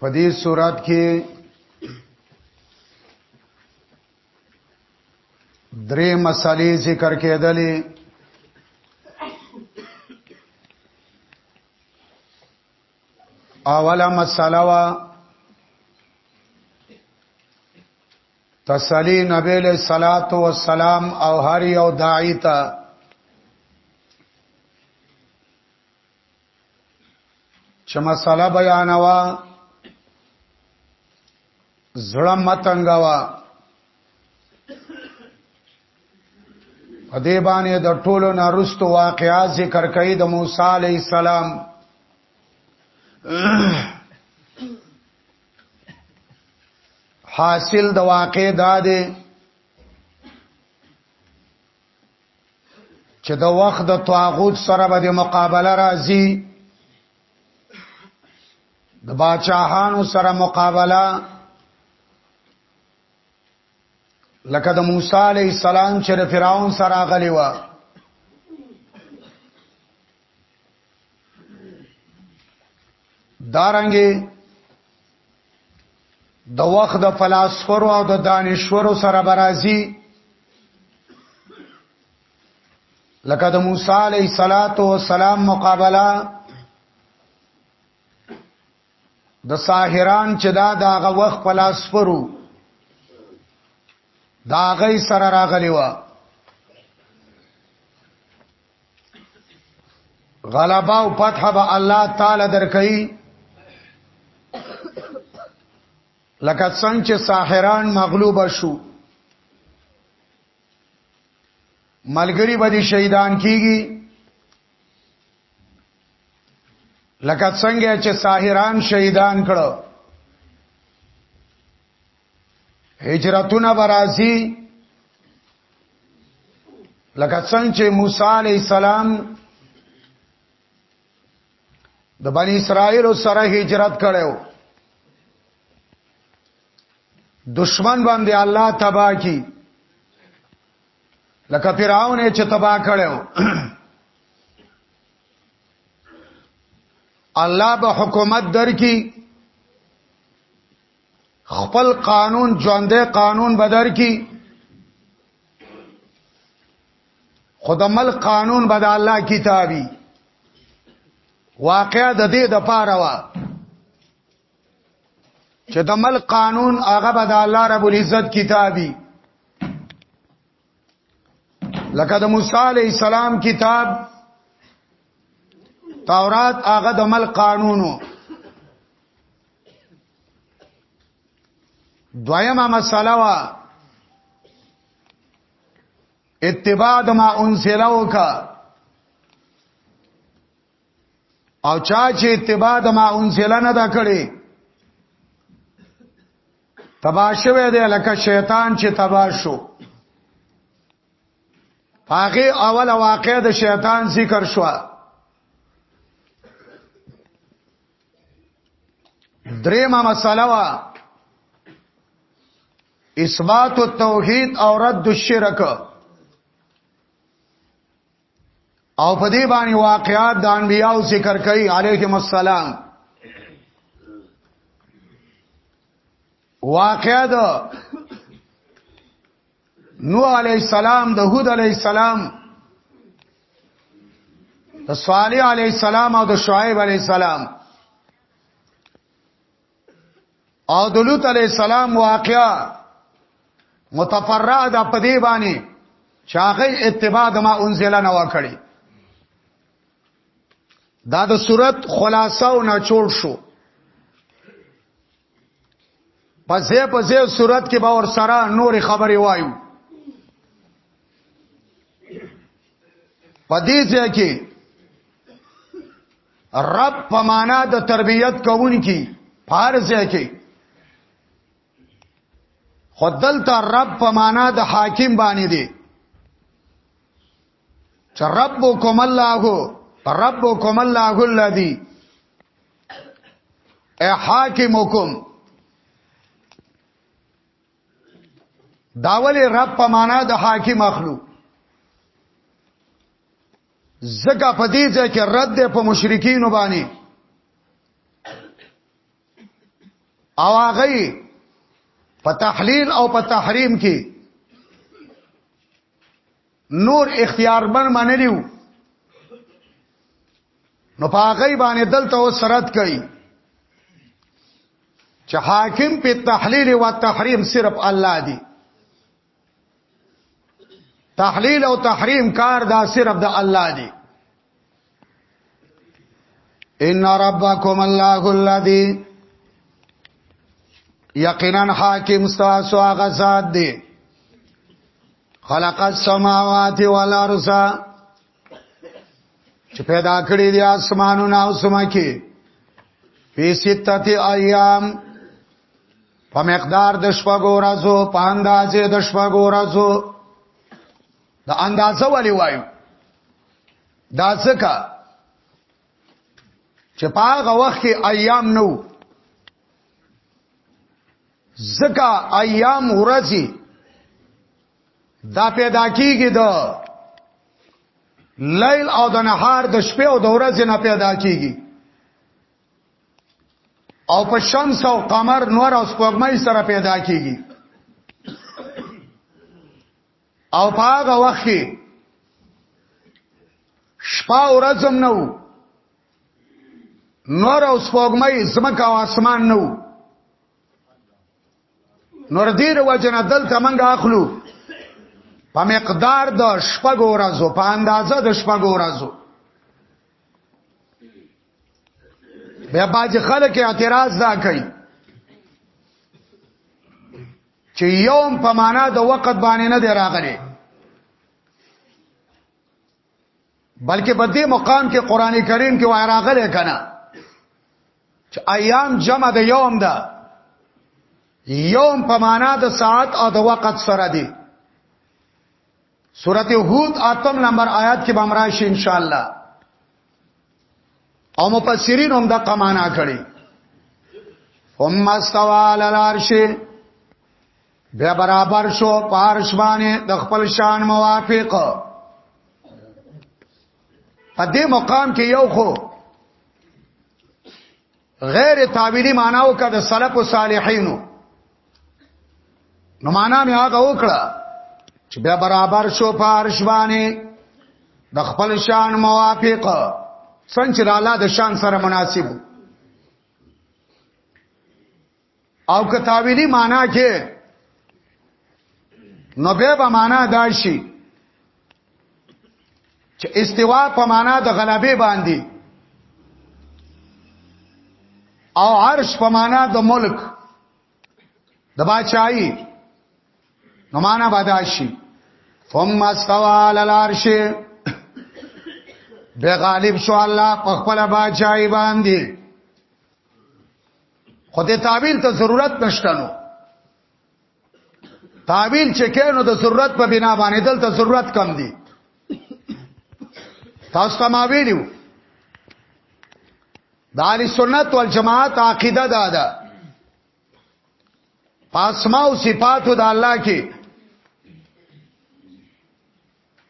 په دې صورت کې درې مسالې ذکر کېدلې اوله مساله وا تسلی نبی له صلوات و سلام او هر یو داعی ته چې مسله بیانوا زړه متنګوا دې باندې د ټولو نارستو واقعا ذکر کړي د موسی عليه السلام حاصل د واقع دا دی چې د وخت د طاغوت سره به د مقابله راځي د باچاهانو سره مقابله لکه د موسی علی السلام چې د فرعون سره غلی و دارنګي د دا وخت د فلسفر او د دانشورو سره برازي لکه د موسی علیه صلوات و سلام مقابله د ساحران چې دا دغه وخت فلسفرو دا غي سره راغلی و غلبا او فتح به الله تعالی درکې لکه څنګه چې ساحران مغلوب شو ملګری به شهیدان کیږي لکه څنګه چې ساحران شهیدان کړو هجرتونه برازي لکه څنګه چې موسی عليه السلام د بنی اسرائیل سره هجرت کړو دشمن باندې الله تبا کی لکه فرعون چې تبا کړو الله به حکومت درکې خپل قانون ژوندې قانون بدر کی خدامل قانون بد الله کتابي واقعا د دې د پاره وا چې د مل قانون هغه به د الله رب العزت کتابي لکه د موسی علی السلام کتاب تورات هغه د مل قانونو دویمه مساله وا اتباع د ما انزل وکا او چا چې اتباع د ما انزل نه دا کړي تباشوه دی لکه شیطان چې تباشو هغه اول واقع د شیطان ذکر شو دریمه مساله وا اثبات التوحید او رد الشرک او په دې باندې واقعات د انبیانو ذکر کوي علیهم السلام واقعات نوح علی السلام د هود علی السلام د صالح علی السلام او د شعیب علی السلام او د لوط علی السلام واقعا متفرع د پدی باندې چاغه اتباع د ما انزل نه وکړي دا د صورت خلاصه او نچوړ شو پسې پسې صورت کې به ور سره نور خبرې وایو پدې ځای کې رب په معنا د تربيت کوونکی فارس ځای کې خدل ته رب په معنا د حاکم باندې دی چې ربکم الله ربکم الله الذی حاکمکم داول رب په معنا د حاکم اخلو زکه په دې ځای کې رد په مشرکین باندې او هغه په تحلیل او په تحریم کې نور اختیارمن منلی وو نو پاغی باندې دلته او سرت کوي چې حاکم په تحلیل او تحریم صرف الله دی تحلیل او تحریم کار دا صرف د الله دی ان ربکم الله الذی یقینا حاکم تاسو هغه ذات دی خلق السماوات والارض چې پیدا کړی دی اسمانونه او سمکه په ستت ایام په مقدار د شپږو ورځو په اندازې د شپږو ورځو د اندازه ولې وایو دا ځکه چې په هغه وخت کې ایام نو ځکه ایام ورځي دا پیدا کیږي د لیل او د نهار د شپې او د ورځې نه پیدا کیږي او په شمس او قمر نور او سپوږمۍ سره پیدا کیږي او پاغه وخت کې شپه ورځم نو نور او سپوږمۍ زمکه او اسمان نو نور دې وجنه دلته منګه اخلو په مقدار د شپږ ورځو په اندازه د شپږ ورځو بیا باج خلک اعتراض دا کوي چې یوم په معنا د وخت باندې نه دی راغلی بلکې په دې مقام کې قران کریم کې وای راغلی کنه چې ایام جمع د یوم ده یوم په معنا د ساعت او د وخت سره دی سورته هود اتم نمبر آیات کې بامراشي ان شاء الله او مفسرین هم د قمانا کړي هم استوا علی العرش بیا برابر شو پارش باندې د خپل شان موافق په دې مقام کې یو خو غیر تعبیری معنا وکړه د سلف او صالحینو نو معنا مې هغه وکړه چې بیا برابر شو په عرش باندې د خپل شان موافق څنګه چې الله د شان سره مناسب او کتاویلی معنا کې نو به به معنا دا شي چې استوا په معنا د غلبې باندې او عرش په معنا د ملک د بادشاہي نو معنا بداشي ثم استوى على العرش به غالب شو الله په خپل بادشاہي باندې خو د تعبیر ته ضرورت نشته نو تعبیر چې کینو د ضرورت په بنا باندې دلته ضرورت کم دی تاسو ته ما ویلو د اهل سنت والجماعت عقیده دا ده پاسما او صفاتو د الله کې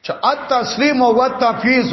چې التسلیم او التفیض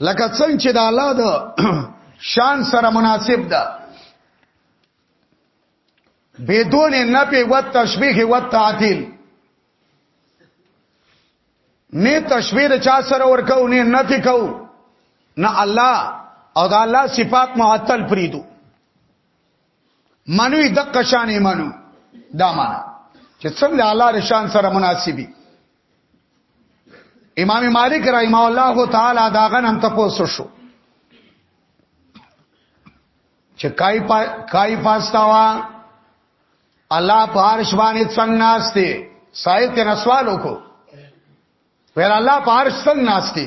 لکه څنګه چې د الله د شان سره مناسب ده بدون نفی و تشبیه و تعطیل نه تشبیه د چا سره ورکو نه نفی کو نه الله او د الله صفات معطل پریدو منوی د قشان ایمانو دا معنا چې څنګه الله رشان سره مناسبي امام مالک رحمه الله تعالی دا غنم تاسو شو چې کای پا کای پاستاوا الله پارش باندې څنګه ناشته سایه ته سوال وکړو ویل الله پارش څنګه ناشته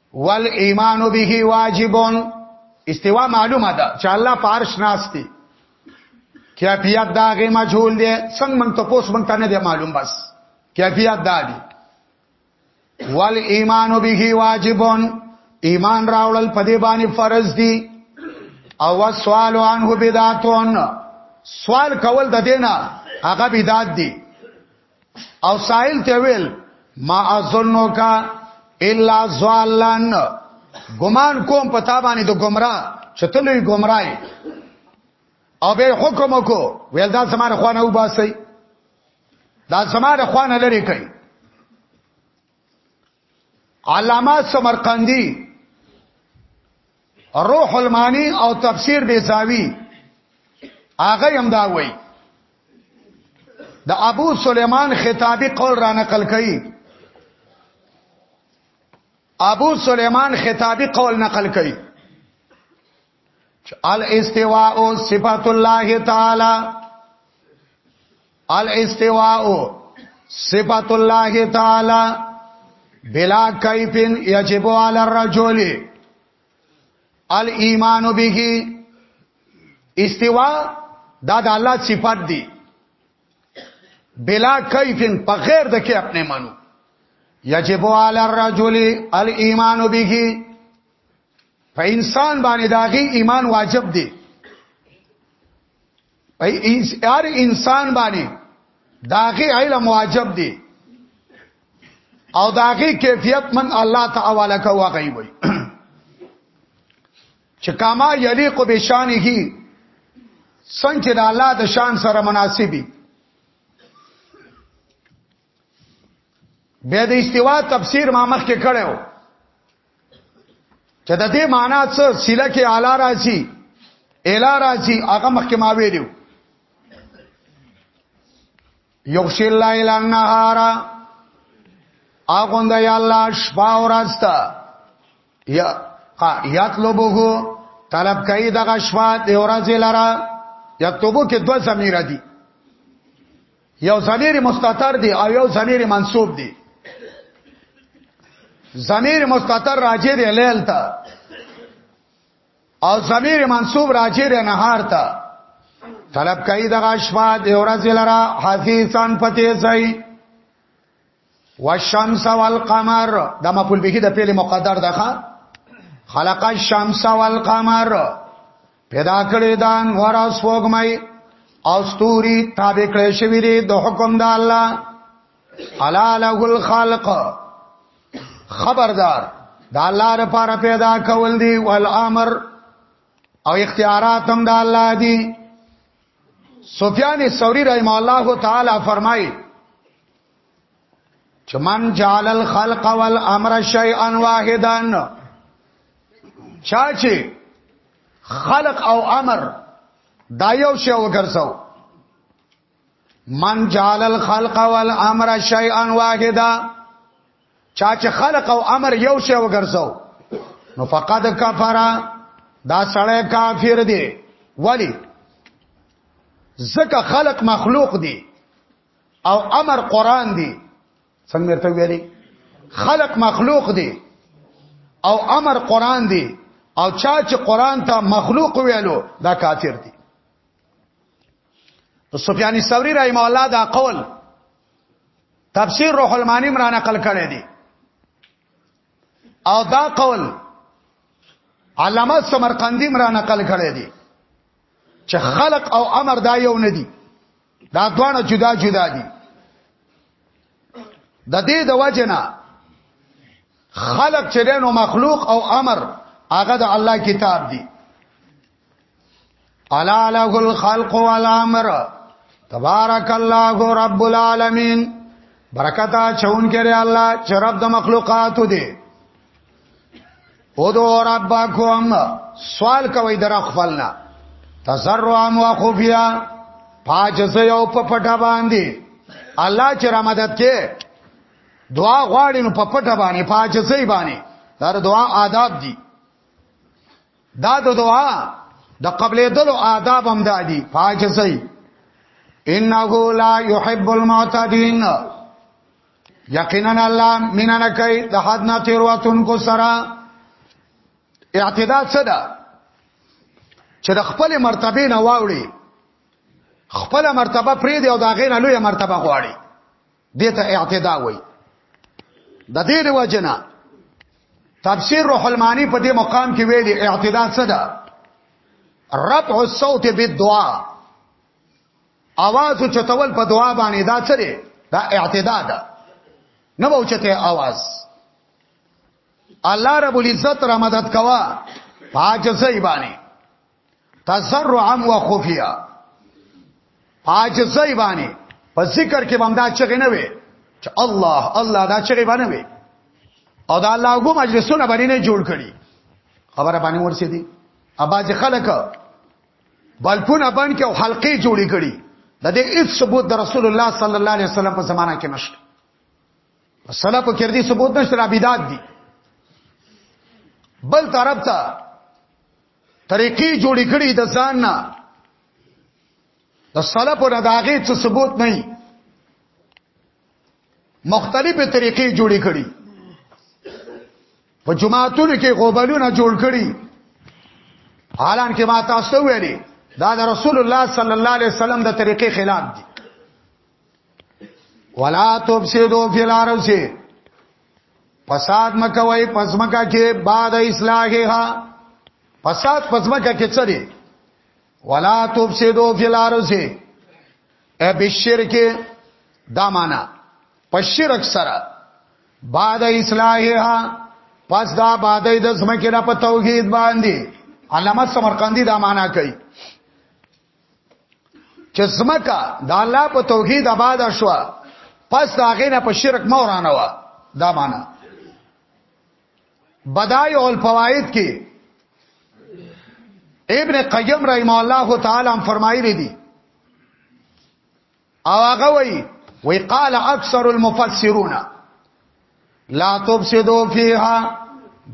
والایمان به واجب استوا معلومه ده چې الله پارش ناشتي کیفیت دا غي مجهول دي څنګه مونږ ته پوس مونږ ته نه دي معلوم بس کیفیت دا دي وال ایمان به واجبون ایمان راوړل په دې باندې فرض دي او سوال عنه بدعتون سوال کول د دینه هغه بدعت دي او سائل ته ویل ما اظنو کا الا زوالن ګمان کوم پتا باندې د گمراه چتلوی گمراهي او به حکم کو ویل دا سماره خوانه و باسي دا سماره خوانه لري کوي علامه سمرقندی روح المانی او تفسیر بیزاوی هغه هم دا وایي د ابو سلیمان خطابی قول را نقل کړي ابو سلیمان خطابی قول نقل کړي الاستواء صفات الله تعالی الاستواء صفات الله تعالی بلا کیف یجب علی الرجل الايمان به استوا دا د الله صفات دی بلا کیف په غیر د کې خپل منو یجب علی الرجل الايمان به په انسان باندې داغي ایمان واجب دی په هر انسان باندې داغي علم واجب دی او داغي کیفیت من الله تعالی کا واقعي وي چې کما یلیق بشانه څنګه د الله د شان سره مناسبي به د استوا تفسیر ما مخ کې کړو چې د دې معنا څه سیله کې اعلی راځي اعلی راځي هغه مخکې ما ویلو یغشی الله الی النهار اغوند یا الله شپه ورستا یا یطلبه طلب کوي دغه شپه د ورځې لره یطلبو کې دوه زميره دي یو ضمیر مستتر دی او یو ضمیر منصوب دی ضمیر مستتر راجع دی لیل ته او ضمیر منصوب راجع دی نهار ته طلب کوي د غشوا د ورځې لرا حفیظان پته ځای والشمس والقمر دا مفعول به د فعل مقدر ده خلق الشمس والقمر پیدا کړی دا نور او سپوږمۍ او ستوري تابع کړی شوی دی د حکم د الله الا له الخلق خبردار دا الله لپاره پیدا کول دی والامر او اختیارات هم د الله دی سفیان ثوری رحم الله تعالی فرمای چمن جعل الخلق والامر شيئا واحدا چا چې خلق او امر دا یو شی وګرځاو من جعل الخلق والامر شيئا واحدا چا چې خلق او امر یو شی وګرځاو نو فقد کفر دا سړی کافر دی ولی زکه خلق مخلوق دی او امر قران دی څنګه ته ویلې خلق مخلوق دی او امر قران دی او چا چې قران ته مخلوق ویلو دا کافر دی سفیانی ثوری رحم الله دا قول تفسیر روح المانی مرا نقل کړی دی او دا قول علامه سمرقندی مرا نقل کړی دی چې خلق او امر دا یو نه دی دا دواړه جدا جدا دي د دې د وجنه خلق چې دینو مخلوق او امر هغه د الله کتاب دی الا له الخلق والامر تبارک الله رب العالمین برکتا چون کړي الله چې رب د مخلوقات دی او دو ربکم سوال کوي در خپلنا تزرعا وخفیا پاجز یو په پټه باندې الله چې را مدد کې دعا غواړي نو په پټه باندې پاجزې باندې دا دعا آداب دي دا د دعا د قبلې دلو آداب هم دادي پاجزې انه لا يحب المعتدين یقینا الله مینا نه کوي د حد نه تیرواتون کو سره اعتداد څه ده چې د خپل مرتبه نه واوړي خپل مرتبه پرې دی او دا غیر لوی مرتبه غواړي دته اعتدا وای د دې د وجنه تفسیر روح المانی په دې مقام کې ویلي اعتدا څه ده رفع الصوت بالدعاء اواز او چتول په دعا باندې دا څه دی دا اعتدا ده نه به چته اواز الله رب العزت را مدد کوا پاج زئی باندې تزرعا و خفیا پاج زئی باندې په ذکر کې باندې دا چغې نه وي چې الله الله دا چغې باندې وي او دا الله غو مجلسونه باندې نه جوړ کړي خبره باندې ورسې دي اباځ خلک بالکونه باندې او حلقې جوړې کړي د دې هیڅ ثبوت د رسول الله صلی الله علیه وسلم په زمانہ کې نشته سلف کې دې ثبوت نشته عبادت دي بل طرف ته طریقې جوړې کړي د ځان نه د سلف او د هغه څه ثبوت نه مختلفه طریقې جوړې کړي په جماعتونو کې غوبلونه جوړ کړي حالان کې ما تاسو ویلي دا د رسول الله صلی الله علیه وسلم د طریقې خلاف دي ولا تفسدوا فی الارض فساد مکوي پزمکا کې بعد اصلاحها فساد پزمکا کې څه دي ولا تفسدو فی الارض ا بشرک دا معنا په شرک سره بعد اصلاحها پس دا بعد د زمکه را په توحید باندې علامه سمرقندی دا معنا کوي چې زمکه د الله په توحید آباد شو پس دا غینه په شرک مورانه و دا معنا بدایع الفوائد کې ابن قیم رحم الله تعالی هم فرمایلی دي او هغه وی وی قال اکثر المفسرون لا تفسدوا فيها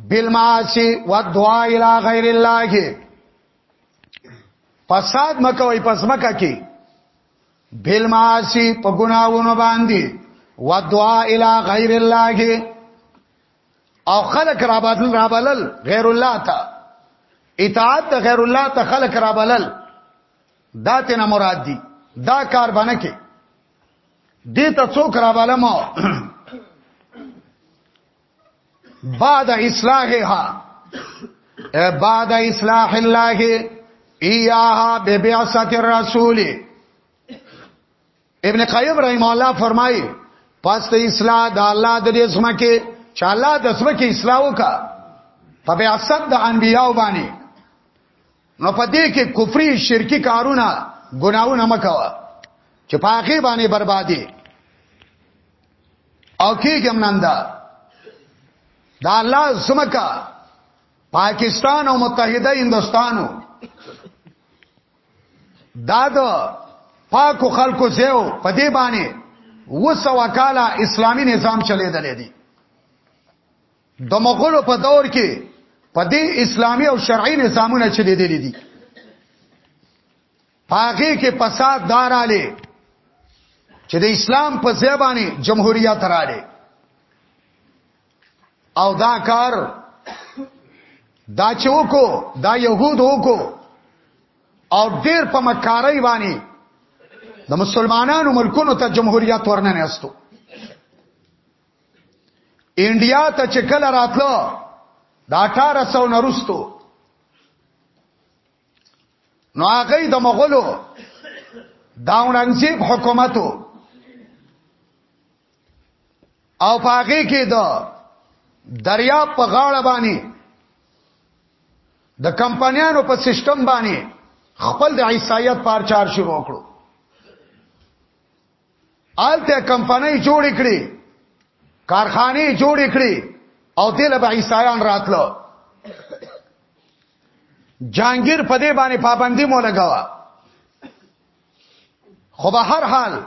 بالمعاصي والدعاء الى غير الله فساد مکوې پس مکه کې بالمعاصي په ګناوونو باندې والدعاء الى غير الله او خلق را بدل را بلل غیر الله ته اطاعت د غیر الله ته خلق را بلل دا تینا مراد دي دا کار باندې کې دې ته څوک را بلم بعد اصلاحها بعد اصلاح الله ایاها ببعثت الرسول ابن قیم رحم الله فرمایي پس د اصلاح د الله د دې سم کې چې الله د سم کې اصلاح وکا په بیاست د انبیاو باندې نو په دې کې کفري شرکی کارونه ګناونه مکوا چې پاکي باندې بربادي او کې ګمنندا دا الله سمکا پاکستان او متحده هندستانو دا د پاکو خلکو زیو په دې باندې وسو وکاله اسلامی نظام چلیدل دي د مغولو په دور کې په دې اسلامی او شرعي نظامونه چلیدل دي پاګه کې فساد داراله چې د اسلام په زیبانی جمهوریت راړي او دا کار دا چوکو دا يهود وکو او ډیر په مکارای باندې د مسلمانانو ملکونو ته جمهوریت ورننه استو انډیا ته چې کله راتلو د 1800 نرستو نو هغه د مغولو داوننګزیب حکومتو او پاګه کې دا دریا په غاړه باندې د کمپنیانو په سیستم باندې خپل د عیسایت پارچار شروع کړو آلته کمپنۍ جوړ کړې کارخانه جوړ کړې او دل به عیسایان راتلو جانگیر په دې باندې پابندي مو لګاوه خو به هر حال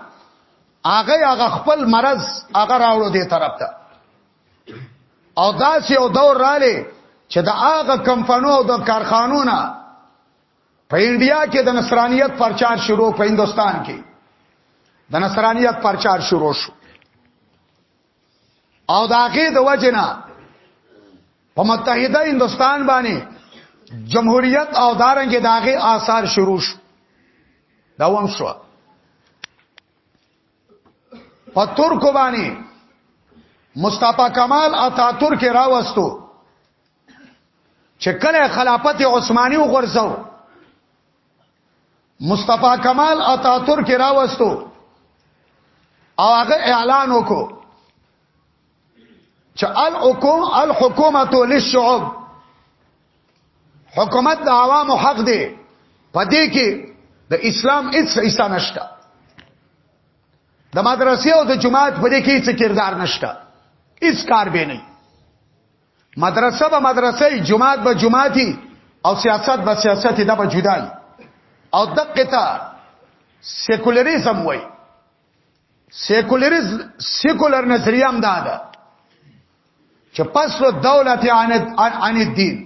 هغه هغه خپل مرض هغه راوړو دې طرف ته او داسې او دور رااله چې د هغه کمپنو او د کارخانو نه په انډیا کې د نصرانیت پرچار شروع په هندستان کې د نصرانیت پرچار شروع شو او دا غي د وجنه په متحده هندستان باندې جمهوریت او دارنګ داغه آثار شروع شو دوام شو په ترکو باندې مصطفی کمال اتا ترک راوستو چې کله خلافت عثماني وغورځو مصطفی کمال اتاتورک راوستو او هغه اعلان وکړو چې الحکوم الحکومت للشعب حکومت د عوامو حق دی پدې کې د اسلام هیڅ حصہ نشته د مدرسې او د جماعت پدې کې هیڅ کردار نشته هیڅ کار به نه مدرسه به مدرسه جماعت به جماعتي او سیاست به سیاست دا به جدای او دقه ته سیکولریزم وای سیکولریزم سیکولر نظریه هم دا ده چې پس له دولت عن عن الدين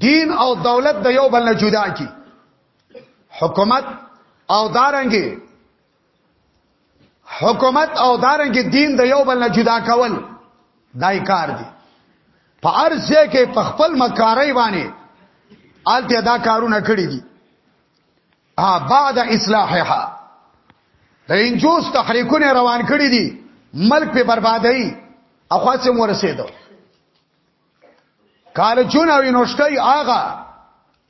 دین او دولت د یو بل نه جدا کی حکومت او دارنګي حکومت او دارنګ دین د یو بل نه جدا کول دای کار دی په ارزه کې په خپل مکارای باندې آلته دا کارونه کړی دي ا بعد اصلاحها د انجوس تحریکونه روان کړی دي ملک په بربادای اخواڅه مو رسیدو کال جون او نوشتای آغا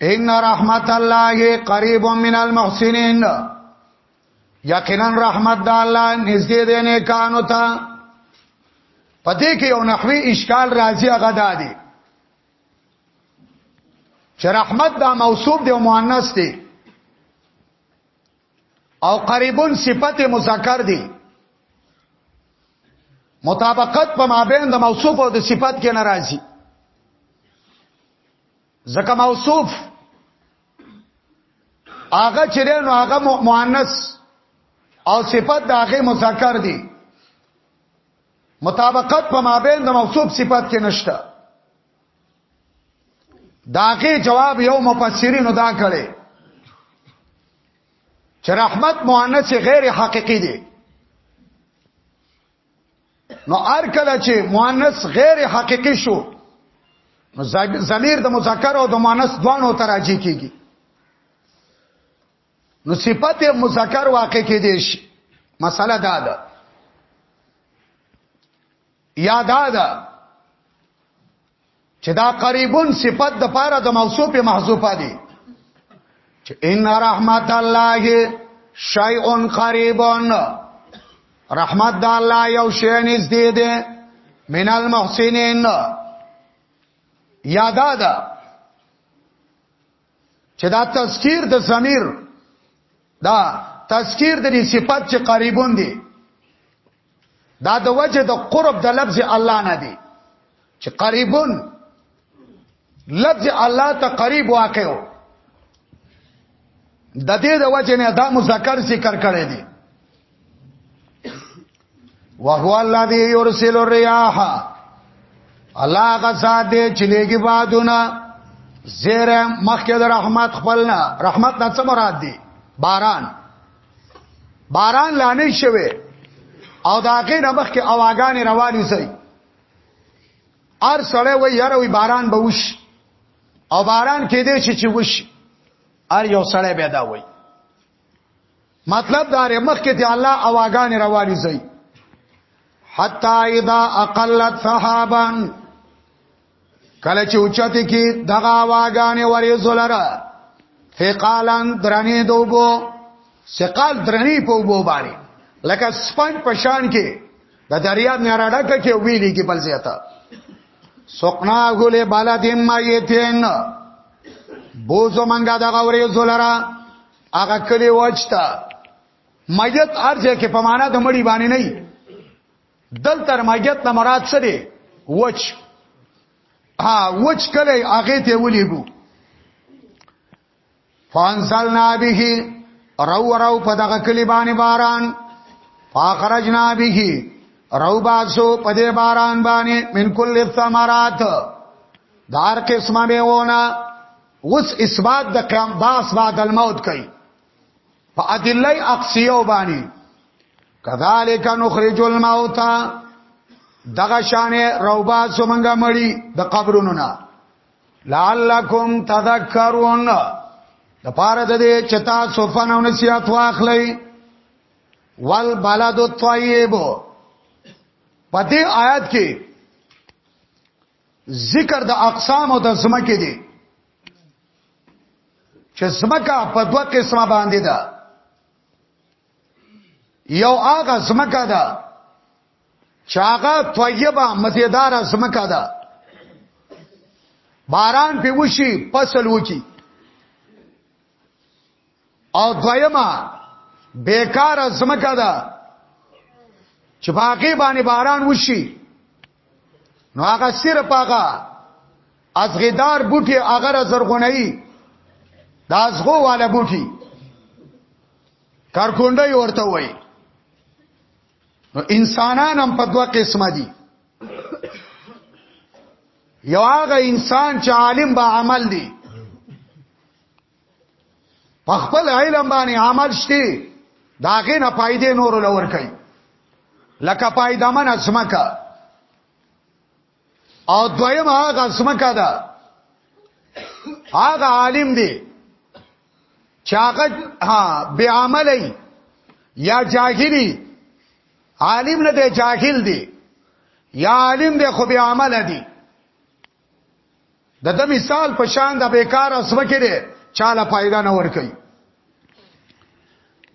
ان رحمت الله قریب من المحسنین یقینا رحمت د الله نږدې دی نه کانو ته پدې کې یو نحوی اشکال راځي هغه دادی چې رحمت دا موصوف دی او مؤنث دی او قریبون صفت مذکر دی مطابقت په مابین د موصوف او د صفت کې ناراضي ځکه موصوف هغه چې نو هغه مؤنث او صفت د هغه مذکر دی مطابقت په مابین د موصوف صفت کې نشته داغه جواب یو مفسرینو دا کړي چې رحمت مؤنث غیر حقيقي دی نو ار کله چې مؤنث غیر حقيقي شو ضمیر د مذکر او د مؤنث دوانو ته راځي کیږي نو صفت مذکر واقع کې دي شي مسله دا ده یاد ده چې دا قریبون صفت د پاره د موصوف محذوفه دي چې ان رحمت الله شیء قریبون رحمت د الله یو شی نږدې ده من المحسنین یادا ده چې دا تذکیر د ضمیر دا تذکیر د صفات چې قریبون دي دا د وجه د قرب د لفظ الله نه دی چې قریبون لفظ الله ته قریب واقع و د دې د وجه نه دا مذکر ذکر کړی دی وهو الذي يرسل الرياح الله غزاد دې چلېږي بادونه زیر مخکې د رحمت خپلنا رحمت نه څه مراد دی باران باران لانه شوه او دا غې نه مخکې اواګان رواني سي ار سړی وای یاره وی باران به وش او باران کې دې چې چې وش ار یو سړی پیدا وای مطلب دا ری مخ کې دی الله اواګان رواني زي حتا اذا اقلت صحابا کله چې اوچته کې دغه اواګان ورې زولره فقالن درنی دوبو سقال درنی په وبو باندې لکه سپنج پشان کې د دریاب نه راډکه کې ویلې کې بل زیاته سقنا غل بلد میتین بوزو منګه دغه ورې زولرا هغه کلی وچتا میت ارزه کې په معنا د مړی باندې نه دل تر میت نه مراد څه دی وچ ها وچ کلی هغه ته ولېګو فانزلنا به رو رو په دغه کلی باندې باران فاخرجنا به رو باسو په دې باران باندې من کل الثمرات دار قسمه به ونه اوس اثبات د قیام باس بعد الموت کوي په ادله اقصیو باندې کذالک نخرج الموتى دغه شانه روبا سومنګه مړی د قبرونو نه لعلکم تذکرون د پاره د دې چتا سوفن او نصیحت واخلئ والبلد الطيب په دې آیات کې ذکر د اقسام او د زمکه دي چې زمکه په دوه قسمه باندې ده یو هغه زمکه ده چاغه طیبه مزیدار زمکا ده باران په وشي فصل وکي او دویما بیکار زمکا ده چې باقي باندې باران وشي نو هغه سر پاغه ازغیدار بوټي اگر زرغونی دا ازغو والا بوټي کارکونډه ورته وای نو انسانان هم په دوه قسمه دي یو هغه انسان چې عالم به عمل دی په خپل علم باندې عمل شته داغه نه پایدې نور لور کوي لکه پایدمن اسمکه او دویم هغه سمکا ده هغه عالم دی چاغه ها بے عملی یا جاهلی عالم نه دی جاهل دی یا عالم دی خو بے عمل دی د د مثال په شان د بیکار اسمکه دی چاله فائدہ نه ور کوي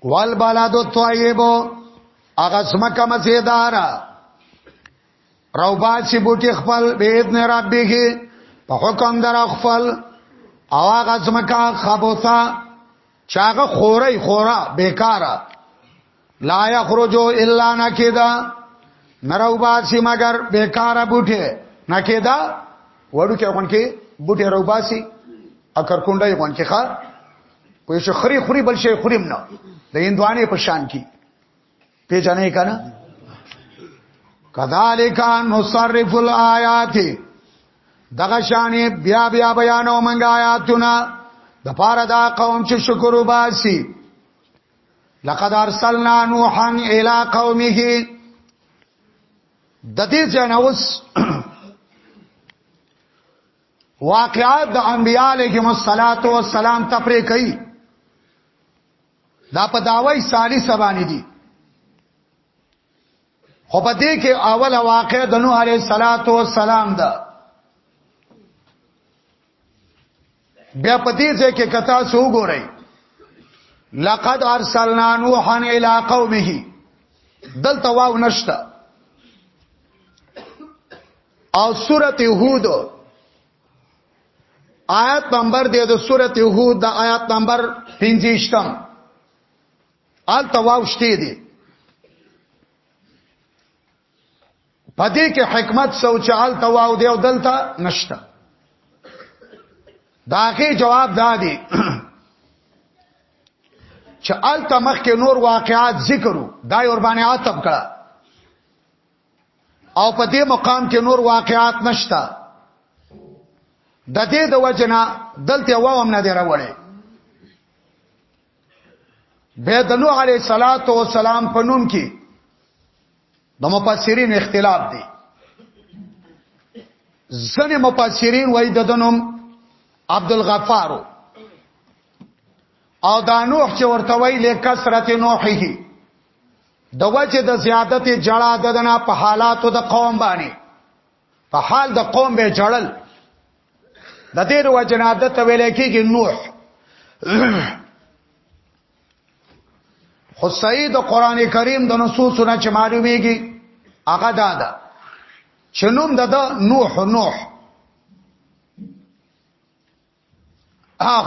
والبلد الطيب اغه سمکه مزیدار روبات سی بوټي خپل به اذن ربه په حکم در خپل او هغه زمکا خبوثا چاغه خوري خورا بیکارا لا یخرجو الا نکدا نروبات سی مگر بیکارا بوټي نکدا وړو کې اون کې بوټي روبات سی اکر کونډه اون کې ښا په شخري خوري بل شي خوریم نه د هندوانه په شان کې پیژنې کنه کذالک نصرف الایات دغه شان بیا بیا بیانو منګ آیاتونه د پاره دا قوم چې شکر وباسي لقد ارسلنا نوحا الى قومه د دې جنوس واقعات د انبیاء علیهم الصلاۃ والسلام تپری کوي دا په داوی سالی سبانی دي خو په دې کې اول واقع د نوح عليه صلوات و سلام ده بیا په دې ځای کې کتا سو ګورئ لقد ارسلنا نوحا الى قومه دلته واو نشته او سورته هود آیت نمبر دی د سورته هود د آیت نمبر 15م آل تواوشته دی پدې کې حکمت سوچ آل تواو دی او دلته نشته داغه جواب دادی چې آل تمخ کې نور واقعات ذکرو دا ور باندې عتب کړه او په دې مقام کې نور واقعات نشتا د دې د وجنا دلته ووم نه دی راوړی به د نوح علی صلاتو و سلام په نوم کې د مفسرین اختلاف دی ځنې مفسرین وایي د دنوم عبد الغفار او دا نوح چې ورته وایي له کثرت نوحه د وجه د زیادت جړه ددنا په حالاتو د قوم باندې په حال د قوم به جړل د دې د وجه نه عادت ویل کېږي نوح خو صحیح د قران کریم د نصوص نه چې معلومیږي هغه دا ده چې نوم د نوح نوح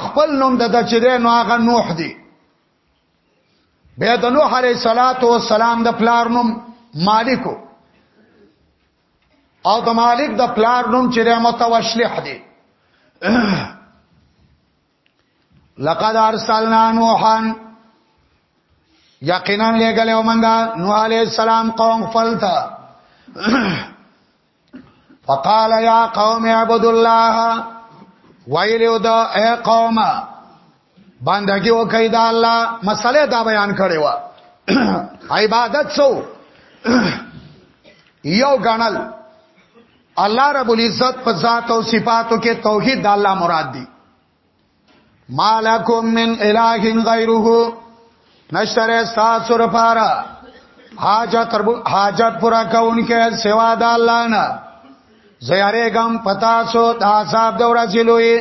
خپل نوم د دچره نو هغه نوح دی بیا د نوح علیه صلوات و سلام د پلار نوم مالکو او د مالک د پلار نوم چې متوشلح دی لقد ارسلنا نوحا یقینا لګلې ومنګا نوح علیہ السلام قوم فلتا فقال يا قوم اعبدوا الله ويلو دا اي قوم باندګي وکي دا الله مسله دا بیان کړي وا عبادت سو یو غنل الله رب العزت په ذات او صفاتو کې توحید د الله مراد دی مالکم من الہ غیره نشتر استاسو رفارا حاجت رب حاجت پورا کون کې سوا د الله نه زیاره غم پتا سو د عذاب دورا چلوي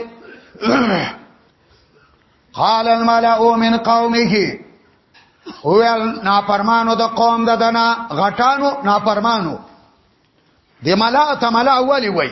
قال الملأ من قومه هو نافرمانو د قوم د دنا غټانو نافرمانو د ملأ ته ملأ اولی وای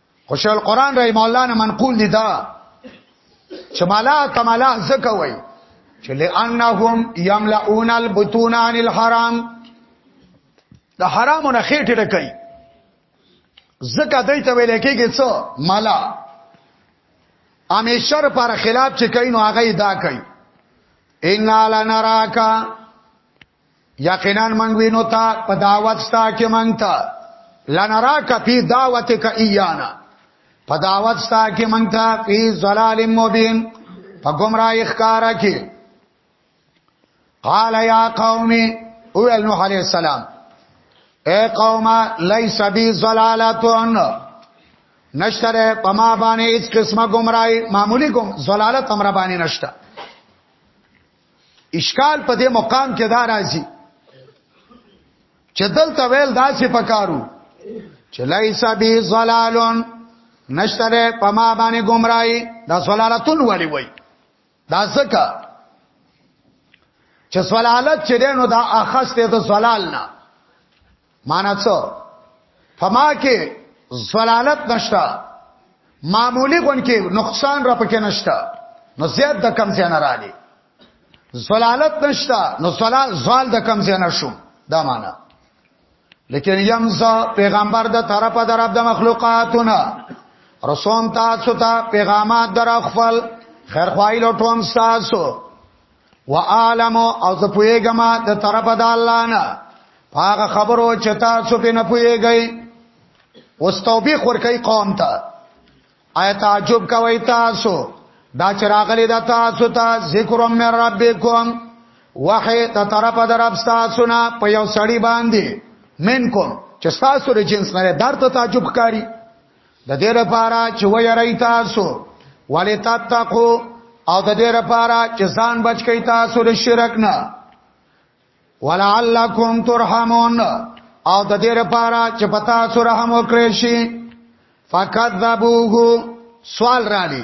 خوشال قران رحم الله نه منقول دي دا چې مالا تمالا زکه وای چې لانهم یملؤون البطون عن الحرام د حرامو نه خېټه ډکای زکه دای ته ویل کېږي څو مالا امیشر پر خلاف چې کین نو هغه دا کوي ان لنراکا یقینا موږ وینو تا په دعوت ستا کې موږ ته لنراک فی دعوتک ایانا په دعوت ستا کې موږ ته فی ظلال مبین په گمراهی ښکارا کې قال یا قوم او نوح علیہ السلام اے قوم لیس بی ظلالتون نشتره پما باندې هیڅ قسمه گمراهی معمولی گم ظلالت امر باندې نشته اشکال په دې مقام کې دا راځي چې دلته ویل داسې پکارو چې لایسا به زلالون نشتره پما باندې گمراهي دا زلالتون ولی وای دا ځکه چې زلالت چې دینو دا اخسته ته زلال نه معنا څه فما کې زلالت نشتا معمولی غون کې نقصان را پکې نشتا نو زیات د کم زیان را دي زلالت نشتا نو زلال زال د کم زیان شو دا معنا لیکن یمزا پیغمبر د طرفه در عبد مخلوقاتنا رسوم تاسو ته پیغامات در خپل خیر خوایل ټوم تاسو وعالم او زه پویګم د طرف د الله نه هغه خبرو چې تاسو په نه پویګی واستوبې خور کوي قوم ته آیا تعجب کوي تاسو دا چې راغلي د تاسو ته ذکر من ربکم وحی ته طرف د رب تاسو نه په یو سړی باندې منکم چې تاسو د جنس نه درته تعجب کاری د دې لپاره چې ويرای تاسو ولې تتقو او د دې لپاره چې ځان بچ کړئ تاسو د شرک نه ولعلکم ترحمون او د دې لپاره چې پتا سو رحم وکړي شي فکذبوه سوال رالی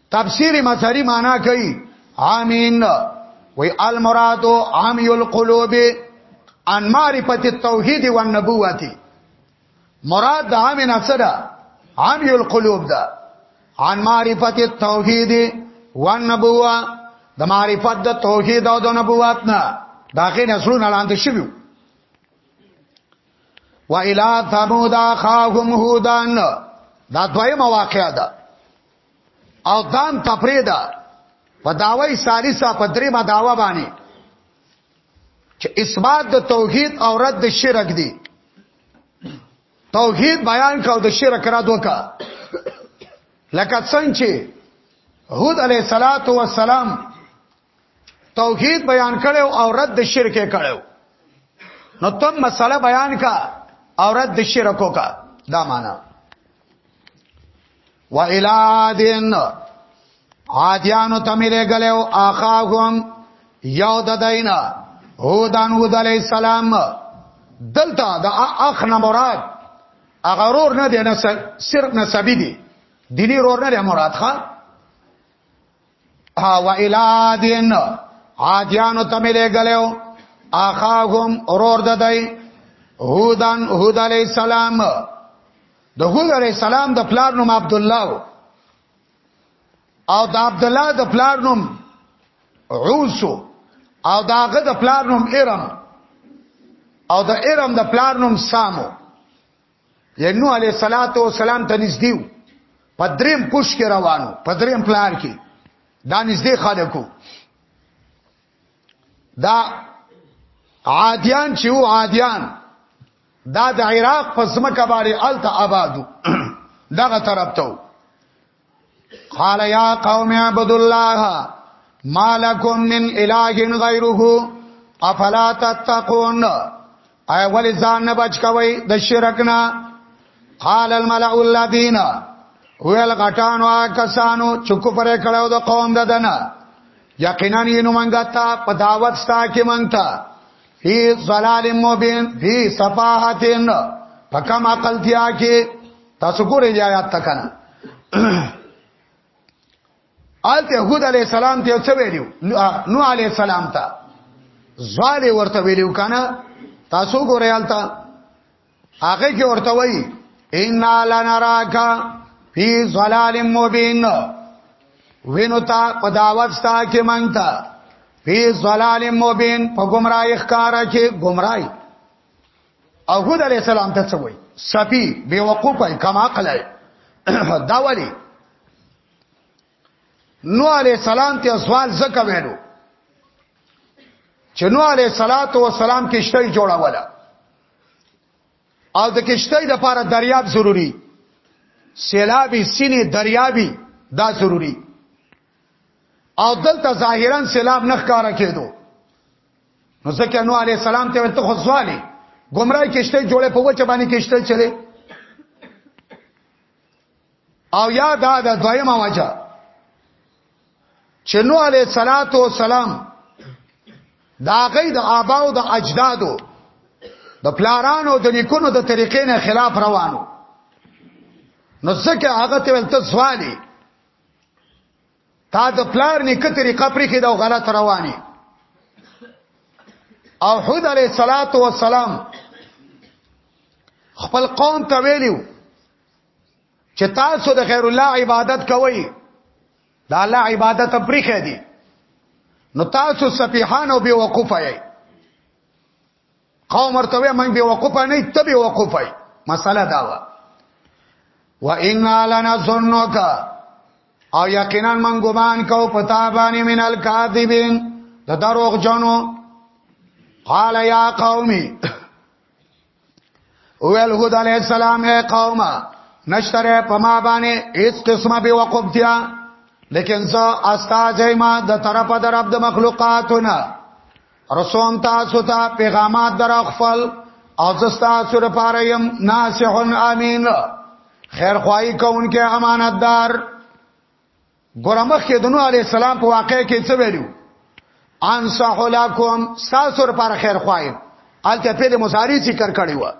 تفسیر مظهری معنا کوي امین وی المراد عامی القلوب ان معرفت التوحید والنبوت مراد د عام نصره عامی القلوب ده عن معرفت التوحید والنبوه د معرفت د توحید او د نبوت نه داخې نسلونه لاندې شویو و الى ثمود اخاهم هودان دا دویمه واقعا ده او دام تفریدا په داوی ثالثه په دریمه داوا باندې چې اثبات د توحید او رد د شرک دی توحید بیان کاو د شرک را دوکا لکه څنګه چې هود علیه الصلاۃ والسلام توحید بیان کړو او رد د شرک کړو نو تم مسله بیان کا او رد د شرک کا دا معنا و الادن عادیانو تمیره غلو اخاهم یو د دینا هودان هود علی السلام دلته د اخ نه مراد هغه رور نه دی نه صرف نسبی دی دینی رور نه دی مراد ښا و الادن عادیانو تملې غلېو اخاهم اورور ددای هودن هود علی السلام د هود علی السلام د پلار نوم عبد الله او د عبد الله د پلار نوم عوسو او داغه د پلار نوم ارم او د ارم د پلار نوم سامو یعنی نو علی صلوات و سلام ته نږدې په دریم کوش کې روانو په دریم پلار کې دا نږدې خلکو دا عادیان چې وو عادیان دا د عراق په سمکه باندې الته آبادو دغه طرف ته قال یا قوم عبد الله ما لكم من اله غیره افلا تتقون اي ولي ځان نه بچ کوي د شرک نه قال الملأ الذين ویل غټانو کسانو چوک پرې کړو د قوم ددنه یقینا یې نو مونږه تا په دعوت ستا کې مونږ ته فی ظلال مبین فی صفاحتن فکم عقل تیا کې تاسو ګورئ دی آیات تکنه آلته هود علی السلام ته څه ویلو نو علی السلام ته زوال ورته ویلو کنه تاسو ګورئ آلته هغه کې ورته وایي ان لنراک فی ظلال مبین وینو تا په دعوت ستا کې مونږ فی ظلال مبین په گمراهی ښکارا کې گمراهی او هود علی السلام ته څه وای سپی بے وقوف ای کم عقل ای دا ولی نو علی السلام ته سوال زکه ویلو چې نو علی صلوات و سلام کشته جوړاوله او د کشته د لپاره دریاب ضروری سیلابی سینې دریابی دا ضروری او دلته ظاهرا سیلاب نخ کارا کېدو نو ځکه نو علي السلام ته ته خو سوالي گمراه کشته جوړه په وچه باندې کشته چلے او یا دا د دویمه وجه چې نو علي صلوات و سلام دا غي د آباو د اجدادو د پلارانو د نیکونو د طریقې نه خلاف روانو نو ځکه هغه ته ولته سوالي تا د پلار نیکه طریقه پرې کې دا غلط رواني او حود علی صلوات و سلام خپل قوم ته ویلو چې تاسو د غیر الله عبادت کوئ دا الله عبادت پرې کې دي نو تاسو سفیحان او بیوقوف یې قوم ورته موږ به وقوف نه ته به وقوف وای مساله دا و و ان لنا ظنک او یقینا من ګمان کو پتا باندې من الکاذبین د دروغ جنو قال یا قومي اول هود علی السلام اے قومه نشتره پما باندې اس قسمه به وقوف دیا لیکن زه استاد ما د طرفه در عبد مخلوقاتنا رسوم تاسو ته تا پیغامات در خپل او زستا سره پاره يم ناصح امين خیر خوای کونکي امانتدار ګرمخ کې دنو علي السلام په واقع کې څه ویلو انصح لكم ساسو پر خیر خوای الته په مصاری ذکر کړی و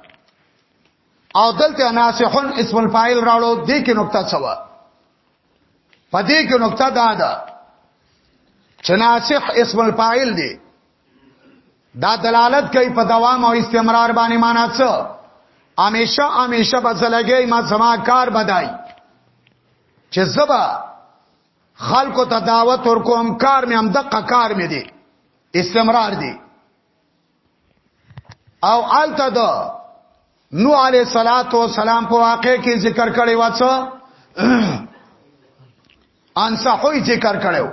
او دلته ناصحون اسم الفاعل راړو دې کې نقطه څه پدې کې نقطه دا ده چې ناسخ اسم الفاعل دی دا دلالت کوي په دوام او استمرار باندې معنا څه همیشه همیشه بسلګي ما سما کار بدای چې زبا خلکو ته دعوت ورکوم کار مې هم دقه کار مې دی استمرار دی او آلته د نو علی صلوات و سلام په واقع کې ذکر کړي واڅ انصحوی ذکر کړو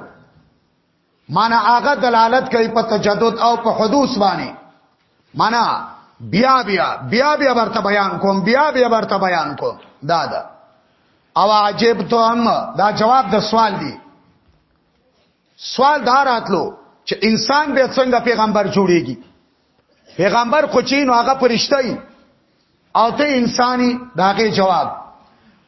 معنا هغه دلالت کوي په تجدد او په حدوث باندې معنا بیا بیا بیا بیا ورته بیان کوم بیا بیا ورته بیان کوم دا دا او عجب ته هم دا جواب د سوال دی سوال دا راتلو چې انسان به څنګه پیغمبر جوړیږي پیغمبر خو چین هغه پرشتي او ته انساني داغه جواب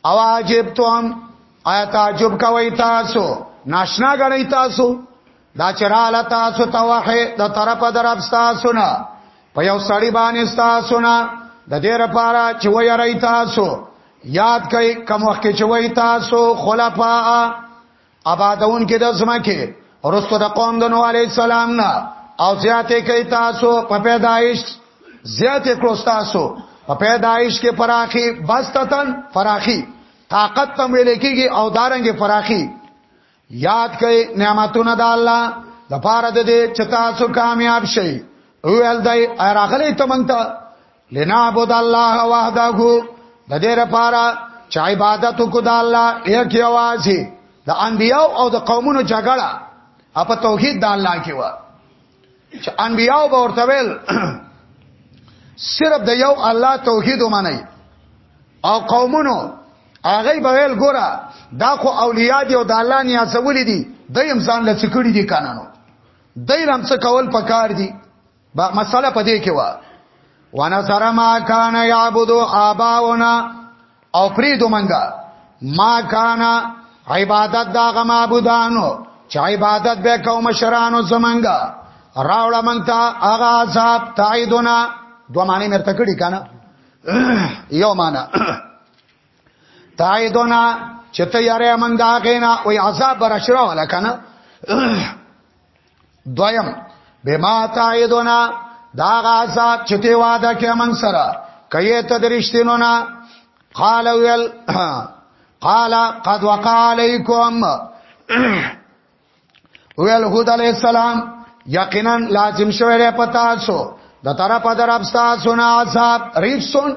او عجب تو هم آیا تعجب کوي تاسو ناشنا غړی تاسو دا چراله تاسو توحه د طرف درب تاسو نه په یو سړی باندې تاسو نه د دې لپاره چې وای رای تاسو یاد کړئ کوم وخت چې وای تاسو خلفاء آبادون کې د زمکه ورستو د قوم د نوح علی السلام نه او زیاتې کوي تاسو په پیدایش زیاتې کړو تاسو په پیدایش کې فراخي بستتن فراخي طاقت تم ویل کېږي او دارنګ فراخي یاد کړئ نعمتونه د الله د پاره د دې چې تاسو کامیاب شئ او ول دای راغلی ته مونږ ته لنعبد الله وحده د دې لپاره چې عبادت کو د الله یک یوازې د انبیاو او د قومونو جګړه اپ توحید د الله کې و چې انبیاو به ورته ویل صرف د یو الله توحید ومني او قومونو هغه به ویل ګوره دا خو اولیاء دی او د الله نه اسولې دي د انسان لڅ کړي دي قانونو دایرم څه کول پکار دي با مسله پدې کې وا وانا سره ما کان یعبدو آباونا او پریدو منګه ما کان عبادت دا غ معبودانو چې عبادت به کوم شرانو زمنګه راوړه مونږ ته هغه عذاب تایدونه دوه معنی مرته کړی کنه یو معنی تایدونه چې ته یاره مونږ دا غینا وای عذاب برشرا ولا کنه دویم بما تعیدنا دا غاصاب چې ته وعده کې من سره کایې ته درشتینو نه قال ویل قال قد وقع علیکم ویل هود علی السلام یقینا لازم شوه پتا سو د طرف درب تاسو نه عذاب ریفسون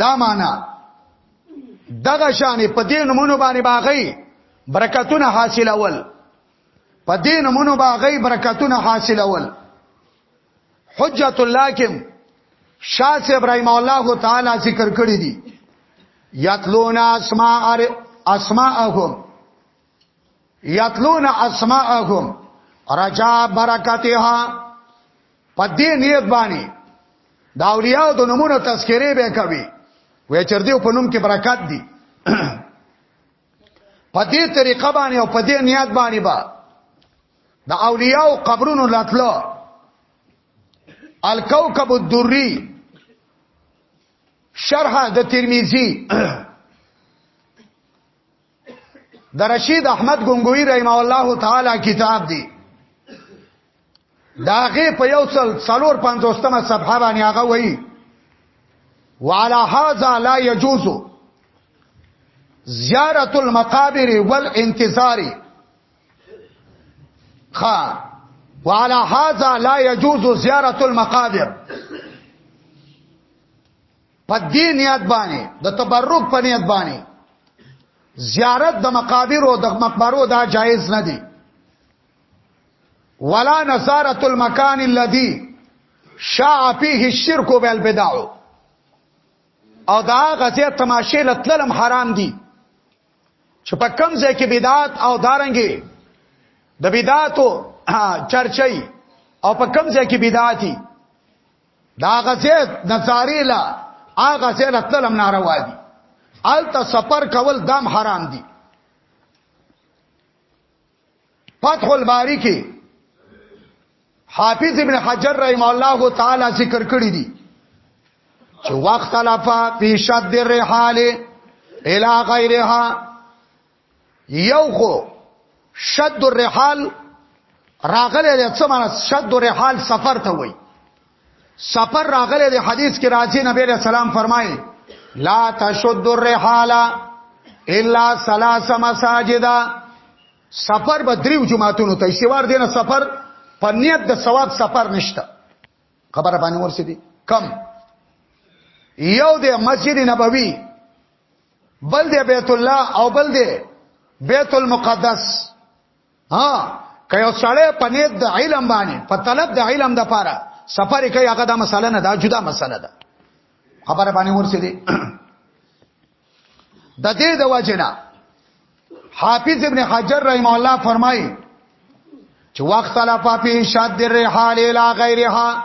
دا معنا دغه شان په دې نمونه باندې باغی برکتونه حاصل اول په دې نمونه باغی برکتونه حاصل اول حجت الله کم شاه ابراهيم الله تعالی ذکر کړی دي یتلون اسماء اسماءهم یتلون اسماءهم رجا برکتها په دې نیت باندې دا اولیاء د نمونه تذکرې به کوي وې چر دې په نوم کې برکات دي په دې طریقه باندې او په دې نیت باندې با د اولیاء او قبرونو لاتلو الکوكب الدری شرح د ترمذی د رشید احمد ګنگوی رحم الله تعالی کتاب دی داغه په یو څل څلور پنځوستمه صفحه باندې هغه وایي وعلى هذا لا يجوز زیارت المقابر والانتظار خا وعلى هذا لا يجوز زيارة المقابر په دې نیت باندې د تبرک په نیت باندې زیارت د مقابر او د مقبرو دا جایز نه دی ولا نصارت المکان الذي شاع فيه الشرك والبدع او دا غزه تماشه لتلم حرام دي چې په کم ځای کې بدعات او دارنګي د بدعاتو چرچي او په کم ځای کې بدعاتي دا غزه نصاری لا هغه سره راتلم ناروا دي الته سفر کول دام حرام دي فتح الباری کې حافظ ابن حجر رحم الله تعالی ذکر کړی دي چې وخت لفا فی شد الرحال الى غیرها یو خو شد الرحال راغله د څه معنی شد الرحال سفر ته وای سفر راغله د حدیث کې راځي نبی له سلام فرمایي لا تشد الرحال الا ثلاث مساجد سفر به دریو جمعاتونو ته سیوار دینه سفر په نیت د ثواب سفر نشته خبره باندې ورسې دي کم یو د مسجد نبوي بل دی بیت الله او بل دی بیت المقدس ها که یو سړی په نیت د علم باندې په طلب د علم د پاره سفر کوي هغه دا مسله نه دا جدا مسله ده خبره باندې ورسې دي د دې د وجنه حافظ ابن حجر رحم الله فرمایي چې وخت لا پاپی شاد الرحال الى غیرها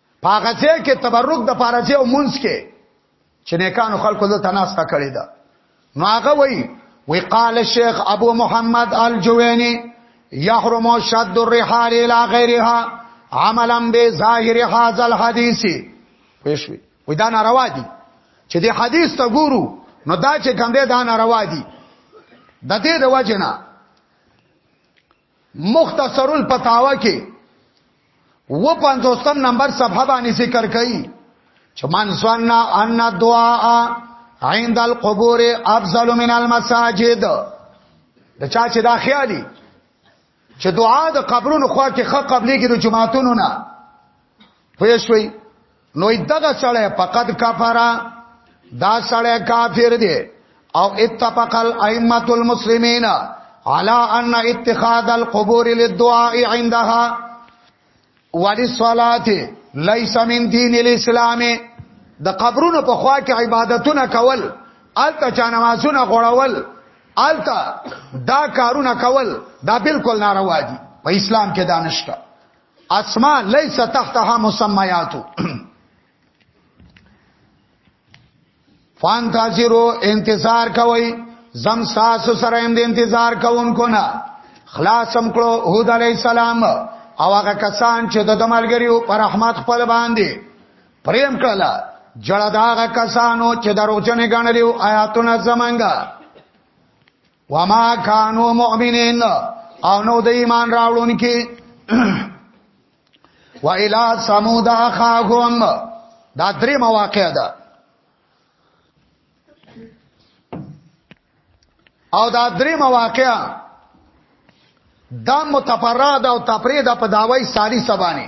پاغه ځای کې تبرک د پاره ځای او مونږ کې چې نیکانو خلکو د تناسته کړی دا نو هغه وی وی قال الشيخ ابو محمد الجويني يحرم شد الرحال الى غيرها عملا بظاهر هذا الحديث پښوی وی دا ناروا دي چې د حدیث ته ګورو نو دا چې کوم دی دا ناروا دي د دې د وجنه مختصر الفتاوا کې و پنځوستم نمبر صفحه باندې ذکر کړي چې من ظن ان الدعاء عند القبور افضل من المساجد د چا چې دا خیالي چې دعا د قبرونو خوا کې خه قبلي کې د جماعتونو نه پوه شوي نو دغه سړی فقط کفرا دا سړی کافر دی او اتفق الائمه المسلمین على ان اتخاذ القبور للدعاء عندها وللصلاه ليس من دين الاسلام د قبرونو په خوا کې عبادتونه کول الته چا نمازونه غوړول الته دا کارونه کول دا بالکل ناروا دي په اسلام کې دانشته اسماء ليس تحتها مسميات فانتظرو انتظار کوي زم ساسو سره هم د انتظار کوونکو نه خلاصم کړو هود علی السلام او هغه کسان چې د دملګریو پر رحمت خپل باندې پریم کړل جړه داغه کسانو چې دروځنه غنلیو آیاتونه زمانګه وما كانوا مؤمنين او نو د ایمان راوړونکي و الى ثمود اخاهم دا درې مواقع ده او دا درې مواقع دا متفرد او تفرید په داوی ساری سبانی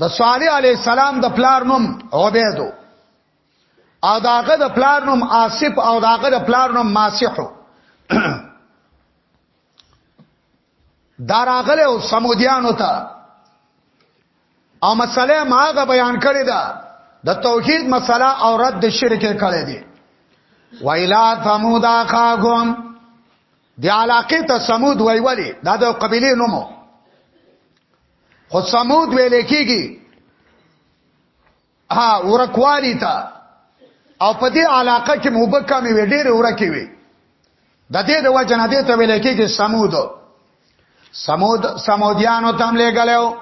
د صالح علی السلام د پلار نوم عبیدو او داغه د پلار نوم آصف او داغه د پلار نوم ماسحو داراغله او سمودیانو ته او مسله ماغه بیان کړی دا د توحید مسله او رد شرک کړی دی ویلا ثمود اخاهم دی علاقه ته سمود وای ولی دا د قبيله نومو خو سمود ویل کېږي ها ورکوالی ته او په دې علاقه کې مبکه مې ډېر ورکې وي د دې د وجه نه دې ته ویل کېږي سمود سمود سمودیانو تم لګلو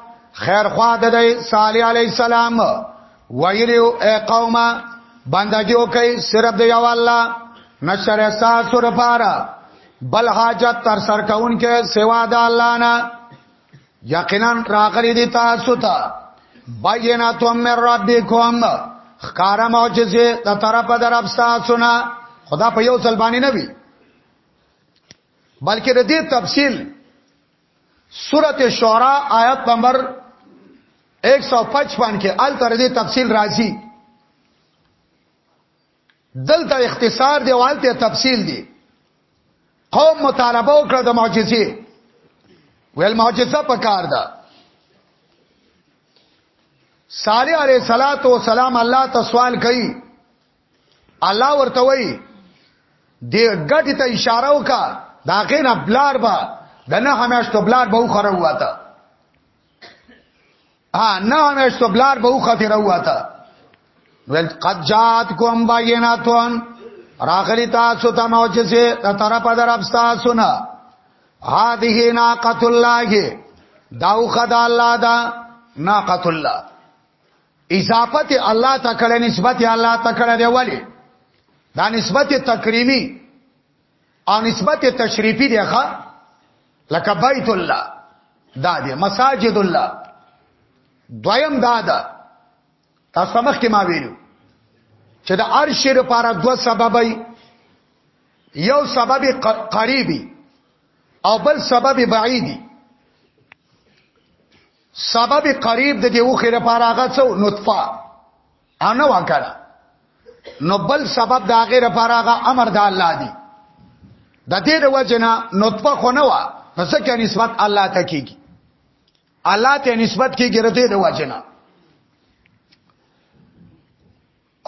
خیر خوا د صالح علی السلام ویلو اے قومه بندگی وکي صرف د یو الله نشر احساس ور پاره بل حاجت تر سر کون کې سوا د الله نه یقینا راغلی دي تاسو ته بینات من ربکم خکار معجزه د طرف در افساسونه خدا په یو ځل باندې نه وی بلکې د دې تفصیل سورته شعرا آیت نمبر 155 کې ال تر دې تفصیل راځي دلته اختصار دی والته تفصیل دی قوم مطالبه وکړه د معجزې ویل معجزه پکار ده صالح علیہ الصلات والسلام الله ته سوال کوي الله ورته وای دی ګټ ته اشاره وکا دا غینا بلار با د نه همیشتو بلار به خره واته ها نه همیشتو بلار به خره واته ول قد جات کوم بایناتون راغلی تاسو ته معجزه د طرف در ابستا سنا هذه ناقۃ الله داو خدا الله دا ناقۃ الله اضافت الله ته کړه نسبت الله ته کړه دی ولی دا نسبت تکریمی او نسبت تشریفی دی ښا لکه بیت الله دا دی مساجد الله دویم دا ده تاسو مخ کې ما ویلو چې د عرش لپاره دوه سببای یو سبب قریبی او بل سبب بعیدی سبب قریب د دې اوخه لپاره هغه څو نطفه انا وکړه نو بل سبب د هغه لپاره هغه امر د الله دی د دې د وجنه نطفه خو نه و نو څنګه نسبت الله ته کیږي الله ته نسبت کیږي د دې د وجنه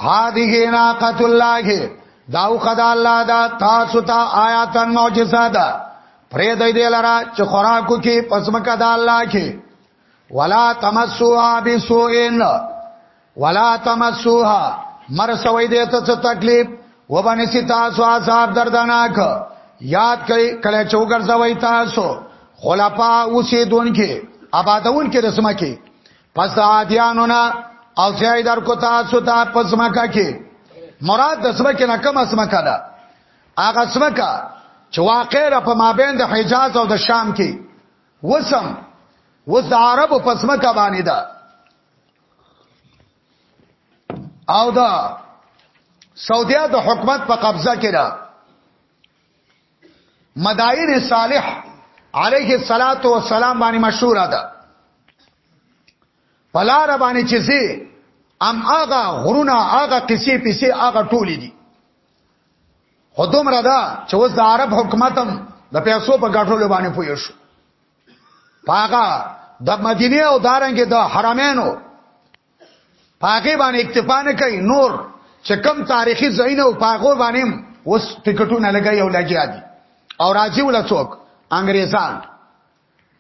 هذه ناقۃ الله داو خدا الله دا تاسو ته آیات معجزه ده پرې دای دی لرا چې خوراکو کې پسمکه ده الله کې ولا تمسوها بسوئن ولا تمسوها مرسوي دې ته څه تکلیف وبني سي تاسو عذاب دردناک یاد کړئ کله چې وګرځوي تاسو خلفا اوسې دونکو آبادون کې رسمه کې پس د عادیانو نه او ځای در کو تاسو ته پس مکه کې مراد د سمکه نه کوم سمکه ده هغه سمکه چې واقع په مابین د حجاز او د شام کې وسم وس د عربو پس مکه باندې ده او دا سعودیا د حکومت په قبضه کې ده مدائن صالح علیه الصلاۃ والسلام باندې مشهور ده پلار باندې چې زی ام هغه غرونه هغه قصې پیسې هغه ټولې دي خودم را ده چې اوس د عرب حکومتم د پیسو په ګټلو باندې پوه شو پاګه د مدینه او دارنګ د حرمینو پاګې باندې اکتفا نه کوي نور چې کم تاریخي ځایونه او پاګو باندې اوس ټیکټونه لګي او لګیا دي او راځي ولا څوک انګريزان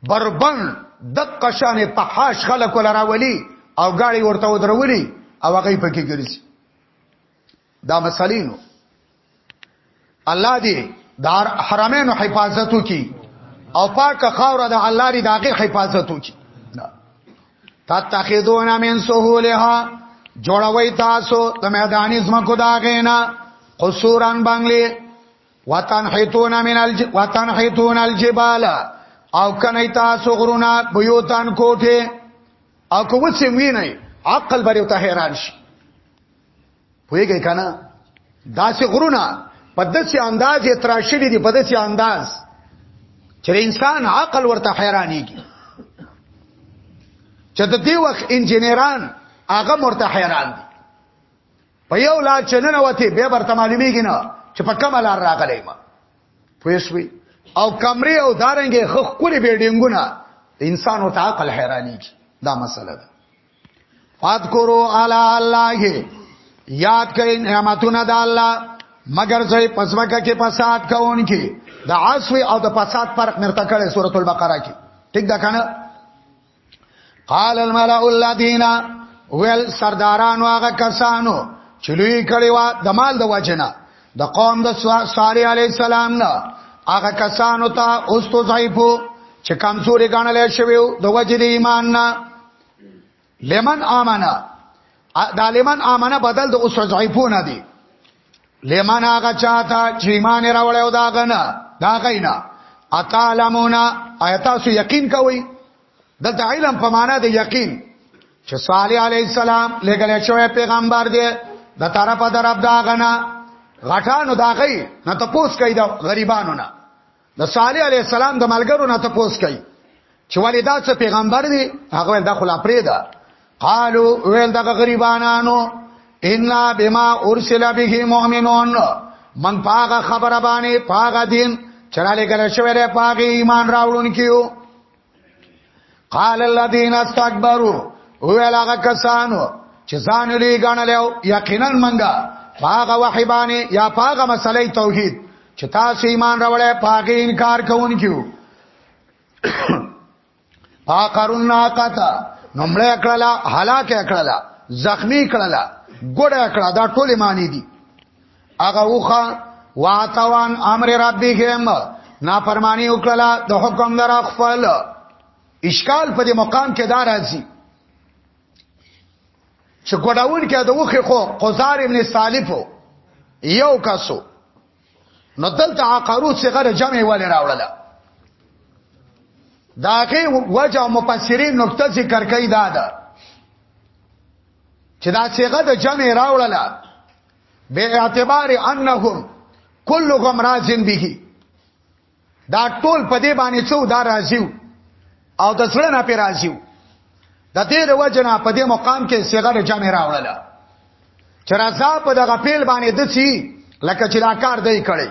بربن د قشانې په حاش خلک ولا راولي او غاړي ورته ودرولي او هغه پکې ګرځي دا مسلې نو الله دې دار حرمینو حفاظت وکي او پاک خاور د الله دې داغه حفاظت وکي تتخذون من سهولها جوړوي تاسو د میداني زمکو دا غینا قصوران بنگلي وتنحتون من الج وتنحتون الجبال او کنه تاسو غرونه بيوتان کوټه او کوڅه ویني عقل بری ته حیران شي پوهیږئ کنه داسې غرونه په داسې انداز یې تراشلې دي په داسې انداز چې انسان عقل ورته حیرانېږي چې د دې وخت انجنیران هغه مرته حیران دي په یو لا چننه وته به برته معلومیږي نه چې په کومه لار راغلی ما پوښوي او کمرې او دارنګې خخ کولې بلډینګونه انسان او تعقل حیرانېږي دا مسله ده اذکرو علی الله یاد کړئ نعمتونه د الله مگر زې پسوکه کې فساد کوون کې د عصف او د فساد فرق مرته کړي سورۃ البقره کې ټیک ده کنه قال الملأ الذين ول سردارانو هغه کسانو چې لوی کړي وا د مال د وجنه د قوم د صالح علی السلام نه هغه کسانو ته اوس تو ضعیفو چې کمزوري ګڼل شوی د وجې د ایمان نه لمن امنه دا لمن امنه بدل د اوس ضعیفونه دي لمن هغه چاته چې ایمان راوړی او دا غنه دا غینا اتعلمونا ایتاسو آية یقین کوي د علم په معنا د یقین چې صالح علی السلام لګل شوی پیغمبر دی د طرفه درب دا غنه غټانو دا غي نه تاسو کوي د غریبانو نه د صالح علی السلام د ملګرو نه تپوس کوي چې ولې دا څه پیغمبر دی هغه د خلا پرې ده قالو ویل دغه غریبانانو ان بما ارسل به مؤمنون من پاغه خبره باندې پاغه دین چراله کله شوی دی پاغه ایمان راوړون کیو قال الذين استكبروا هو هغه کسانو چې ځان لري غنل یقینا منګه هغه وحی باندې یا هغه مسلې توحید چې تاسو ایمان راوړې پاګه انکار کوونکیو پاکرون ناقتا نمړې کړلا هلاک کړلا زخمی کړلا ګډه کړه دا ټول معنی دي هغه وخه واتوان امر ربهم نافرمانی وکړه د حکم لره خپل اشکال په دې مقام کې دار راځي چې ګډاون کې د وخه خو قزار ابن سالفو یو کسو نو دلته عقارو صغره جمع ولې راوړله داغه وجه مفسرین نقطه ذکر کوي دا ده چې دا صغه د جمع راوړله به اعتبار انهم کلهم رازن به دا ټول په دې باندې څو دا راځیو او د څړ نه پی راځیو د دې د وجنا په دې مقام کې صيغه جمع راوړله چې رضا په دغه پیل باندې د چی لکه چې دا کار دی کړی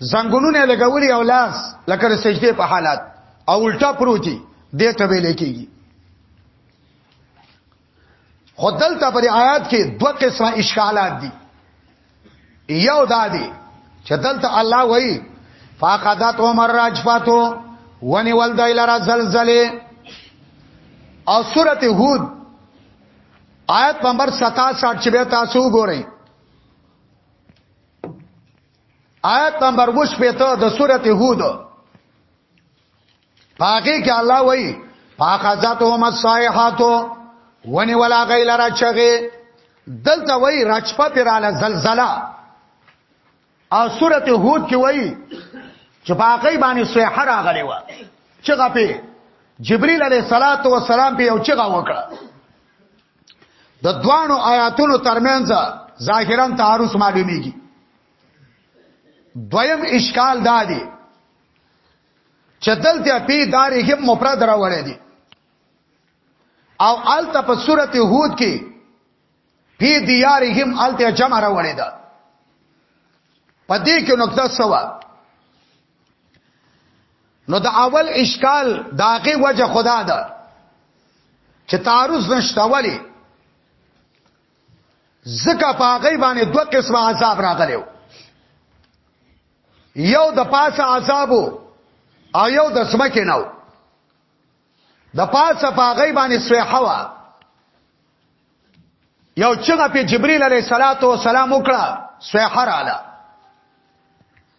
زنګونونه لګولي او لاس لکه د سجدې په حالت او الټا پروتي دې ته ویل کېږي خدل ته پر آیات کې دوه قسمه اشکالات دي یو دا دی چې دلته الله وایي فاقدت عمر راجفاتو ونی ول دای لرا زلزله او سورته هود آیت نمبر 67 چې به تاسو وګورئ آیت نمبر وش پیته د سورت هود پاکی که اللہ وی فاخذت هم الصائحاتو ونی ولا غیل را چغی دلتا وی رچپا پیرالا زلزلہ او سورت هود کی وی چې پاکی بانی صیحه را غلی و چغا پی جبریل علیہ السلام پی یو چغا وکړه د دوانو آیاتونو ترمنځ ظاهرا تعارض معلومیږي دویم اشکال دا دی چې دلته په داري کې مفرد راوړی دی او الته په سورته هود کې په دیارهم الته جمع راوړی ده په دې کې نقطه سوا نو د اول اشکال داغه وجه خدا ده چې تعارض نشته ولی زکه پاغی باندې دوه قسمه عذاب راغلیو یو د پاسه عذابو او یو د سمکه نو د پاسه پاغی باندې سویحه وا یو چغه په جبرئیل علیه السلام وکړه سویحه رااله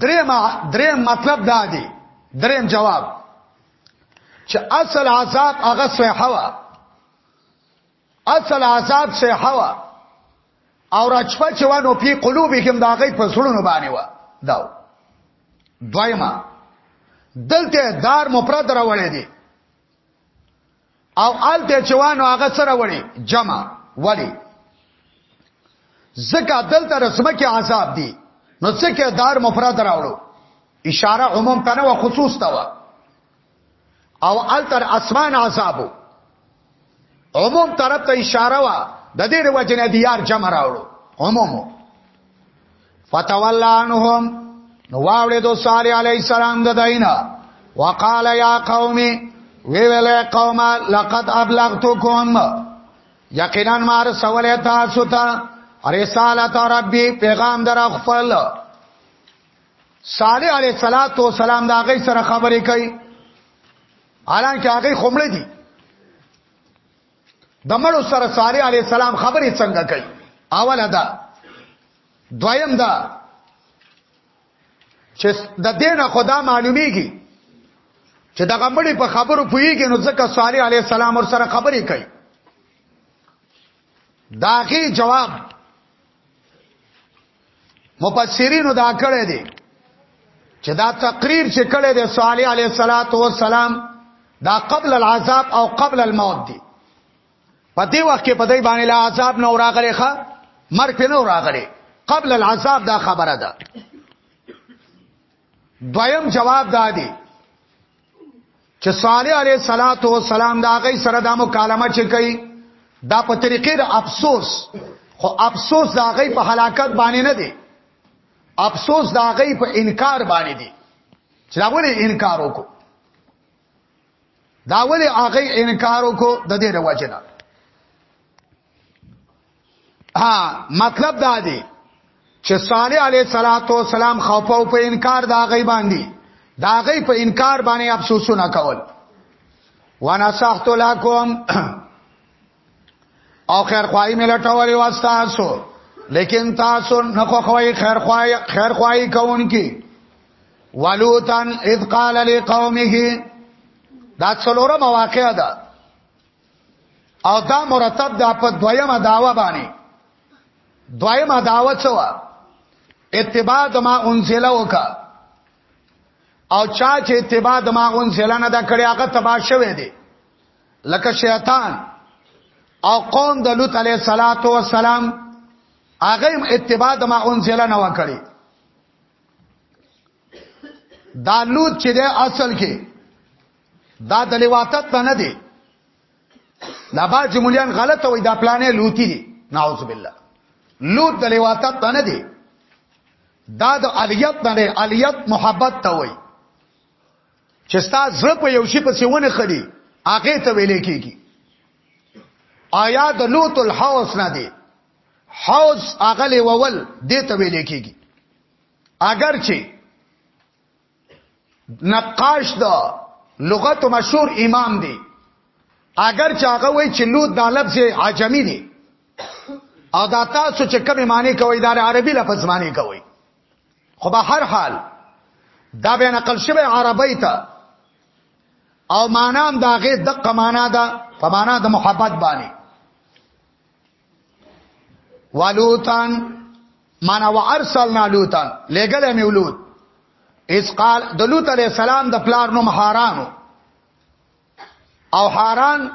دریم دریم مطلب دا دی دریم جواب چې اصل عذاب هغه صحه وا اصل عذاب صحه وا او راچپا چې وانو په قلوبهم دا غي په سړونو باندې وا دا دویما دلته دار مفرد راولې دي او آل ته چوانو هغه سره وړي جمع وړي زکه دلته رسمه کې عذاب دي نو څکه دار مفرد راوړو اشاره عموم ته نه و خصوص ته و او آل تر اسمان عذابو عموم طرف ته اشاره و د دې وجنه دي یار جمع راوړو عمومو فتولى عنهم نو واوړې دو صالح علی السلام د دینه وقال یا قومي وی ویلې قومه لقد ابلغتكم یقینا مار سوالې تاسو ته رسالت ربي پیغام در خپل صالح علیہ الصلات والسلام دا غي سره خبرې کوي حالانکه هغه خمړې دي د مړو سره صالح علی السلام خبرې څنګه کوي اوله دا دویم دا چې د دینه خدا معلومیږي چې د غمړي په خبرو پويږي نو ځکه صالح علی السلام ور سره خبرې کوي داغي جواب مفسرینو دا کړی دی چې دا تقریر چې کړی دی صالح علیه الصلاۃ والسلام دا قبل العذاب او قبل الموت دی په دې وخت کې په دې باندې لا عذاب نه راغلی ښا مرګ په نه راغلی قبل العذاب دا خبره ده دویم جواب دا دی چې صالح علیه صلوات و سلام دا غي سره د مکالمه چې کوي دا په طریقې د افسوس خو افسوس دا غي په هلاکت باندې نه دی افسوس دا غي په انکار باندې دی چې دا ولې انکار وکړو دا ولې هغه انکار وکړو د دې وجه نه ها مطلب دا دی چې صالح علیه صلوات و سلام خپاو په انکار دا غي باندې دا غي په انکار باندې افسوسونه کول وانا سخت لکم او خیر خوای مې لټولې واستاسو لیکن تاسو نه خو خوای خیر خوای خیر خوای کون کی ولوتن اذ قال لقومه دا څلورم واقعا ده او دا مرتب دا په دویمه داوا باندې دویمه داوا څه وا اتباع د ما انزله وکا او چا چې اتباع د ما انزله نه دا کړی هغه تبا شوه دی لکه شیطان او قوم د لوط علیه صلاتو والسلام هغه اتباع د ما انزله نه وکړي دا لوط چې د اصل کې دا د لواطت ته نه دی دا با چې مليان غلط وي دا پلانې لوتی دي نعوذ بالله لوت د لواطت ته نه دی دا د الیت نه دی الیت محبت ته وي چې ستا زړه په یو شي په سیونه خړي هغه ته ویلې کیږي آیا د لوت الحوس نه دی حوس اغلی وول دې ته ویلې کیږي اگر چې نقاش دا لغت مشهور امام دی اگر چې هغه وای چې لوط دا لفظ عجمی دی او دا تاسو چې کوم معنی کوي دا عربي لفظ معنی کوي خو به هر حال دا به نقل شوی عربی ته او معنا هم داغه دقه معنا ده په معنا د محبت باندې ولوتان معنا وارسلنا لوتان لګل مې ولوت اس قال د لوط علی السلام د پلار نوم هارانو او هاران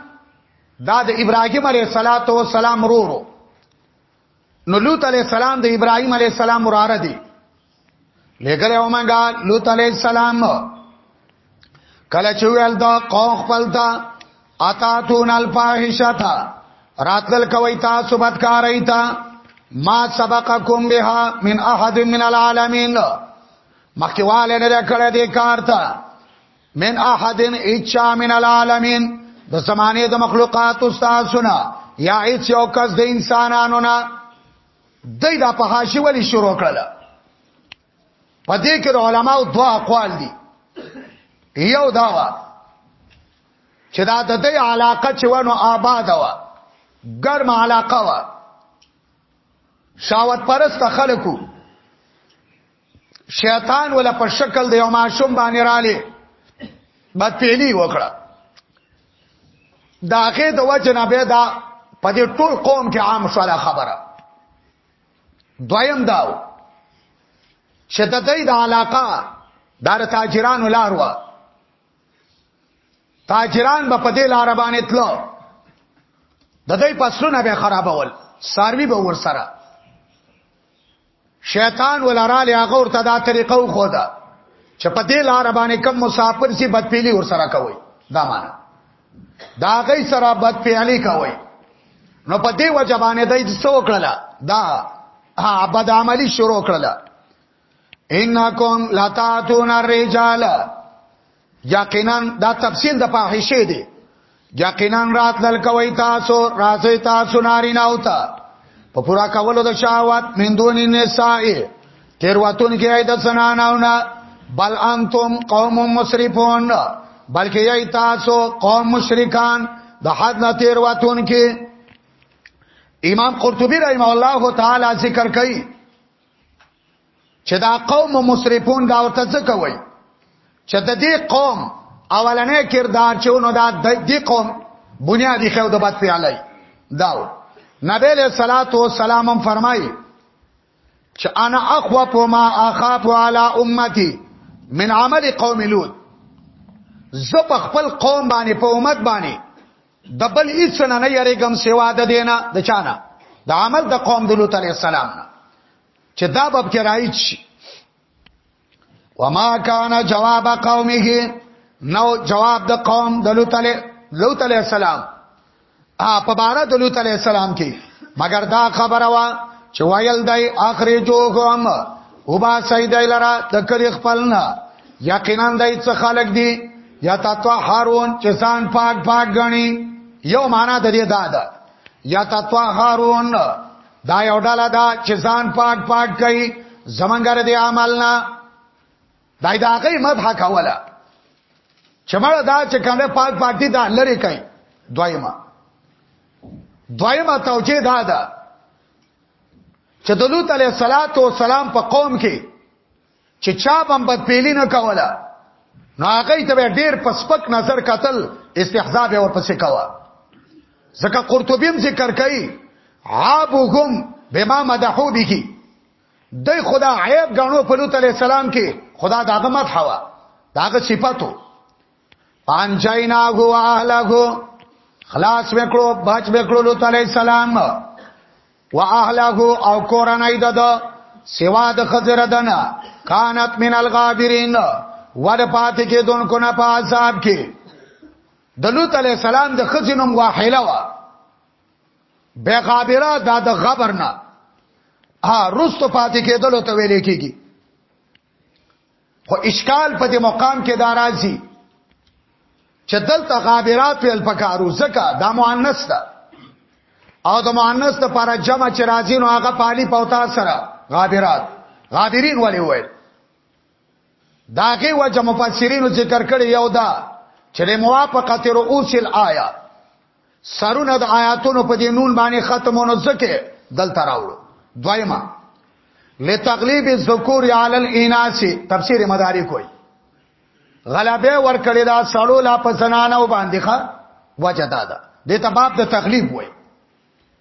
دا د ابراهیم علی السلام ورورو نو لوط علی السلام د ابراهیم علی السلام وراره دی لګره اومنګا لوط علی السلام کله چې ویل دا قوم خپل تا اتاتون الفاحشتا راتل کوي تاسو بدکارای تا ما سبقکم بها من احد من العالمین مخکواله نه کړه دې کار ته من احد اچا من العالمین د زمانه د مخلوقات استاد سنا یا اچ یو کس د انسانانو نه دای دا په حاشیه ولی شروع کړل په دې کې علماء دوا اقوال دي یو دا وا چې دا د دې علاقه چې ونه آباد وا ګرم علاقه وا شاوت پرست خلکو شیطان ولا په شکل د یو ماشوم باندې رااله بد پیلی وکړه دا هغه د وجه نه به دا په دې ټول قوم کې عام شوه خبره دویم داو چې د دې د علاقه دار تاجرانو لار و تاجران به په دې لار باندې تلو د دې پسونه به خرابول ساروی به ور سره شیطان ولراله هغه ورته دا طریقه خو ده چې په دې لار باندې کم مسافر سي بدپیلی ور سره کوي دا معنا دا غي سره بدپیلی کوي نو په دې وجه باندې دای څه وکړه دا ها بد عملی شروع کړل انکم لتاتون الرجال یقینا دا تفصیل د فاحشه دی یقینا رات لل کوي تاسو راځي تاسو ناری نه اوتا په پورا کولو د شاوات مندون نساء تیر واتون کې اې د سناناونه بل انتم قوم مسرفون بلکې یی تاسو قوم مشرکان د حد نه تیر واتون کې امام قرطبي رحم الله تعالی ذکر کوي چې دا قوم مسرفون دا ورته څه کوي چې د دې قوم اولنې کردار چې نو دا د دې قوم بنیادی خو د بد پیالای داو نبی له صلوات و سلام هم فرمایي چې انا اخوف ما اخاف على امتي من عمل قوم لوط زه په خپل قوم باندې په امت باندې دبل هیڅ نه نه یریګم سوا د دینا د چانا د عمل د قوم د لوط علی السلام نه چې دا باب کې راځي شي وما کان جواب قومه نو جواب د قوم د لوط علی لوط علی السلام ا په بار د لوط علی السلام کې مگر دا خبره وا چې وایل دای اخري جوهم وبا سیدای لرا د کلی خپلنا یقینا دای څه خلق دی یا تطهرون چې ځان پاک پاک غني یو معنا د دې دا ده یا تطهرون دا یو ډاله دا چې ځان پاک پاک کوي زمنګر دې عملنا دای دا غي مدح کوله چې مړه دا چې کنه پاک پاک دي دا لری کوي دویمه دویمه توجیه دا ده چې د لوط علیه السلام په قوم کې چې چا بم بد پیلی نه کوله نو هغه ته به ډیر پسپک نظر قتل استحزاء به ورپسې کاوه ځکه قرطبی هم ذکر کوي عابهم بما مدحو به دای خدا عیب غاڼو په لوط علی السلام کې خدا داغه مدح وا داغه صفاتو پانچاینا هو اهلکو خلاص وکړو بچ وکړو لوط علی السلام و اهلکو او کورنۍ دده سوا د خزر دنا کانت من الغابرین ور پات کې دون کو نه په عذاب کې د لوط علی السلام د خزینم واحله وا بے غابره دا د غبر نه ها رست پات کې دلو ته ویلې کېږي خو اشکال په دې مقام کې دا راځي چې دلته غابرات په الفکارو زکه دا مؤنث ده او د مؤنث لپاره جمع چې راځي نو هغه پالي پوتا سره غابرات غابرین ولې وایي داغه وجه مفسرین ذکر کړي یو دا چې موافقت رؤوس الایا سرونه د آیاتونو په دې نون باندې ختمونه ځکه دلته راوړو دویما لتغلیب الذکور علی الاناث تفسیر مدارک وای غلبه ور کړی دا سړو لا په زنانو باندې ښه وجه دا ده د تباب د تغلیب وای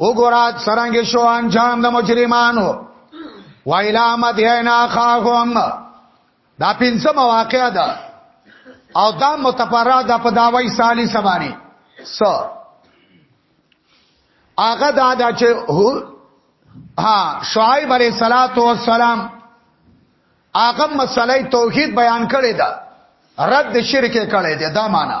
وګورات سرنګ شو انجام د مجرمانو وایلا مدینا خاهم دا پنځه مواقع ده او دا متفرع ده په داوی سالی سبانی س هغه دا دا چې ها شعیب علیہ الصلات والسلام هغه مسلې توحید بیان کړی دا رد شرک کړی دا, دا معنا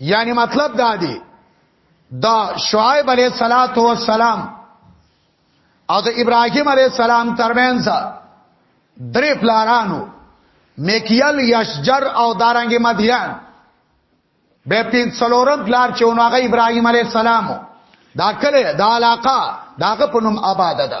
یعنی مطلب دا دی دا شعیب علیہ الصلات والسلام او د ابراهیم علیہ السلام ترمنځ درې پلارانو میکیل یشجر او دارنګ مدیان به پین څلورم پلار چې اونغه ابراهیم علیه السلام دا کله دا علاقه داغه په نوم آباد ده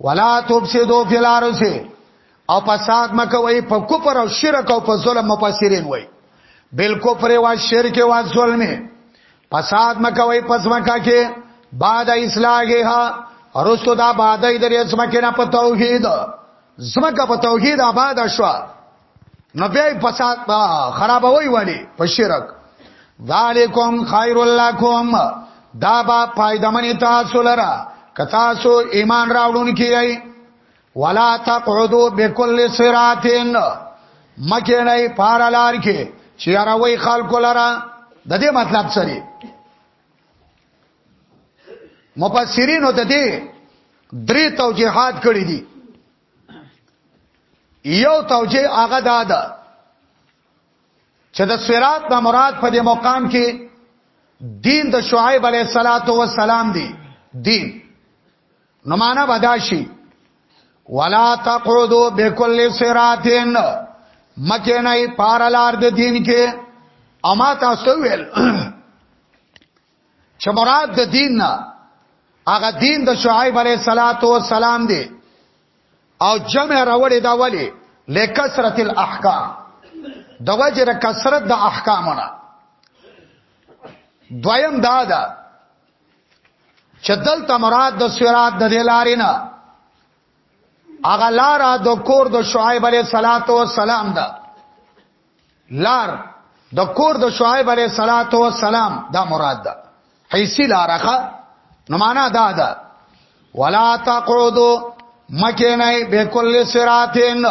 ولا تفسدوا فی الارض او فساد مکه وای په کفر او شرک او په ظلم مفسرین وای بل کفر او شرک او ظلم فساد مکه وای پس مکه کې بعد اصلاحها ارستو دا بعد ایدری اسمکه نه په توحید زمکه په توحید آباد شو نو بیا فساد خرابوي والی په شرک ذالکم خیر لکم دا با پایدمن تاسو لرا کتا سو ایمان راوړون کیای ولا تقعدوا بكل صراط مکه نه پار لار کې چې راوي خلق لرا د دې مطلب سری مفسرین ته دې درې توجيهات کړی دي یو توجیه هغه دا ده چې د صراط نه مراد په دې مقام کې دین د شعیب علیه الصلاۃ والسلام دی دین نو معنا بداشي ولا تقعدوا بكل صراط مکه نه پارلار د دین کې اما تاسو ویل چې مراد د دین نه هغه دین د شعیب علیه صلاتو والسلام دی او جمع راوړی دا ولی لکثرت الاحکام د وجر کثرت د احکامونه دویم دا ده چې دلته مراد د سورات د دلارې نه اغه لارا د کور د شعیب علیه صلاتو والسلام ده لار د کور د شعیب علیه صلوات و سلام دا مراد ده حیثی لارخه نو معنا دا ده ولا تقعدو مکه نه به کل صراطین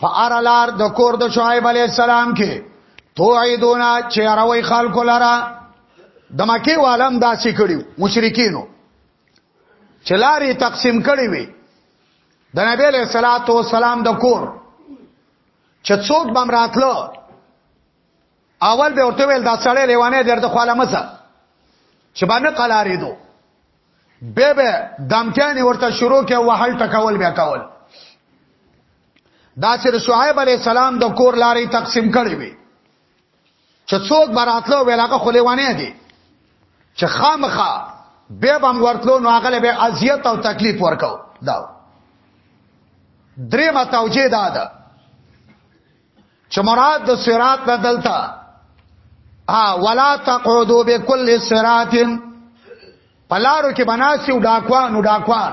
فار لار د کور د شعیب علیه السلام کې توعدونا چې اروي خلق لرا د مکه والم داسې کړیو مشرکینو چلاری تقسیم کړی وی د نبی له صلوات و سلام د کور چې څوک بم راتلو اول به ورته ویل دا سړی لیوانه درته خاله مسه چې باندې قلارې دو به به دمکانی ورته شروع کې وحل ټکول بیا کول دا چې شعیب علی السلام د کور لارې تقسیم کړې وي چې څوک براتلو ویلاګه خلیوانه دي چې خامخه به بم ورتلو نو هغه به اذیت او تکلیف ورکاو دا درې متوجه دا ده چې مراد د صراط نه دلته ها ولا تقعدوا بكل صراط پلارو کې بناسي او ډاکوان او ډاکوان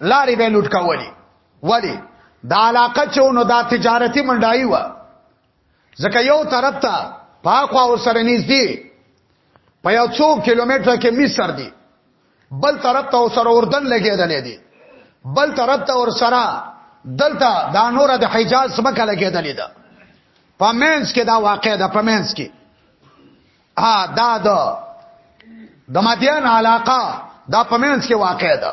لارې به لټ کولې ولی دا علاقه چې نو دا تجارتي منډای و ځکه یو طرف ته پاخوا او سره نږدې په یو څو کیلومتر کې مصر دی بل طرف ته او سره اردن لګیدل دی بل طرف ته اور سره دلته دا نور د حجاز سمکه لګیدل دی په مینس کې دا واقع ده په مینس کې ا دا د د مدین علاقه دا پمنس کې واقع ده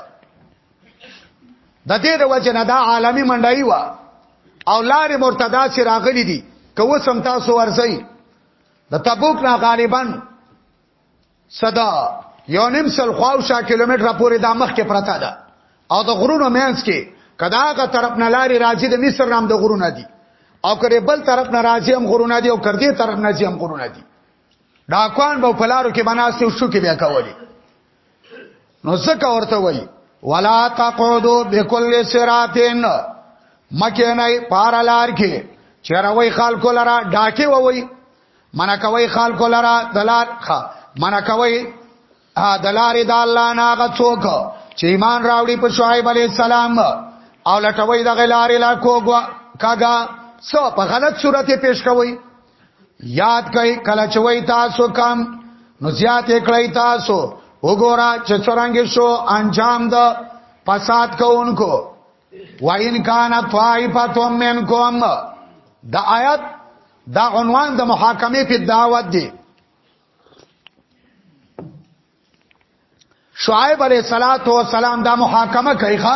د دې د وجه نه دا عالمی منډای و او لار مرتدا چې راغلي دي که وسم تاسو ورځي د تبوک نه غالبا صدا یو نیم سل خواو شا کیلومتر پورې دا مخ کې پرتا ده او د غرونو مینس کې کداغه طرف نه لاري راځي د مصر نام د غرونه دي او کړي بل طرف نه راځي هم غرونه دي او کړي طرف نه راځي هم غرونه دي ډاکوان به پلارو کې بناسي او شو کې بیا کوي نو ځکه ورته وایي ولا تقعدوا بكل صراط مکه نه پار لار کې چروي خلکو لرا ډاکي ووي منا کوي خلکو لرا دلار خا منا کوي ا دلارې د الله ناغه څوک چې ایمان راوړي په شعیب علی السلام او لټوي د غلارې لا کوګه کاګه سو په غلط صورت پیش کوي یاد کړئ کله چې وای تاسو کم نو زیات کړئ تاسو وګورا چې څنګه شو انجام د فساد کوونکو وَإِن كَانَ طَائِفَةٌ مِّنكُمْ دا آیات دا عنوان د محاکمه په دعوت دی شعیب علیہ الصلات والسلام دا محاکمه کوي ښا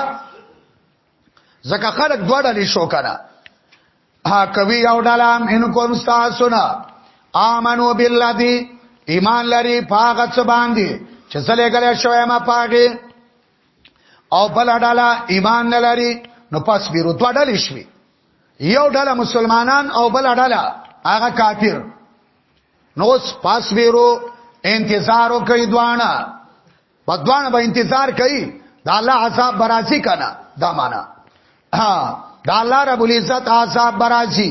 زکه خلق دوه ډلې شو کنه ها کوي او ډلام ان کوم ساسونه امنو بالذی ایمان لري پاغه څه باندې چې زله ګل شوې ما پاغه او بل ډله ایمان نه لري نو پس بیرو دوه ډلې شوي یو ډله مسلمانان او بل ډله هغه کافر نو سپاس ویرو انتظار کوي دوانه په دوانه به انتظار کوي دا الله عذاب برازي کنه دا معنا دا الله رب العزت عذاب برازي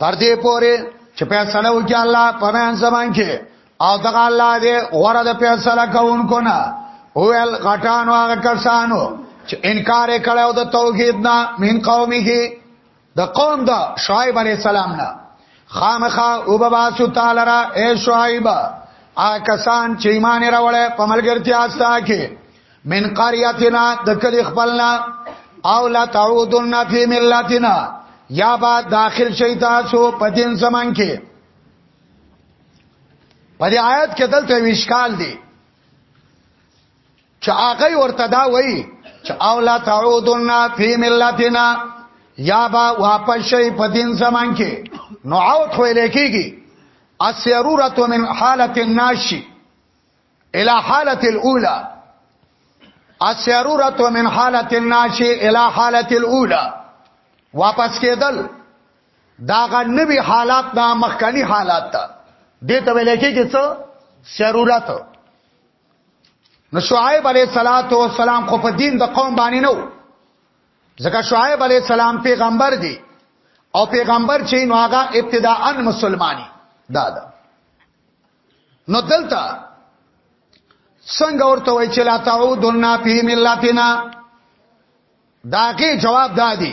تر دې پوره چې فیصله وکړي الله په من زمان کې او دغه الله دې غره د فیصله کوونکو نه اول غټانو هغه کسانو چې انکار کړو د توحید نه من قومه د قوم د شعیب علی السلام نه خامخا او باسو تعالی را اے شعیب آ کسان چې ایمان راوړل په ملګرتیا استا کې من قريتنا د کلی خپلنا او لا تعودن فی ملتنا یا با داخل شي تاسو په دین زمان کې په دې آیت کې دلته ویشکال دی چې هغه ورته دا وایي چې او لا تعودنا فی ملتنا یا با واپس شي په دین زمان کې نو عود خو لیکيږي السرورت من حالت الناشی الى حالت الاولى السرورت من حالت الناشی الى حالت الاولى واپس کېدل داغه نوی حالات دا مخکنی حالات ته دې ته ویل کېږي څه سرورت نو شعیب علیه الصلاۃ والسلام خو په دین د قوم باندې نو ځکه شعیب علیه السلام پیغمبر دی او پیغمبر چې نو هغه ابتداءا مسلمانی دادا نو دلته څنګه ورته وای چې لا تعودنا فی ملتنا داګه جواب دادی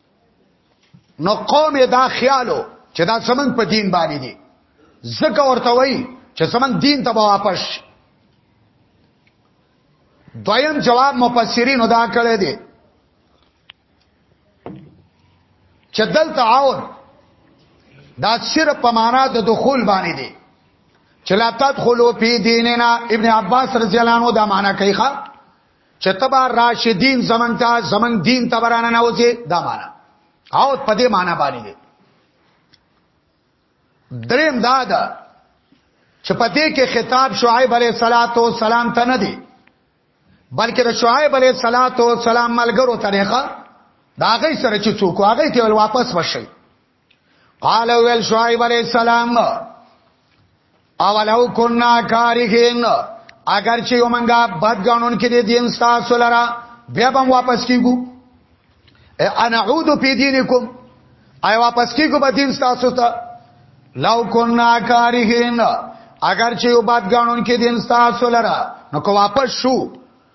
نو قوم دا خیالو چې دا سمن په دین باندې دي زکه ورته وای چې سمن دین ته واپس دویم جواب مفسرین دا کړی دی چې دلته عون دا صرف په معنا د دخول باندې دی چې لا تدخلوا فی دیننا ابن عباس رضی الله عنه دا معنا کوي ښا چې تبا راشدین زمنګ ته زمنګ دین ته ورانه نه وځي دا معنا او په دې معنا باندې دي دریم دا ده چې په دې کې خطاب شعیب علیه صلاتو سلام ته نه دی بلکې د شعیب علیه صلاتو سلام ملګرو طریقه دا غي سره چې څوک هغه ته واپس وشي قال ویل شعیب علیہ السلام اولو کنا کارهین اگر چې یو منګه بد غنون کې دې دین تاسو لرا بیا به واپس کیګو انا اعود فی دینکم ای واپس کیګو به دین تاسو ته لو کنا کارهین اگر چې یو بد غنون کې دین تاسو لرا نو کو واپس شو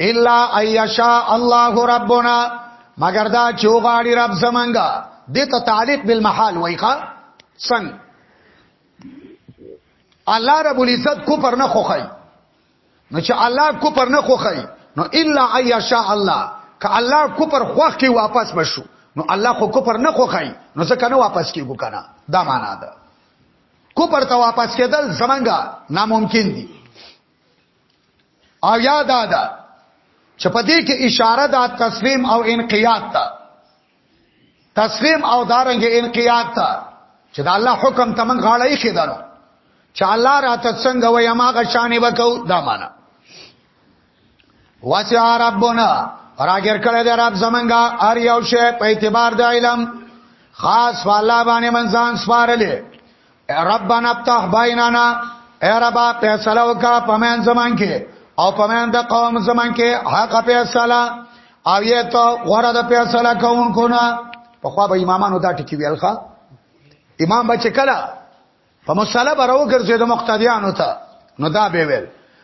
الا ايشاء الله ربنا مگر دا چې وغاړي رب زمنګا دته تعلق بالمحال وایخه څنګه الله رب العزت کو پر نه خوخی نو چې الله کو پر نه خوخی نو الا ايشاء الله که الله کو پر خوخ کې واپس بشو نو الله خو کو پر نه خوخی نو ځکه نه واپس کیږو کنه دا معنا ده کو پر ته واپس کېدل زمنګا ناممکن دي او یاد ده چې په دې کې اشاره ده تسلیم او انقیاد ته تسلیم او دارنګ انقیاد ته چې دا الله حکم ته من غاړه یې خېدانو چې الله راته څنګه وای ما غشانې وکاو دا معنا واسع ربنا راګر کړه دې رب زمنګا ار یو شی په اعتبار د علم خاص والله باندې من ځان سپارلې ربنا افتح بیننا اے ربا فیصله وکا پمن زمان کې او پمن د قوم زمان کې حق فیصله او یې ته غره د فیصله کوونکو نه په خو به امامانو دا ټکی ویلخه امام بچ کله په مصالحه برو ګرځي د مقتدیانو ته نو دا به ویل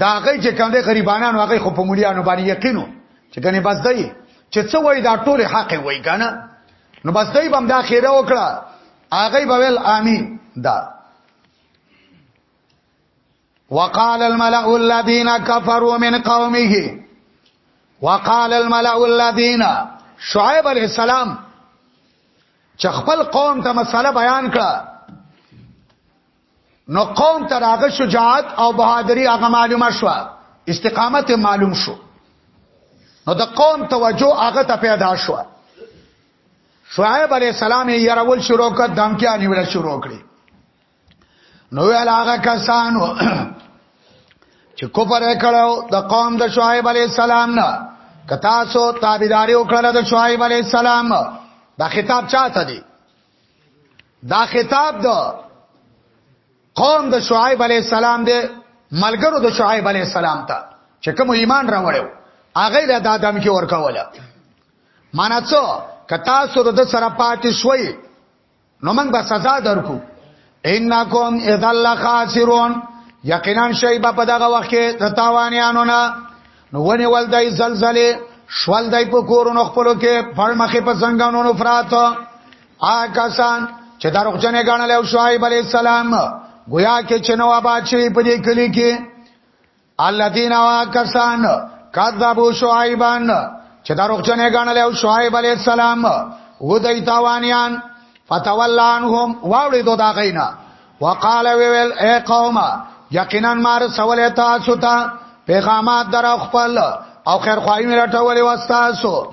دا هغه چې کوم دي غریبانو هغه خو په مليانو باندې یقینو چې کني بس دی چې څه وای دا ټول حق وای کنه نو بس دی بم دا خیره وکړه هغه به ویل امين دا وقال الملأ الذين كفروا من قومه وقال الملأ الذين شعيب عليه السلام چې خپل قوم ته مسله بیان کړه نو قوم تر هغه شجاعت او بهادری هغه معلومه شو استقامت معلوم شو نو د قوم توجه هغه ته پیدا شو شعیب علی السلام یې يرول شروع کړ دمکیا نیول شروع کړی نو ویل هغه کسانو چې کوپر کړو د قوم د شعیب علی السلام نه کتا سو تابعداري وکړه د شعیب علی السلام دا خطاب چاته دی دا خطاب د قوم د شعیب علی السلام دی ملګرو د شعیب علی السلام ته چې کوم ایمان راوړیو هغه له د ادم کې ورکوله معنا څه کتا سره د سره پاتې شوي نو موږ به سزا درکو انکم اذا لخاسرون یقینا شیبه په دغه وخت کې د تاوانیانو نه نو ونی ول دای زلزلې شوال دای په کورونو خپل کې پړ مخې په څنګهونو فرات آکسان چې دروغجنې غاڼه له شعیب علی السلام گویا کې چنو آباد شوی په دې کلی کې الذين واكسان کذبوا شعيبا چې دروغجنې غنل او شعيب عليه السلام و دای تاوانيان فتولانهم واوړي دو دا غینا وقال ویل اے قوم یقینا مار سوال تاسو ته پیغامات در خپل او خیر خوایي مې راټولې واستا سو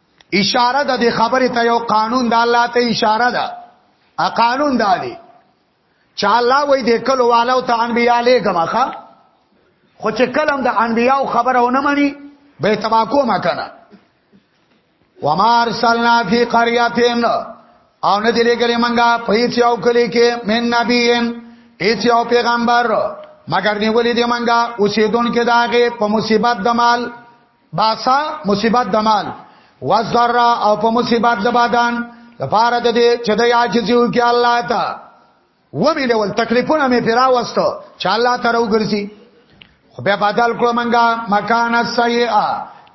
اشاره د دې خبره ته یو قانون د الله ته اشاره ده ا قانون دا دی چې الله وای د کلو والو ته انبیا لګمخه خو چې کلم د انبیاو خبره ونه مانی به تبا کومه کنه وما ارسلنا فی قريه او نه دی لګلې منګه په هیڅ یو کلی کې من نبیین هیڅ یو پیغمبر مگر نیولې دی منګه اوسېدون کې داغه په مصیبت د مال باسا مصیبت د مال وزر او په مصیبت د بادان لپاره د دې چې د یاجزیو کې الله ته ومه ډول تکلیفونه مې پیرا وستو چې الله ته راوګرځي خو بیا بدل کړو منګه مکان السیئه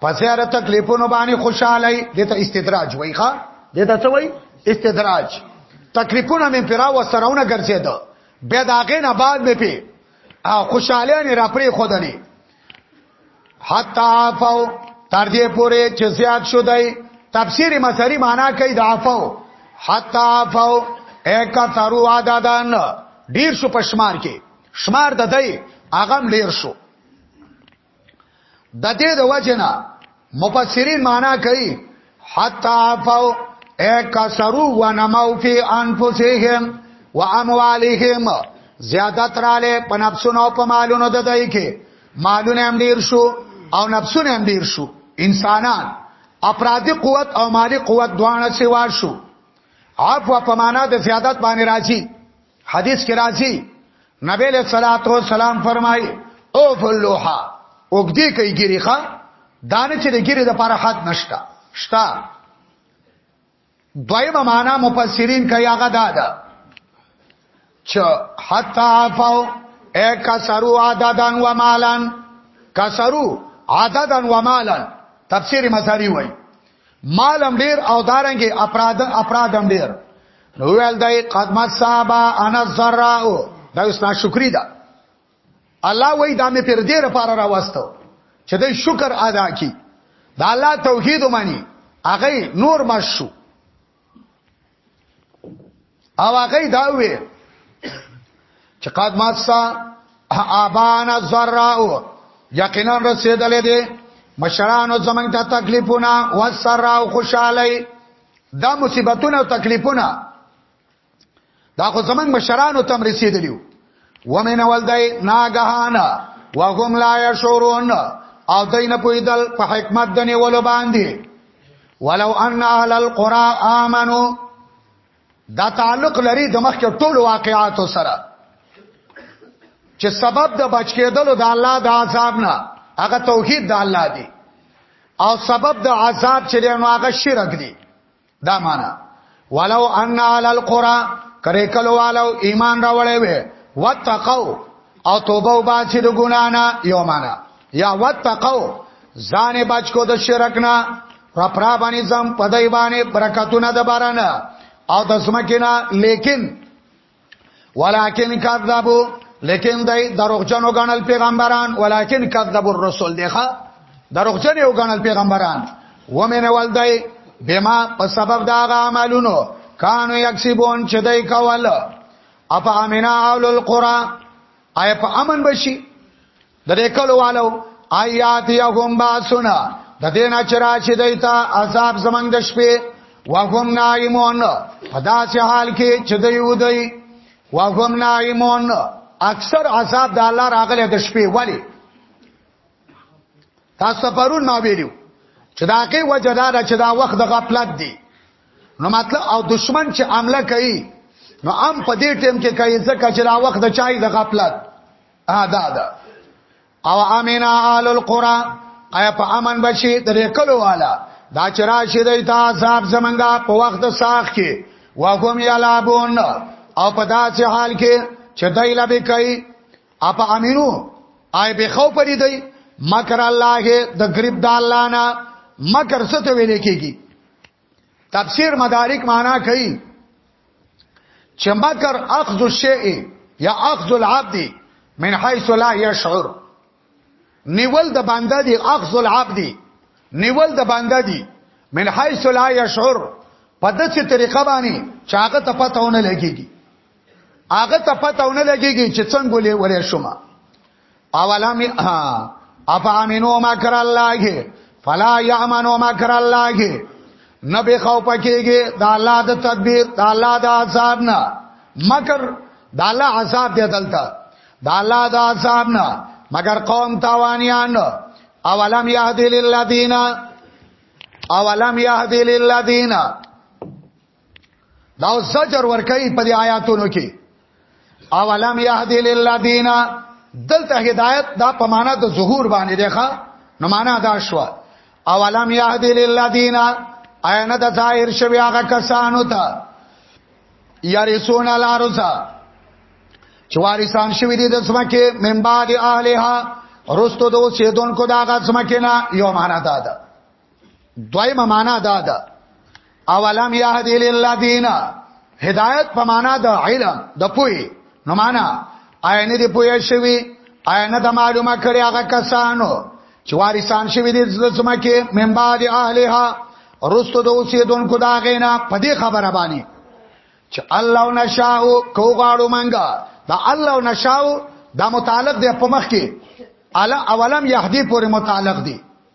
پس هر تکلیفونه باندې خوشاله دي ته استدراج وای ښا دې ته څه وای استدراج تکلیفونه مې پیرا وسرونه ګرځیدو بیا داغه نه بعد مې پی خوشاله نه را پرې خودلې حتا عفو تر دې پورې چې زیات شو دی تفسیر مسری معنا کوي د عفو حتا عفو اک ترو عددان ډیر شو پشمار کې شمار د دی اغم ډیر شو د دې د وجنه مفسرین معنا کوي حتا فو اکثرو ونمو فی انفسهم واموالهم زیادت رااله په نفسونو او په مالونو د دای کې مالونه هم ډیر شو او نفسونه هم ډیر شو انسانان افرادی قوت او مالی قوت دواړه سیوا شو عفو په معنا د زیادت باندې راځي حدیث کې راځي نبی له صلوات و سلام فرمای او فلوحا وګدي کوي ګریخه دانه چې د ګری د لپاره حد نشتا شتا دویمه معنا مفسرین کوي هغه دا ده چې حتا فاو اک سرو عددن و مالن کسرو عددن و مالن تفسیر مزاری وای مال هم ډیر او دارنګي اپراد اپراد هم ډیر نو ویل دای قدم صاحب انا زراو دا اوس ناشکری ده الله وای دا مې پر دې لپاره راوستو چې د شکر ادا کی دا الله توحید مانی هغه نور مشو او هغه دا وی چې قد ماسا ابان الذراء یقینا رسیدلې دي مشرانو زمنګ ته تکلیفونه وسراء خوشالۍ دا مصیبتونه او تکلیفونه دا خو زمنګ مشرانو تم رسیدلیو ومن ولدای ناګهان وهم لا یشورون او دین پویدل په حکمت د نیولو باندې ولو ان اهل القرى امنو دا تعلق لري د مخکې ټول واقعاتو سره چې سبب د بچ کېدلو د الله د عذاب نه هغه توحید د الله دی او سبب د عذاب چې نو هغه شرک دی دا معنا ولو ان علی القرى کرے کلو والو ایمان راوړې وې وتقو او توبه وباسي د ګنا نه یو معنا یا وتقو ځان بچ کو د شرک نه را پرا باندې زم پدای باندې برکتونه د باران او د سمکینا لیکن ولکن کذبو لیکن دای دروغجن وګڼل پیغمبران ولکن کذب الرسل دیخه دروغجن وګڼل پیغمبران ومن ولدای بما په سبب دا عملونو کانو یکسبون چې دای کول اپا امنا اول القرى آیا په امن بشي د دې کلو والو آیات یهم باسنا د دې نه چرآ چې دیتا عذاب زمنګ د شپې وهم نایمون په داسې حال کې چې دی ودی وهم نایمون اکثر عذاب د الله راغله د شپې ولی تاسو پرون ما ویلو چې دا کې وجه دا چې دا وخت د غفلت دی نو مطلب او دشمن چې عمله کوي نو ام په دې ټیم کې کوي ځکه چې دا وخت د چای د غفلت ادا دا او امینا آل القرا ایا په امن بشي د کلو والا دا چرآ شي د عذاب زمنګا په وخت ساخ کې وهم یلابون او په داسې حال کې چې دای لبه کوي اپا امینو آی به خو پرې دی مکر الله د غریب د الله نه مکر څه ته ویل کېږي تفسیر مدارک معنا کوي چې مکر اخذ الشیء یا اخذ العبد من حيث لا يشعر نیول د بنده دی اخذ العبد نیول د بنده دی من حيث لا يشعر په دغه طریقه باندې چې هغه ته پتهونه لګيږي هغه ته پتهونه لګيږي چې څنګه ولې ولې شوما اولم افامنو مکر الله فلا یامنو مکر الله نه به خو پکېږي د الله د تدبیر د الله د عذاب نه مکر د الله عذاب دی دلته د الله د عذاب نه مگر قوم تاوانیان اولم یهدی للذین اولم یهدی للذین دا زجر ورکړي په دې آیاتونو کې او علم یهدی للذین دلته هدایت دا په معنا د ظهور باندې دی ښا نو معنا دا شو او علم یهدی للذین عین د ظاهر شوی هغه کسانو ته یارسون الارزا چې وارثان شوی دي د سمکه من بعد اهلها رستو دو سیدون کو دا غا سمکه نه یو معنا دا ده دویمه معنا دا ده اولم یهد للذین هدایت په معنا د علم د پوی نو معنا آینه نه دی پوی شوی آینه نه د معلومه کړی هغه کسانو چې وارثان شوی دي د سمکه من بعد اهلها رستو د اوسیدونکو دا غینا په دې خبره باندې چې الله نشاو کو غاړو منګه دا الله نشاو دا متعلق دی په مخ کې الا اولم یهدی پورې متعلق دی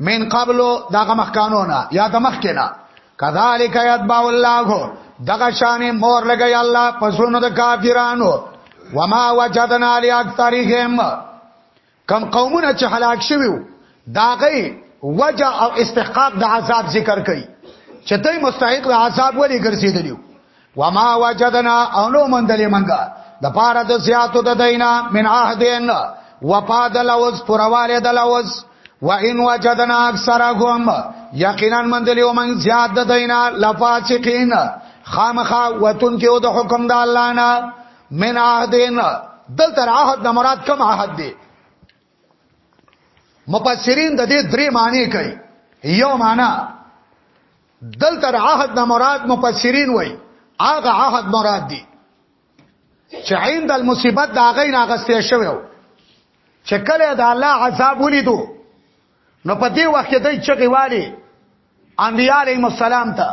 من قبل دغه مخکانو نه یا د مخکنا کذالک یتبع الله دغه شان مور لګی الله پسونو د کافرانو وما وجدنا لاکثرهم کم قومونه چې هلاک شویو داغه وجه او استحقاق د عذاب ذکر کړي چې دوی مستحق د عذاب ولې ګرځیدلیو وما وجدنا او نو مندلې منګه د پاره د زیاتو د دینا من عهدین وفا د لوز پرواله د لوز و ان وجدنا اکثرهم یقینا مندلې ومن زیات د دینا لفاسقین خامخا وتون کې او د حکم د الله نه من عهدین دلته عهد د مراد کوم عهد دی مفسرین د دې درې معنی کوي یو معنی دل تر عهد نه مراد مفسرین وای هغه عهد مراد دی چې عند المصیبت دا غین هغه ستې شوی چې کله د الله عذاب ولیدو نو په دې وخت کې دای چغي والی انبیاء علیهم السلام ته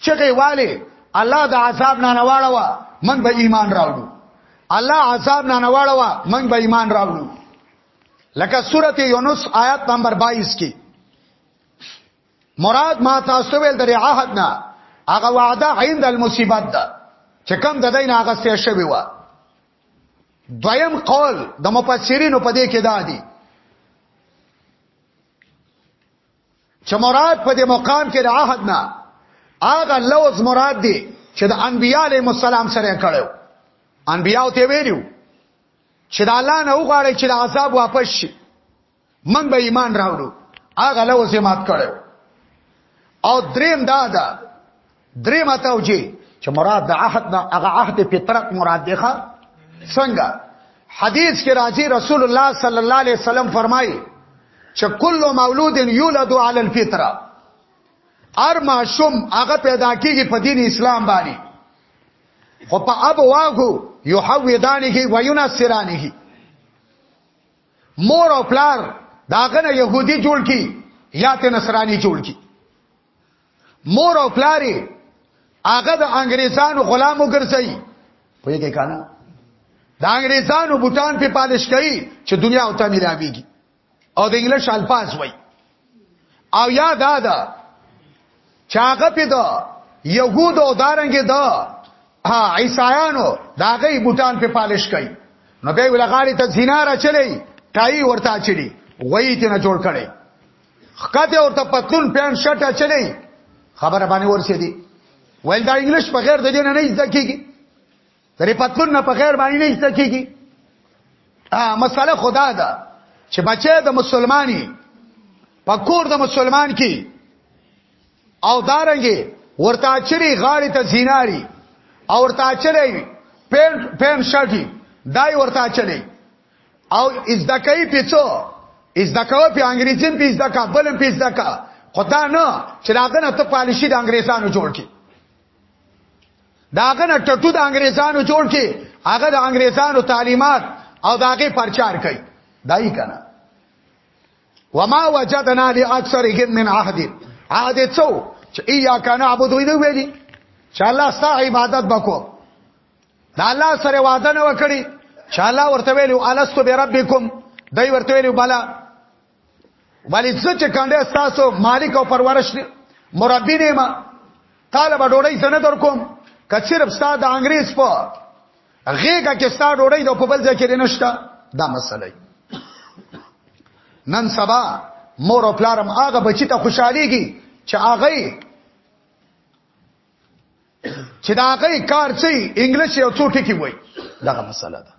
چغه والے الله د عذاب نه نواړوا من به ایمان راوړو الله عذاب نه نواړوا من به ایمان راوړو لکه سورته یونس آیات نمبر 22 کې مراد ما تاسو ویل درې عهد نه هغه وعده عند المصیبت ده چې کم د دین هغه څه شوی و دویم قول د مفسرینو په دې کې دا دی چې مراد په دې مقام کې د عهد نه هغه لوز مراد دی چې د انبیاء علیهم السلام سره کړو انبیاء ته ویلو چې د الله نه وغواړي چې د عذاب واپس شي من به ایمان راوړو هغه لوز یې مات کړو او دریم دا ده درې ماته او جی چې مراد د عهد نه هغه عهد فطرت مراد دی ښا څنګه حدیث کې راځي رسول الله صلی الله علیه وسلم فرمایي چې کل مولود یولد علی الفطره ار ماشوم هغه پیدا کیږي په دین اسلام باندې خو په اب واغو یحویدانه و ینصرانه مور او پلار داغه نه يهودي جوړ کی یا ته نصرانی جوړ کی مور او پلاری هغه د انګريزانو غلامو ګرځي په یوه کانا د انګريزانو بوتان په پالش کوي چې دنیا او ته ملاويږي او د انګلیش الفاظ وای او یا دا دا چاغه په دا يهود او دارنګ دا ها عیسایانو دا غي بوتان په پالش کوي نو به ولغاړي ته زیناره چلی ټای ورته چلی وای ته نه جوړ کړي خکته ورته پتلون پینټ شرټ اچلې خبره باندې ورسې دي ویل دا انګلیش په غیر د دې نه نه زده کیږي درې پتلون نه په غیر باندې نه زده کیږي ا مساله خدا ده چې بچي د مسلمانۍ په کور د مسلمان کې او دارنګي ورته چری غاړې ته زیناری او ورته چری پینټ پینټ شرټي دای ورته چلی او ازدا کوي پیڅو ازدا کوي په انګریزي په ازدا کا بل په ازدا کا خدا نه چې راغه نه ته پالیشي د انګریزانو جوړ کی داغه نه ټټو د انګریزانو جوړ کی هغه د انګریزانو تعلیمات او داغه پرچار کوي دای کنه وما وجدنا لاکثرهم من عهد عهد څو چې ایا کنه عبادت ویلي چې الله ستاسو عبادت وکړو دا الله سره وعده نه وکړي چې الله ورته ویلو الستو بربکم دای ورته ویلو بالا ولی څه چې کنده تاسو مالک او پرورش نه مربی نه ما طالب ډوړی زنه در کوم کچیر بستا د انګريز په غیګه کې ستا ډوړی د په بل ځای کې نشته دا مسله نن سبا مور او پلارم هغه بچی ته خوشحاليږي چې هغه چې دا غي کار چي انګلیش یو څو ټکی وای دغه مسله ده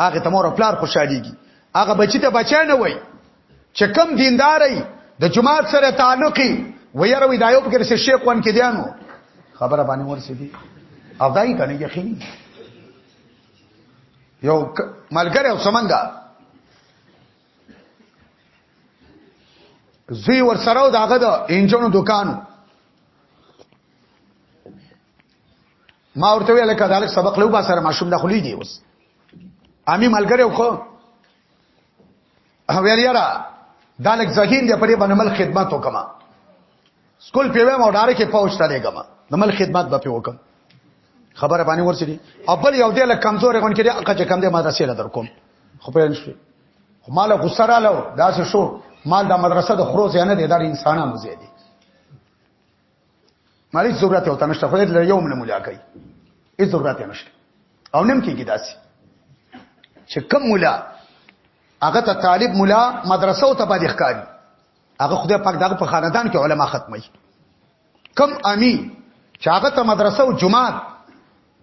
هغه ته مور پلار خوشاليږي هغه بچی ته بچی نه وای چې کم دینداري د جماعت سره تعلقي ويروي دا یو پکې شیخ وان کې دیانو خبره باندې ورسېدي او دای کنه یقیني یو ملګری او سمنګا زوی ور سره داغه د انجنونو دکانو ما ورته ویل کړه دالک سبق لو با سره ماشوم د خلی دی اوس امی ملګری خو ویل یارا دالک زهین دی پرې باندې مل خدمت وکما سکول پیوې ما ډاره کې پوښتنه لګما د مل خدمت به وکم خبره باندې ورسېږي اول یو دی لکه کمزور غون کړي هغه چې کم دی ما درسې لدر کوم خو پېن شو مال غسراله دا څه شو مال د مدرسې د خروز نه دی دا انسانانو زیادي مالي ضرورت او تنشته خو دې یو من مولا کوي هیڅ ضرورت نشته او نم کېږي داسي چې کم مولا هغه ته طالب مولا مدرسه او ته باندې ښکاری هغه خدای پاک دغه په خاندان کې علما ختمي کم امي چې هغه ته مدرسه او جمعه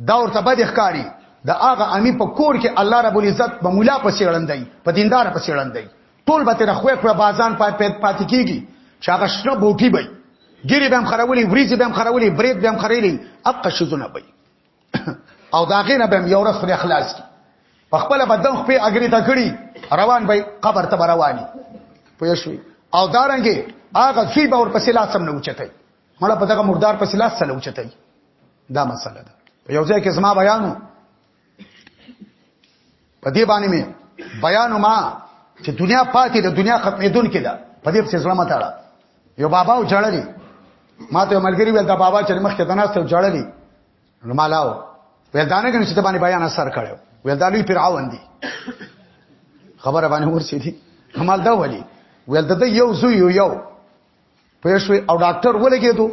دا ورته بد ښکاری د هغه امی په کور کې الله رب العزت به مولا په سیړندای په دیندار په سیړندای ټول به تر خوې پر بازان پات پات کیږي چې هغه شنه بوټي به ګری به هم خرولې وریځ به هم خرولې برید به هم خرولې اق شذونه به او دا غینه به یو رس پر اخلاص کی په خپل بدن خو په اګری ته کړی روان به قبر ته رواني پوه شو او دارنګي هغه سی به ور پسې لاسم نه اوچتای مړه په دغه مردار په سلاس سره اوچتای دا مسله ده یو ځای کې زما بیانو په دې باندې مې بیان ما چې دنیا پاتې ده دنیا ختمېدون کې ده په دې څه ظلم تاړه یو بابا و جړلې ما ته ملګری ویل دا بابا چې مخ کې دناست و جړلې نو مالاو ویل دانه کې چې باندې بیان اثر کړو ویل دا لوی فرعون دی خبره باندې ورسې دي همال دا ولي ویل د یو زوی یو پوه شوې او ډاکټر ولګېدو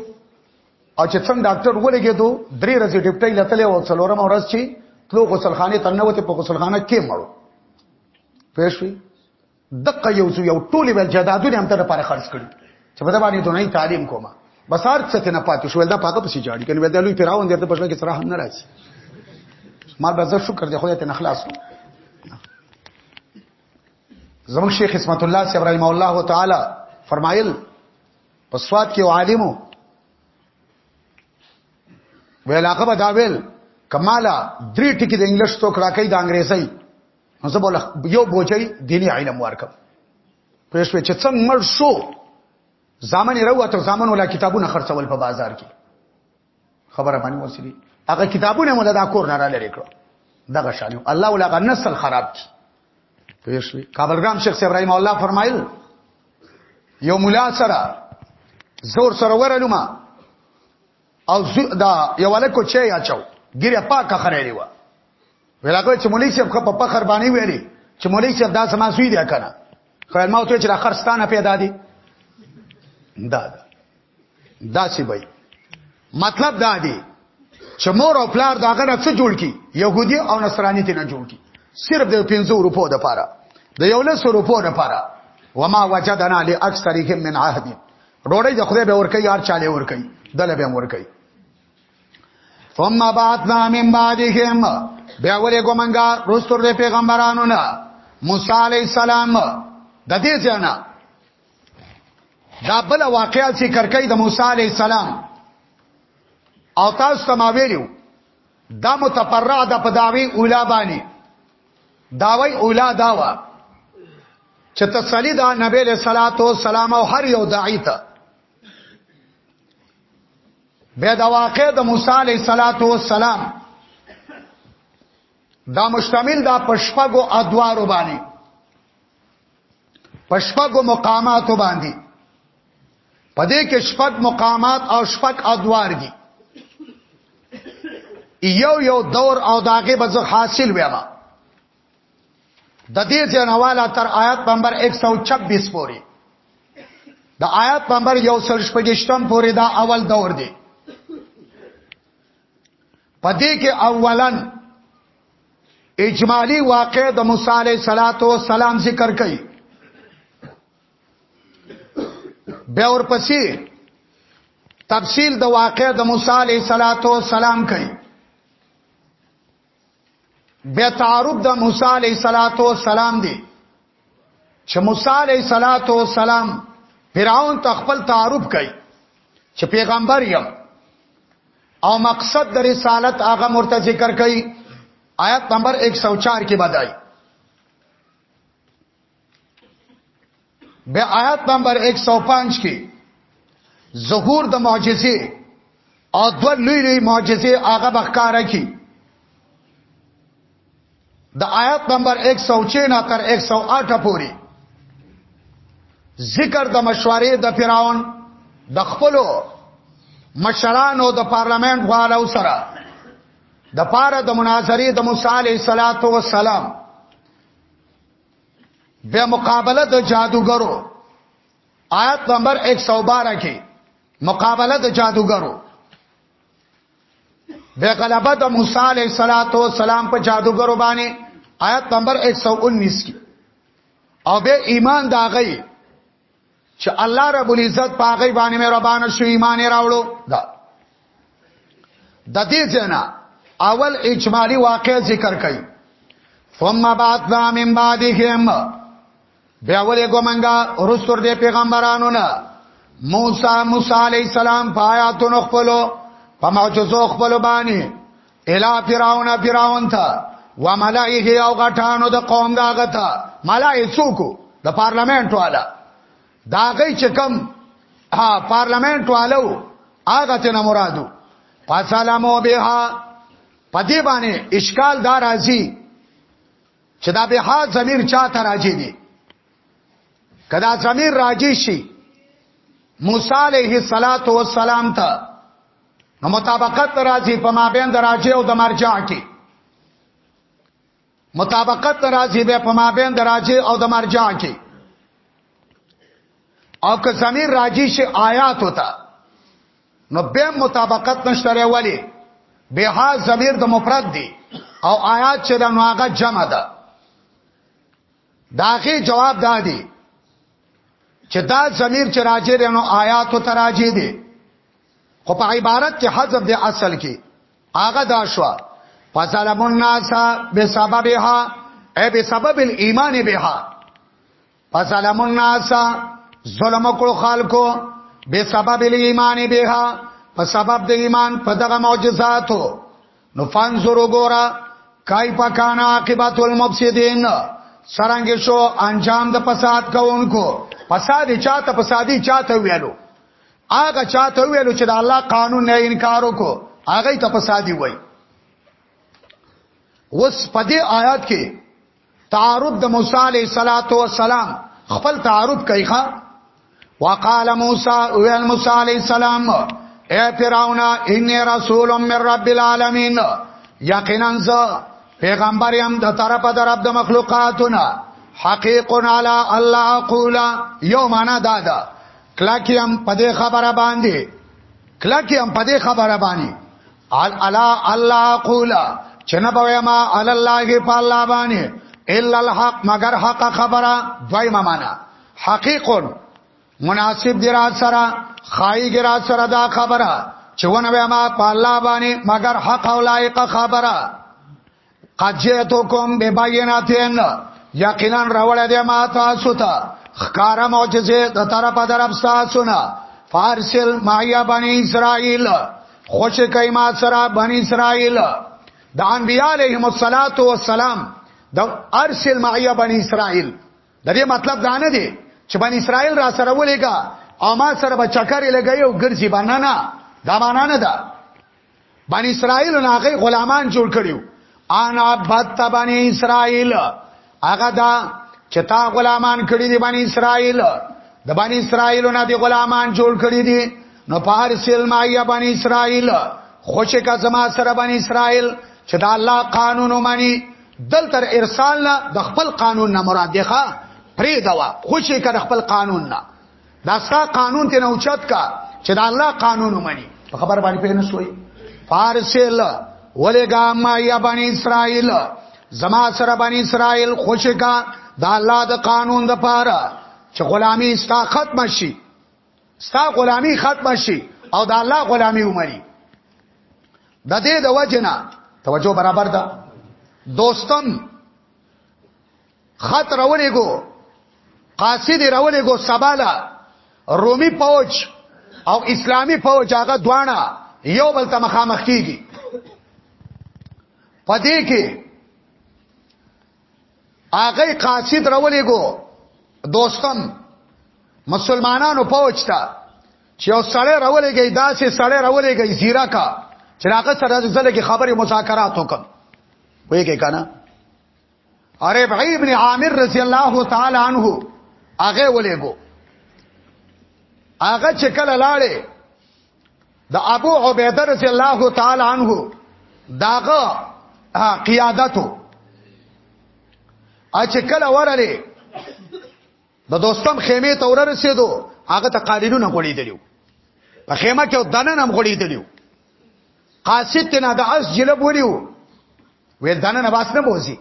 او چې څنګه ډاکټر ولګېدو درې ورځې ډیپټۍ لتلې او څلورم ورځ چې تلو غسلخانه ته نه وته په غسلخانه کې مړو پوه شوې دقه یو څو یو ټولې ول جدادونه هم ته لپاره خرج کړي چې په دې باندې دونې تعلیم کومه بس هر څه ته نه پاتې شو دا پاګه پسې جاړي کنه ول دا لوی پیراون درته پښنه کې سره هم نه راځي ما به زه شکر دې خدای ته نخلاص زموږ شیخ اسمت الله صاحب رحم الله تعالی فرمایل په سواد کې عالمو ویل هغه به دا ویل کمالا درې ټکي د انګلیش څوک راکې د انګریزي نو زه بوله یو بوجي دیني علم ورکم پرې شوې چې څنګه مړ شو ځامن راو تر ځامن ولا کتابونه خرڅول په بازار کې خبره باندې وسري هغه کتابونه مولا دا کور نه را لری کړو دغه شانو الله ولا غ نسل خراب کی پېښوي کابلګرام شیخ ابراهيم الله فرمایل یو مولا سره زور سره ورلوما او دا یو لکه چې اچاو ګیره پاکه خړېلی و ویلاګو چې مولوی صاحب خو په پخر باندې ویلي چې مولوی صاحب دا سما سوی دی کنه خو ما ته چې اخرستانه پیدا دي دا, دا. داسې وي مطلب دا دی چې مور او پلار دا غره څه جوړ کی يهودي او نصراني ته نه جوړ کی صرف د 500 روپو د پاره د یو لس روپو د پاره وما وجدنا لاکثرهم من عهد ډوړې د خدای به ورکه یار چاله ورکه دله به ورکه ثم بعثنا من بعدهم بیا ولې ګمنګا رستور د پیغمبرانو نه موسی علی السلام د دې ځنا دا بل واقعا ذکر کوي د موسی عليه السلام او تاسو ته ما ویلو دا متفرع د پداوی اولا باندې داوی اولا داوا چې تسلی دا نبی له صلوات و سلام او هر یو داعی ته به دا واقع د موسی علیه صلوات و سلام دا مشتمل دا پشپغو ادوارو باندې پشپګو مقاماتو باندې پدې کې شپږ مقامات او شپږ ادوار دي یو یو دور او داغه به زه حاصل ویم د دې جنواله تر آیات نمبر 126 پورې د آیات نمبر 126 پورې دا اول دور دی پدې کې اولن اجمالی واقع د موسی علیه صلاتو والسلام ذکر کړي به ورپسې تفصیل د واقع د موسی علیه صلاتو والسلام کړي به تعارف د موسی علیه صلاتو والسلام دی چې موسی علیه صلاتو والسلام فرعون ته خپل تعارف کوي چې پیغمبر یم او مقصد د رسالت هغه مرته ذکر کوي آیت نمبر 104 کې بدای به آیت نمبر 105 کې ظهور د معجزې او دوه لوی لوی معجزې هغه بخکاره کی د آیات نمبر 106 نه تر 108 پورې ذکر د مشورې د فراون د خپل مشرانو د پارلمان غواړو سره د پاره د مناظرې د موسی عليه صلوات و سلام بیا مقابله د جادوګرو آیات نمبر 112 کې مقابله د جادوګرو به غلبه د موسی علیه السلام په جادوګرو باندې آیت نمبر 119 کې او به ایمان دا غي چې الله رب العزت پاغي باندې مې ربانه شو ایمان راوړو دا د دې جنا اول اجمالی واقع ذکر کړي ثم بعد من بعدهم بیا ولې ګومنګا رسول دې پیغمبرانو نه موسی موسی علی السلام پایاتونو خپلو په معجزو خپل باندې الا فراون فراون ته وملائه او غټانو د قوم دا غته ملائه څوک د پارلمنت والا دا غي چې کم ها پارلمنت والو هغه ته نه مرادو فسلمو بها پدې باندې اشکال دار راځي چې دا به ها ضمیر چاته راځي دي کدا ضمیر راځي شي موسی علیه الصلاۃ والسلام ته نو مطابقت راځي په مابین دراځي او د مرجع کې مطابقت راځي به په مابین دراځي او د مرجع کې او که ضمیر راځي شي آیات ہوتا نو به مطابقت نشته ولی به ها ضمیر د مفرد دی او آیات چې د نواغه جمع ده داغه جواب دادی دا چې دا ضمیر چې راځي نو آیات او تراجی دي خو په عبارت کې حذف دی اصل کې هغه دا شو فظلم الناس بسببها اي بسبب الايمان بها فظلم الناس ظلم کړو خلکو به سبب ایمان بها په سبب د ایمان په دغه معجزاتو نو فانظر وګوره کای پکان عاقبت المفسدين سرنګ شو انجام د فساد کوونکو فساد چاته فسادي چاته ویلو هغه چاته ویلو چې د الله قانون نه انکار وکړو هغه ته فسادي وای وس په دې آیات کې تعارف د موسی علیه صلاتو والسلام خپل تعارف کوي ښا وقال موسی او موسی علیه السلام اے فرعون انی رسول من رب العالمین یقینا ز پیغمبر یم د طرف د رب د مخلوقاتنا حقیق علی الله اقول یو معنا دادا کلاکیم په دې خبره باندې کلاکیم په دې خبره باندې ال الا الله قول چنه بوي ما ال الله په الله باندې الا الحق مگر حق خبره دوی ما معنا حقیق مناسب دی را سره خای دی را سره دا خبره چونه ما په الله باندې مگر حق او لایق خبره قد جئتکم ببیناتین یقینا راوړی دی ما تاسو ته خکاره معجزه د طرفه درب تاسو نه فارسل مایا بنی اسرائیل خوش کای ما سره بنی اسرائیل د انبیاء علیهم الصلاۃ والسلام د ارسل مایا بنی اسرائیل د دې مطلب دا نه دی چې بنی اسرائیل را سره ولېګا او ما سره به چکرې لګي او ګرځي باندې نه دا معنا نه ده بنی اسرائیل نه هغه غلامان جوړ کړیو انا بت بنی اسرائیل هغه دا چې تا غلامان کړی دی بنی اسرائیل د بنی اسرائیل نه دی غلامان جوړ کړی دی نو پار سیل ما یا بنی اسرائیل خوش کا زما سره بنی اسرائیل چې دا الله قانون ومني دل تر ارسال نه د خپل قانون نه مراد دی ښا پری دوا خوشی کړه خپل قانون نه دا ستا قانون ته نه اوچت کا چې دا الله قانون ومني په خبر باندې پېنه شوي فارسل ولګا ما یا بنی اسرائیل زما سره بنی اسرائیل خوشکا دا الله د قانون د پاره چې غلامی ستا ختم شي ستا غلامی ختم شي او دا الله غلامی ومني د دې د وجنه توجه برابر ده دوستم خط راولېګو قاصد راولېګو سباله رومي پوج او اسلامی پوج هغه دواړه یو بل ته مخامخ کیږي پدې کې هغه قاصد راولېګو دوستم مسلمانانو پوج ته چې یو سړی راولېږي داسې سړی راولېږي زیرا کا چې هغه سره ځل کې خبرې مذاکرات وکړ وایي کې کنه ربعی ابن عامر رضی الله تعالی عنہ هغه ولېګو هغه چې کله لاړې د ابو عبیده رضی الله تعالی عنہ داغه قیادتو ا چې کله ورلې د دوستم خیمه ته ورسېدو هغه ته قالینونه غړي دیلو په خیمه کې دنه نم غړي دیلو قاصد تنه د اس جلب وړیو ویل دانه نه باس نه بوزي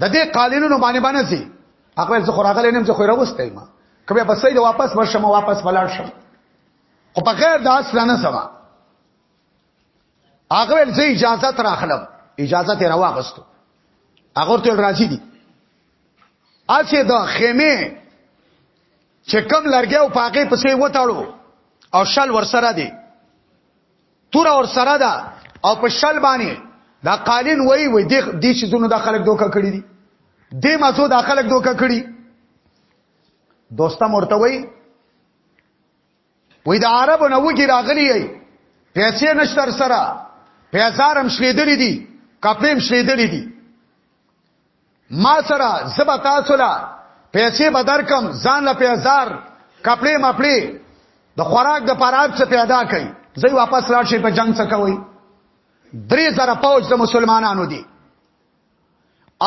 د دې قالینونو باندې باندې سي هغه زه خوراغله نیم زه خو راوستای ما کبه بس سید واپس ورشم واپس ولاړ شم خو په غیر د اصل نه سما هغه ول زه اجازه تر اخلم اجازه تر واغستو هغه ته راځي دي اسی د خیمه چې کم لرګي او پاګې پسې وتاړو او شل ورسره دي تور اور سره ده او په شل باندې دا قالین وای وای د دې چې زونو د خلک دوکه کړی دي دې مازو د خلک دوکه کړی دوستا مرته وای وای د عربو نه وګی راغلی ای پیسې نشتر سره پیسارم شلیدلې دي کپلیم شلیدلې دي ما سره زبا تاسو لا پیسې به درکم ځان له پیزار کپڑے مپړې د خوراک د پراب څخه پیدا کړي زوی واپس لاړ شي په جنگ څخه کوي درې زره پوج د مسلمانانو دي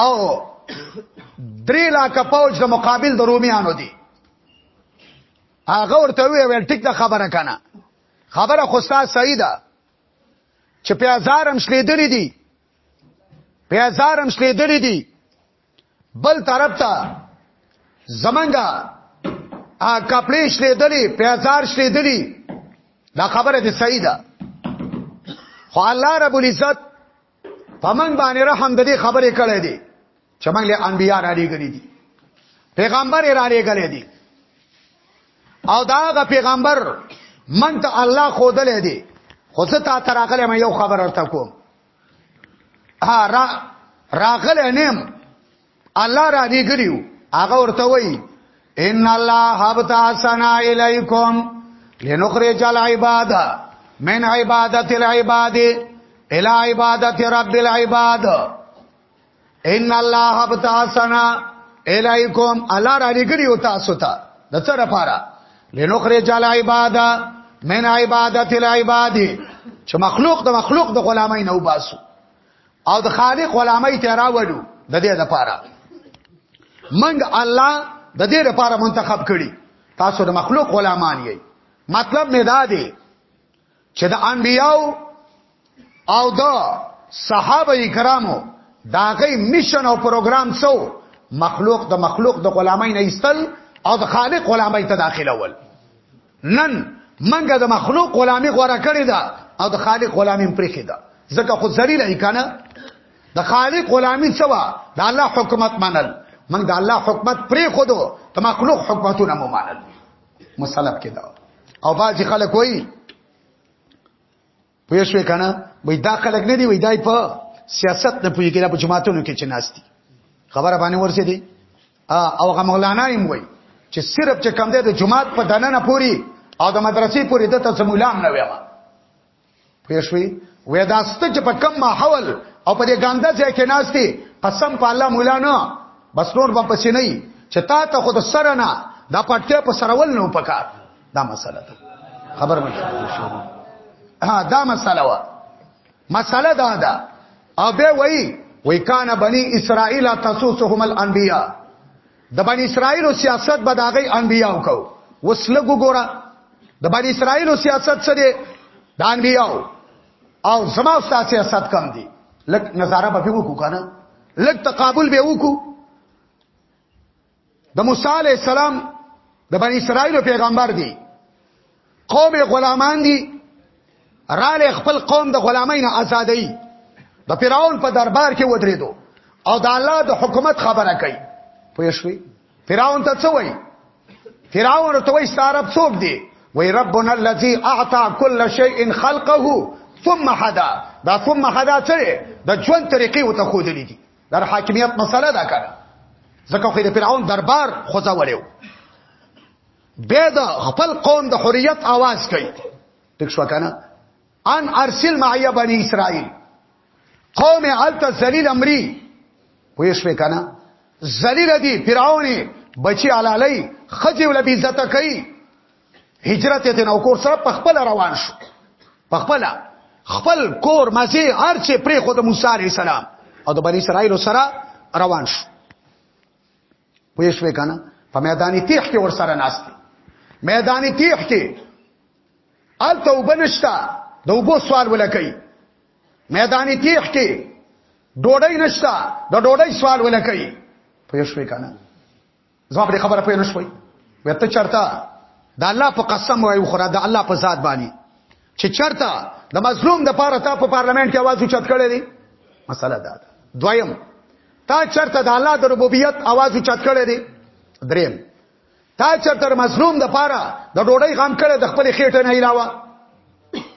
او درې لاکه پوج د مقابل د روميانو دي هغه ورته ویل ټیک د خبره کنه خبره خوستا صحیح ده چې په هزارم شلیدلې دي په هزار هم شلیدلې دي بل طرف ته زمنګا ا کپلې شلیدلې په هزار شلیدلې دا خبره دې صحیح ده خو الله رب العزت پمن باندې رحم د دې خبرې کړې دي چې موږ له انبیا را لېګلې دي پیغمبر را لېګلې دي او دا غ پیغمبر من ته الله خودلې دي خو زه تا تراغله مې یو خبر ورته کوم ها را راغله نیم الله را لېګلیو هغه ورته وایي ان الله حبتا سنا الیکم لنخرج العباد من عبادت العباد الى عبادت رب العباد ان الله ابتعثنا الیکم الله را لګری او تاسو ته د څه لپاره لنخرج العباده من عبادت العباد چې مخلوق د مخلوق د غلامۍ نه وباسو او د خالق غلامۍ ته راوړو د دې لپاره منګ الله د دې لپاره منتخب کړي تاسو د مخلوق غلامان یې مطلب نه دا دی چې د انبیاو او د صحابه کرامو دا غي میشن او پروګرام سو مخلوق د مخلوق د غلامای نه ایستل او د خالق غلامای ته داخله ول نن منګه د مخلوق غلامی غوړه کړی دا او د خالق غلامی پرېخی دا ځکه خو ذلیل ای کنه د خالق غلامی سوا د الله حکومت منل من د الله حکومت پرې خودو د مخلوق حکومتونه مو منل مصلب کې دا او باز خلک وای پوه شو کنه وای دا خلک نه دی وای دای په سیاست نه پوهی کړه په جماعتونو کې چې ناشتي خبره باندې ورسې دي او هغه مولانا یې وای چې صرف چې کم ده د جماعت په دننه پوری او د مدرسې پوری د ته سمولام نه ویما پېښوي وې دا ست چې په کم ماحول او په دې ګاندا ځای کې ناشتي قسم په الله مولا نه بس نور به پسې نه چې تا ته خود سره نه دا پټه په سرول نه پکار دا مسله ده خبر مې ها دا مسله وا مسله دا ده او به وای وای کان بنی اسرائیل تاسو سهم الانبیاء د بنی اسرائیل سیاست به د هغه انبیاو کو وسلګ وګوره د بنی اسرائیل سیاست څه دی د انبیاو او زما استاد سیاست کم دی لک نظاره به وکړو کنه لک تقابل به وکړو د موسی علی السلام د بنی اسرائیل پیغمبر دی قوم غلامان دي رااله خپل قوم د غلامۍ نه ازادي د فرعون په دربار کې ودرېدو او د الله د حکومت خبره کوي پوه شوي فرعون ته څه وایي فرعون ته وایي ستارب څوک دی وی ربنا الذي اعطى كل شيء خلقه ثم حدا دا ثم حدا څه د ژوند طریقې وته خو دي دي در حاکمیت مسله ده کړه ځکه خو د فرعون دربار خوځولیو به د خپل قوم د حریت आवाज کوي ټیک شو کنه ان ارسل معي بني اسرائيل قوم الت ذلیل امری وې شو کنه ذلیل دي فرعون بچي علالای خځه ول بي عزت کوي هجرت ته نو کور سره په خپل روان شو په خپل خپل کور مزي ارچه پرې خود موسی عليه السلام او د بني اسرائيل سره روان شو پوه شوې کنه په میداني تیخ کې ورسره ناست میداني تیخ کې ال توبه نشتا د وبو سوال ولکې میداني تیخ کې ډوډۍ نشتا د ډوډۍ سوال ولکې پوه شوې کنه زما په خبره پوه نه شوي وته چرتا د الله په قسم وای خو را د الله په ذات باندې چې چرتا د مظلوم د پاره تا په پارلمان کې आवाज اوچت کړی دی مسله دا ده دویم تا چرته د الله د ربوبیت आवाज اوچت کړی دی دریم تا چرته مظلوم د پاره د ډوډۍ غم کړی د خپل خېټه نه علاوه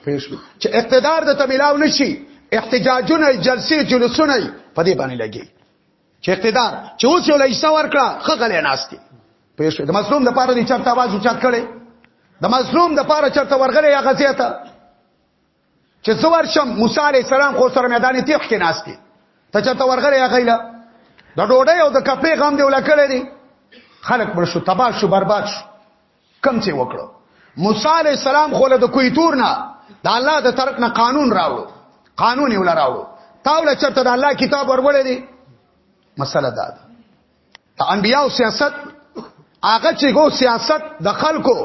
پیش چې اقتدار د تملاو نشي احتجاجونه جلسې جلوسونه په دې باندې لګي چې اقتدار چې اوس یو لایسا ورکړه خغلې ناشتي پیش د مظلوم د پاره دې چرته आवाज اوچت کړي د مظلوم د پاره چرته ورغلې یا غزیته چې زور شم موسی عليه السلام خو سره میدان تیخ کې ناس کې ته چرته ورغره یا غیلا د ډوډۍ او د کپې غم دی ولکړې دي خلک مړ شو تباہ شو برباد شو کم څه وکړو موسی عليه السلام خو له د کوی تور نه د الله د طرف نه قانون راوړو قانون یې ولا راوړو تاول چرته د الله کتاب ورولې دي مسله دا ده انبیاء او سیاست هغه چې ګو سیاست د خلکو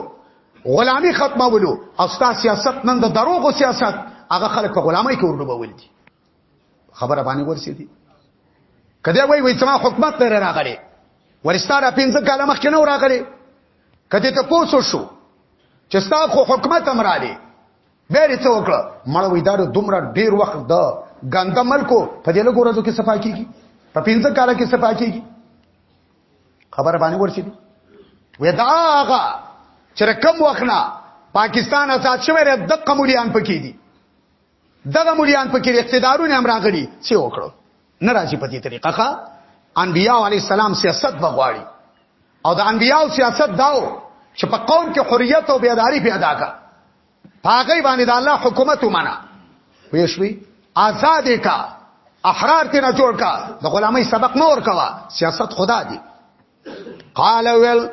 غلامی ختمولو او ستا سیاست نن د دروغو سیاست هغه خلک په غلامۍ کې ورډوبول دي خبره باندې ورسې دي کله وای وای سما حکومت نه راغلی ورستاره پنځه کاله مخکې نه راغلی کته ته پوسو شو چې ستا خو حکومت امراله بیا یې څه وکړه مړ وې دا دومره ډیر وخت د ګنده ملکو په دې لګو ورځو کې صفا کیږي په پنځه کال کې صفا کیږي خبره باندې ورسې دي وې دا هغه چې کم وخت نه پاکستان آزاد شوی دی د قمولیان پکې دي دغه مليان پکې اقتدارونه هم راغلي څه وکړو ناراضي په دې طریقه ښا انبیاء علی السلام سیاست بغواړي او د انبیاء سیاست داو چې په قوم کې حریت او بیداری پیدا کا هغه باندې د الله حکومت ومنه ویشوي آزاد کا احرار ته نه جوړ کا د غلامۍ سبق نور کوا سیاست خدا دی قال ول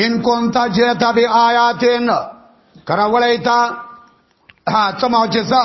ان كنت جئت بآياتن کراولای تا ها ته معجزه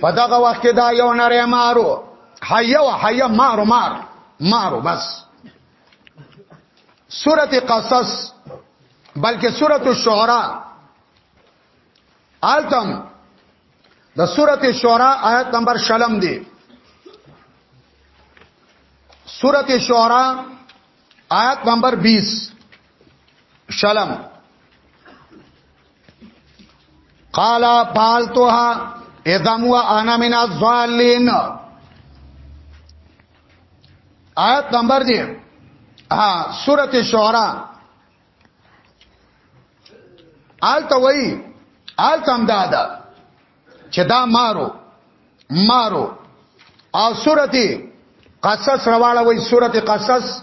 په دغه وخت کې دا یو نری مارو حیا و حیا مارو مار مارو بس سورته قصص بلکې سورته الشعراء آلتم د سورته الشعراء آیت نمبر شلم دی سورته الشعراء آیت نمبر 20 شلم قال فالتها اذا مو انا من الظالمين آیت نمبر دی ها سورته شعراء آلت وای آلت هم دادا چې دا مارو مارو او سورته قصص رواړه وای سورته قصص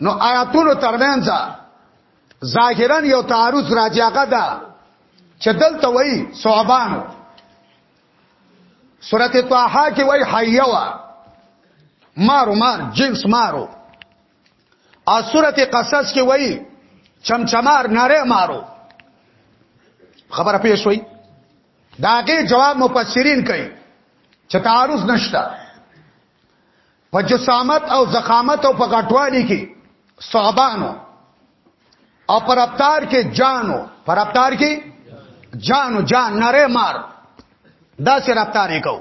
نو آیاتونو ترمنځ ظاهرا یو تعارض راځي هغه دا چې دلته وایي صعبان سورته طه کې وایي حیوا مارو مار جنس مارو او سورته قصص کې وایي چمچمار ناره مارو خبره پیښ وایي داګه جواب مفسرین کوي چې تعارض نشته په جسامت او زخامت او په غټوالي کې صعبانو او پر ابطار کې جانو پر ابطار کې جانو جان نره مار دا سر ابطار یې کو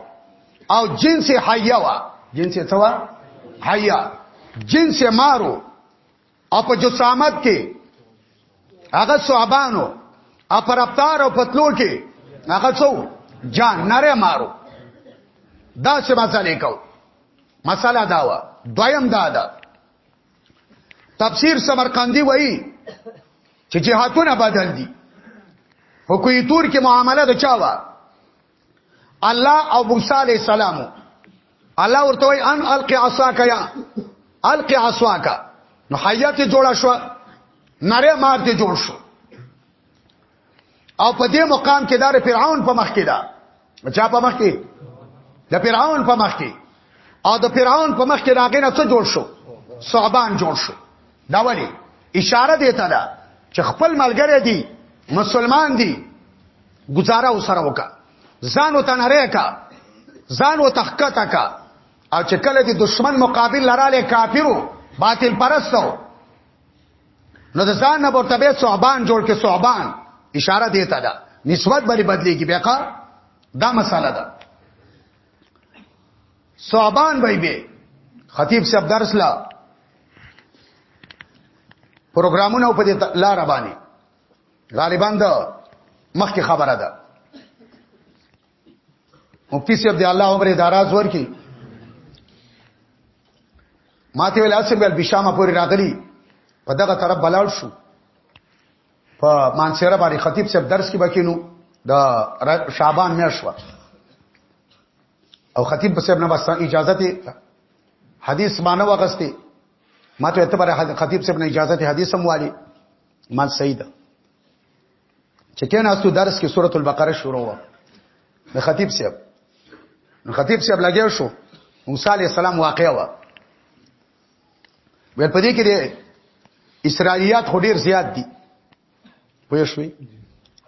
او جنس حیا وا جنس څه وا حیا جنس مارو او په جسامت کې هغه صحابانو او پر ابطار او پتلو کې هغه څو جان نره مارو دا څه مسالې کو مساله دا و دویم دا ده تفسیر سمرقندی وایي چې جهاتونه بدل دي حکومت تور کې معامله د چا و الله او موسی علی السلام الله ورته وای ان القی عصاک یا القی عصاک نو حیات جوړ شو نره مار دې جوړ شو او په دې مقام کې دار فرعون په مخ کې دا چا په مخ کې د فرعون په مخ کې او د فرعون په مخ کې راغې نه څه جوړ شو صعبان جوړ شو دا ولی اشاره دیتا ده چې خپل ملګری دی مسلمان دی گزاره وسره وکا ځان وتنره کا ځان وتخکتا کا او چې کله د دشمن مقابل لراله کافرو باطل پرستو نو د ځان نه ورته به صحابان جوړ کې صحابان اشاره دیتا ده نسبت بری بدلی کی بیا دا مساله ده صحابان به به خطیب صاحب درس لا پروګرامونه په دې لار باندې غالبا د مخکې خبره ده مفتی صاحب دی الله عمر داراز ورکی ماته ویل اسم بل بشامه پوری راغلی په دغه طرف بلاړ شو په مانسره باندې خطیب صاحب درس کې بکینو د شعبان میاشوا او خطیب صاحب نه بس اجازه ته حدیث مانو وغسته ما ته اعتبار خطیب صاحب نه اجازه ته حدیث هم والی مال سید چې کین استو درس کې سورۃ البقره شروع و د خطیب صاحب نو خطیب صاحب لګیو شو موسی علی السلام واقع و ول پدې کې د اسرایلیات خو ډیر زیات دي پوه شوي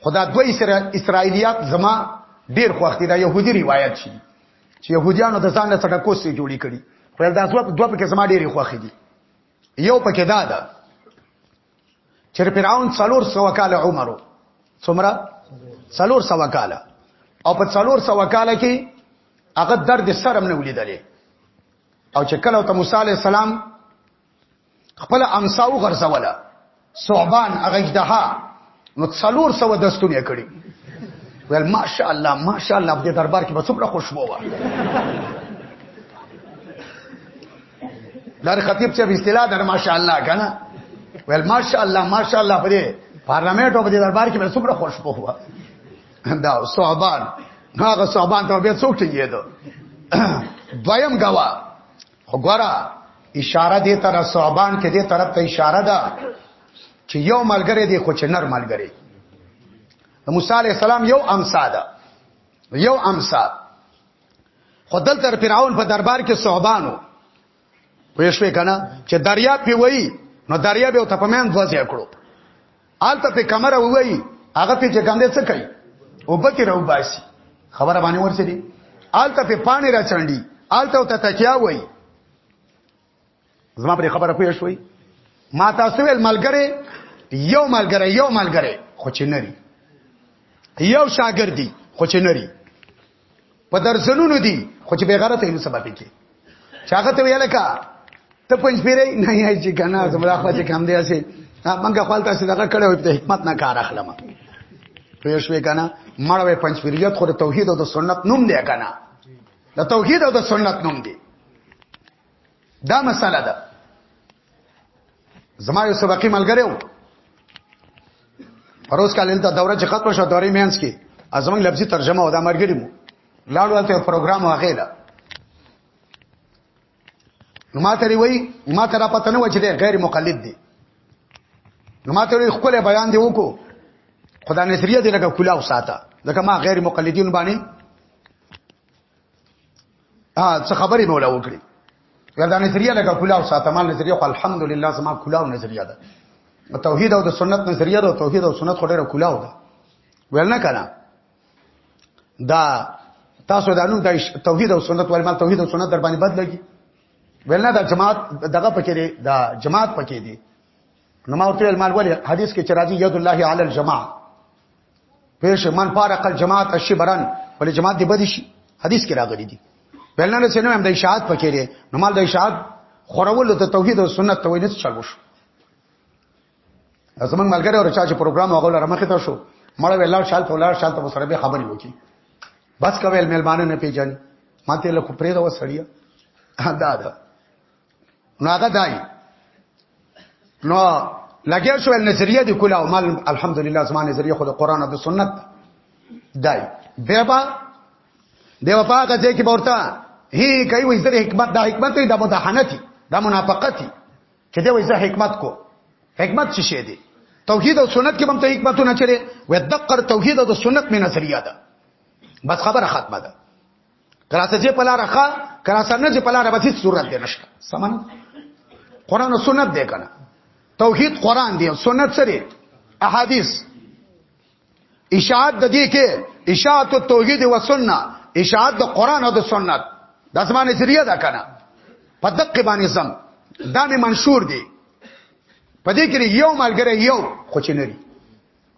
خدا دوه اسرایلیات زما ډیر خوښ دي دا يهودي روایت شي چې يهوديانو د ځان له څخه کوسې جوړې کړي خو دا دوه دوه په کې زما ډیر خوښ دي یو پکې دا ده چې فرعون څلور سو کال عمرو څومره څلور سو کال او په څلور سو کال کې هغه درد سرم نه ولیدلې او چې کله ته موسی عليه السلام خپل امساو غرزوله صعبان هغه اجدها نو څلور سو دستونه کړی ول ماشاء الله ماشاء الله په دربار کې به څومره خوشبو و لار خطیب چې اصطلاح در ماشاء الله کنه ول ماشاء الله ماشاء الله په پارلمنت او په دربار کې به څومره خوشبو و دا صعبان هغه صعبان ته به څوک ټینګېدو دویم غوا وګوره اشاره دې تر صعبان کې دې طرف ته اشاره ده چې یو ملګری دی خو چې نر ملګری موسی علی السلام یو امسا ده یو امسا خدل تر فرعون په دربار کې صعبانو پوه شو کنه چې دریا پی وای نو دریا به ته پمن ځوځي کړو آلته په کمره وای هغه په چې کم دې څه کوي او بکې راو باسي خبره باندې ورسې دي آلته په پانی را چاندي آلته ته تکیا وای زما پر خبره پوه شوي ما تاسو ول ملګری یو ملګری یو ملګری خو چې نری یو شاګردي خو چې نری په درسنونو دي خو چې بغیرته یې سبب کې چاغه ته ویل کا ته پنځ پیرې نه یې چې کنه زمرا خپل چې کم دی اسه منګه خپل تاسو دغه کړه وي په حکمت نه کار اخلم پوه شوې کنه مړوي پنځ پیریت خو توحید او د سنت نوم دی کنه د توحید او د سنت نوم دی دا مسله ده زما یو سبقي ملګری و پروس کال دلته دوره چې ختم شو دورې مینس کې ازمن لفظي ترجمه او دا مرګري مو لاړو ته پروګرام واغېلا نو ما ته وی ما ته را پته نه و چې غیر مقلد دي نو ما ته خپل بیان دی وکړو خدا نصریه دې لکه کلا وساته لکه ما غیر مقلدین باندې ا څه خبرې مولا وکړي دا نظریه لکه کلاو ساتمال نظریه خو الحمدلله زما کلاو نظریه ده توحید او د سنت نظریه ده توحید او سنت خو ډیره کلاو ده ویل نه کړه دا تاسو دا نوم د توحید او سنت ولې مال توحید او سنت در باندې بدلږي ولنه دا جماعت دغه پکې دی دا جماعت پکې دی نو ما ورته مال ولې حدیث کې چې راځي ید الله علی الجماعه پېښ من فارق الجماعت الشبرن ولې جماعت دی بدی شي حدیث کې راغلي دي بلنه سينو هم د اشاعت پکې لري نو مال د اشاعت خورول ته توحید او سنت ته وینې چلو شو زمنګ ملګری او چا چې پروګرام هغه لره مخه ته شو مړ ویلار شال په ولار شال ته سره به خبرې وکي بس کوي ملمانو نه پیژني ماته له کو پرې دا وسړیا دا دا نو هغه دای نو لګیا شو نظریه دی کوله او مال الحمدلله زما نظریه خو د قران او د سنت دای به با دیو پاکه چې کې ورته هی کوي وې زره حکمت دا حکمت دی دا مداهنتی دا منافقتی چې دی وې زه حکمت کو حکمت څه شی دی توحید او سنت کې هم ته حکمتونه چره وې دقر توحید او سنت می نظریه ده بس خبره ختمه ده کراسه چې په لار ښه کراسه نه چې په لار به هیڅ صورت دی نشته سمن قران او سنت دی کنه توحید قران دی سنت سره احادیث اشاعت د دې کې اشاعت التوحید و سنت اشاعت د قران او د سنت د اسمانه ذریعہ ده کنه په دقه باندې زم دا می منشور دی په دې کې یو ملګری یو خو چې نه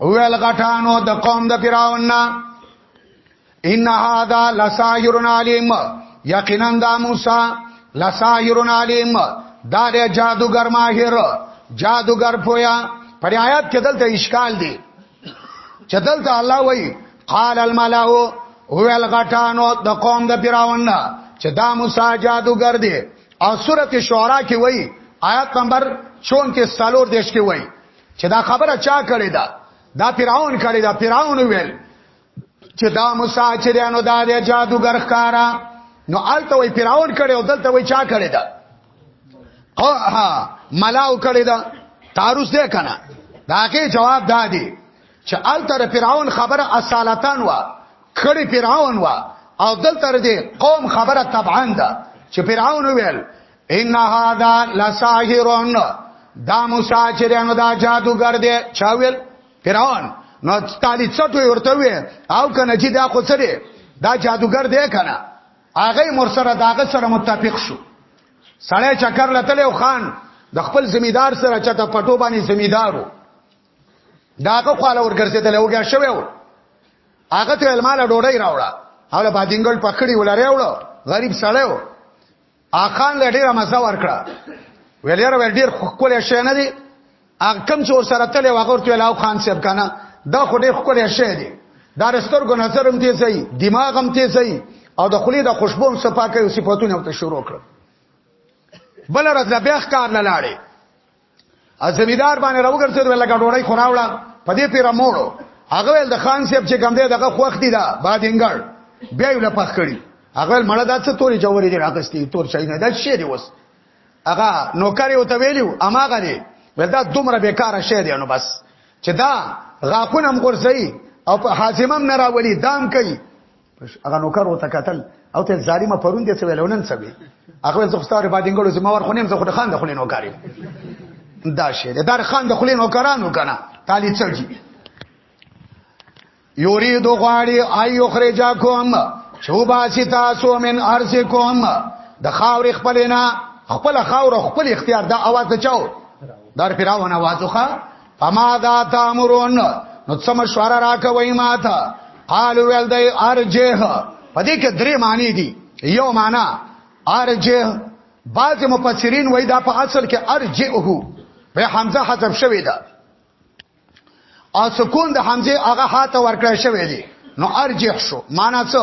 ویل غټانو د قوم د فراون نه ان هاذا لساحر علیم یقینا دا موسی لساحر علیم دا د جادوګر ماهر جادوګر پویا پر آیات کې دلته اشکال دی چې دلته الله وایي قال الملأ ویل غټانو د قوم د فراون نه چې دا موسی جادوګر دی او سورته شعرا کې وایي آیات نمبر 34 سالور دیش کې وایي چې دا خبره چا کړې ده دا فرعون کړې ده فرعون ویل چې دا موسی چې دانو دا د جادوګر ښکارا نو آلته وی فرعون کړي او دلته وی چا کړي دا او ها ملاو کړي دا تاروس دې کنه داګه جواب دادی چې الته د فرعون خبره اصالتان وا کړي فرعون وا او دلته د قوم خبره طبعا ده چې فرعون ویل ان هاذا لساحرون دا موسی چې رنو دا جادوګر دی چا ویل فرعون نو تعالی څټو ورته وی او کنه چې دا خو سره دا جادوګر دی کنه هغه مر سره داغه سره متفق شو سړی چکر لته خان د خپل زمیدار سره چته پټو باندې زمیدارو داغه خواله ورګرځیدل او بیا شوی و هغه ته المال ډوډۍ راوړه او له بادینګل پکړی ولاره وړو غریب سړی و اخان له ډیره مزه ورکړه ویلیر ور ډیر خپل شي نه دی هغه کم چې ور سره تل واغور ته لاو خان صاحب کنه دا خو ډیر خپل شي دی دا رستور ګو نظرم دی سي دماغم دی سي او د خلی د خوشبو صفه کوي صفاتونه ته شروع کړ بل راتله بیا ښکار نه لاړې ا زمیدار باندې راوګرځید ولا ګډوړی خوراوړه په دې پیره موړو هغه ول د خان صاحب چې کوم دی دغه خوخت دی دا بادینګړ بیا یې لپخ کړی هغه مړه د څه توري جوړې دی راکستي تور شي نه دا شی دی وس هغه نوکر یو ته ویلو اما غری ولدا دومره بیکاره شی دی نو بس چې دا غاخونم قرسي او په حازمم نه راولي دام کوي پس هغه نوکر وته قتل او ته ظالمه پرون دې څه ویلونن څه وی هغه زه خستاره باندې ګړو زما ور خونیم زه خو خان د خلې نوکاریم دا شی د دار خان د خلې نوکرانو کنه تالی څړي یورید غواړي آی اخرجا کوم چوبا سی تاسو من ارز کوم د خاور خپلنا خپل خاور خپل اختیار دا आवाज چاو دار پیراونه आवाज خو فما دا تامرون نو څه مشوره راکوي ماته قالو ول دی ارجه په دې کې درې معنی دي یو معنا ارجه بعض مفسرین وای دا په اصل کې ارجه په حمزه حذف شوی دا او سکون د حمزه هغه هاته ورکړی شوی دی نو ارجه شو معنا څه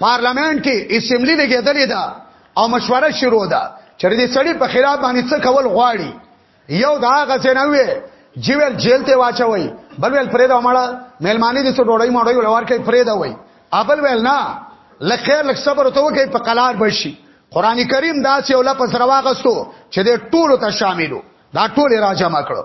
پارلمان کې اسمبلی لګیدلې ده او مشوره شروع ده چې دې سړی په خلاف باندې څه کول غواړي یو دا غزه نه وي جیول جیل ته واچوي بل ویل فرید امړه مېلمانې دې څو ډوړی مړی ولور کوي فرید وای ابل ویل نه لخیر لک صبر ته وکي په قلار بشي قران کریم دا چې ولا پس رواغستو چې دې ټولو ته شاملو دا ټول راځه ما کړو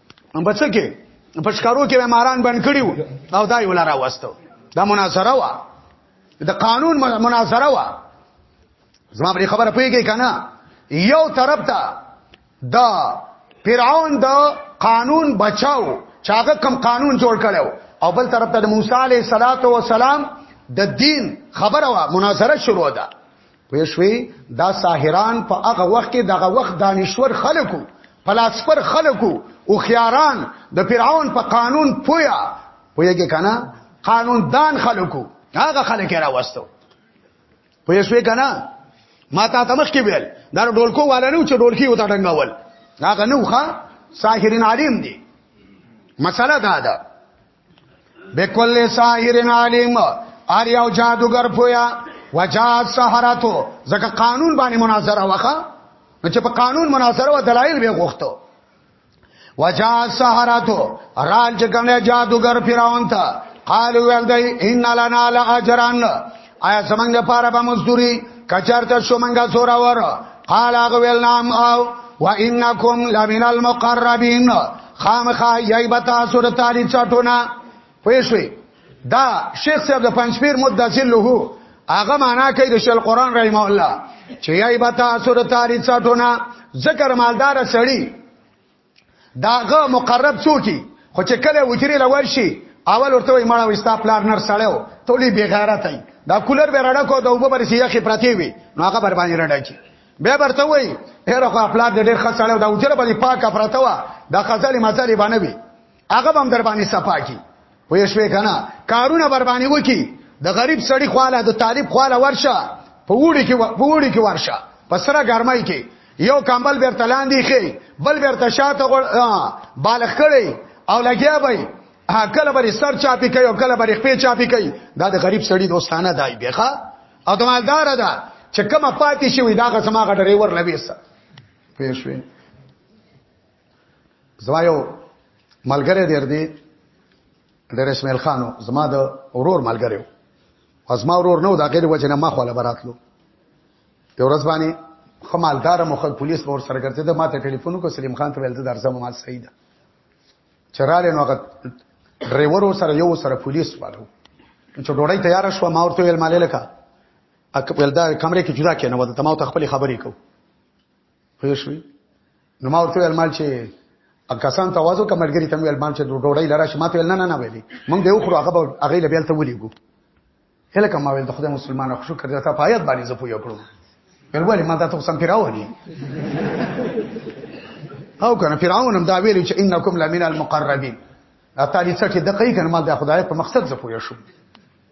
بچکه په شکارو کې ماران بند کړیو او دای ولا راوستو دا مناظره وا د قانون مناظره وا زما پر خبره پیږي کنه یو طرف ته دا فرعون دا قانون بچاو چاغه کم قانون جوړ کړو او بل طرف ته د موسی علیه صلاتو و سلام د دین خبره وا مناظره شروع ده پوه شوي دا ساحران په هغه وخت کې دغه وخت دانشور خلکو فلسفر خلکو او خياران د فرعون په قانون پویا پویږي کنه قانون دان خلکو هغه خلک را وستو پوه شوي کنه ما تا تمخ کې ویل دا ډولکو والا نه چې ډولکی وتا ټنګول هغه نه وخه ساحرین عالم دي مسله دا ده بكل ساحر عليم ار یو جادوګر پویا وجات سحراتو ځکه قانون باندې مناظره وکړه نو چې په قانون مناظره و دلایل به غوښتو وجات سحراتو رال چې کومه جادوګر فراون ته قالو ول دی ان لنا لاجران آیا زمنګ لپاره به مزدوري کچارته شو منګه زور اور قال هغه ویل نام او وانکم لمن المقربین خامخا یایبتا سور تعالی چټونه پېښوي دا شیخ صاحب د پنځپیر مدثر له هغه معنا کوي د شل قران رحم الله چې یایبتا سور تعالی چټونه ذکر مالدار سړی داغه مقرب څوکي خو چې کله وجري لور شي اول ورته وي مړه وستا پلار نر سړیو تولې بیغیرت ای دا کولر به رړه کو د وبو پر سیه خې پرتی وي نو هغه بر باندې رړه کی به ورته وي هر خو خپل د ډېر خسړیو دا وجره باندې پاکه پرته وا د خزل مزل باندې وي هغه بم در باندې صفا کی وې شوې کنه کارونه بر باندې وکی د غریب سړی خواله د طالب خواله ورشه په وړي کې په وړي کې ورشه په سره ګرمای کې یو کمبل بیرته لاندې خې بل بیرته شاته بالغ کړي او لګیا وای کله بری سر چاپی کوي او کله بری خپې چاپی کوي دا د غریب سړی دوستانه دای بیخه او د مالدار ده چې کومه پاتې شي وي دا غسما غډري ور لويسه پېښوي زما یو ملګری دی دی ډېر اسماعیل خانو زما د ورور ملګری و ازما ورور نو دا غیر وجنه ما خو لبراتلو یو ورځ باندې خمالدار مخک پولیس ور سره ګرځي دا ماته ټلیفون کو سلیم خان ته ویل ته درځم مال سیدا چراله نو غت ډرایور سره یو سره پولیس والو چې ډوړی تیار شو ما ورته ویل مالې لکه اکبل دا کمرې کې جدا کینه و ته ما ته خپل خبرې کو پوه شوي نو ما ورته ویل مال چې کسان ته وازو کمرګری ته ویل مال چې ډوډۍ لاره شي ما ته ویل نه نه نه ویلي مونږ به وخورو هغه هغه لبیل ته ولېګو هله کوم ویل د خدای مسلمان خو شکر ده ته پایت باندې زه پوی کړم ویل ولی ما دا ته سم پیراونی او کنه فرعون هم دا ویل چې انکم لمن المقربین دا تعالی څه چې دقیق ما دا خدای په مقصد زه پوی شوم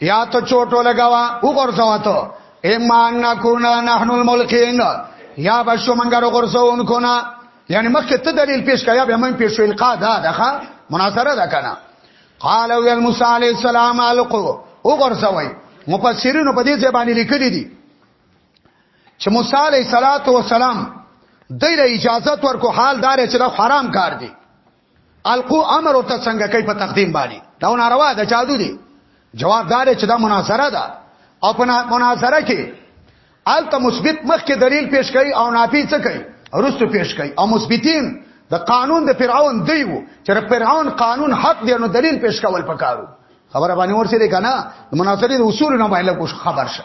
یا ته چوټو لګوا وګرځوا ته اما ان کونا نحن الملقین یا بشو منګر وګرځون کونا یعنی مخکې ته دلیل پیش کړه یا به من پیش القا دا دغه مناظره ده کنه قال وی موسی علی السلام القو وګرځوي مفسرین په دې ځای باندې لیکلي دي چې موسی علی صلوات و سلام دایره اجازه ورکو حال دار چې دا حرام کار دی الکو امر او ته څنګه کوي په تقدیم باندې دا ناروا ده جادو دی جواب دار چې دا مناظره ده او په مناظره کې الته مثبت مخ کې دلیل پیش کوي او نافي څه کوي رستو پیش کوي او مثبتین د قانون د فرعون دی وو چې فرعون قانون حق دی نو دلیل پیش کول پکارو خبره باندې ورسېده کنه مناظره د اصول نه باندې کوم خبر شه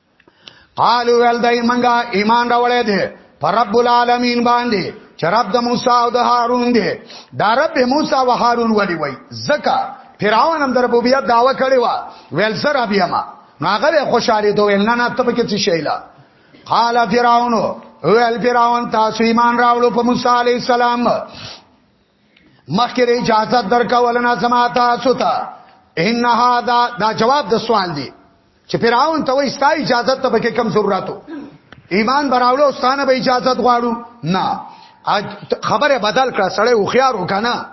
قالو ول دای منګه ایمان راوړې دي پر رب العالمین باندې چې رب د موسی او د هارون دی دا رب موسی او هارون ولی وای زکه فرعون هم د ربوبیت داوا کړی و ویل سر رب یما ناغه خوشاله دوه نه نه ته پکې څه شیلا قال فرعون ویل فرعون تاسو ایمان راوړو په موسی علی السلام مخکې اجازه درکول نه سما تاسو ته ان هاذا دا جواب د سوال دی چې فرعون ته وایي ستا اجازه ته به کم ضرورتو ایمان براولو ستانه به اجازه غواړو نه خبره بدل کړه سړی او خيار وکنه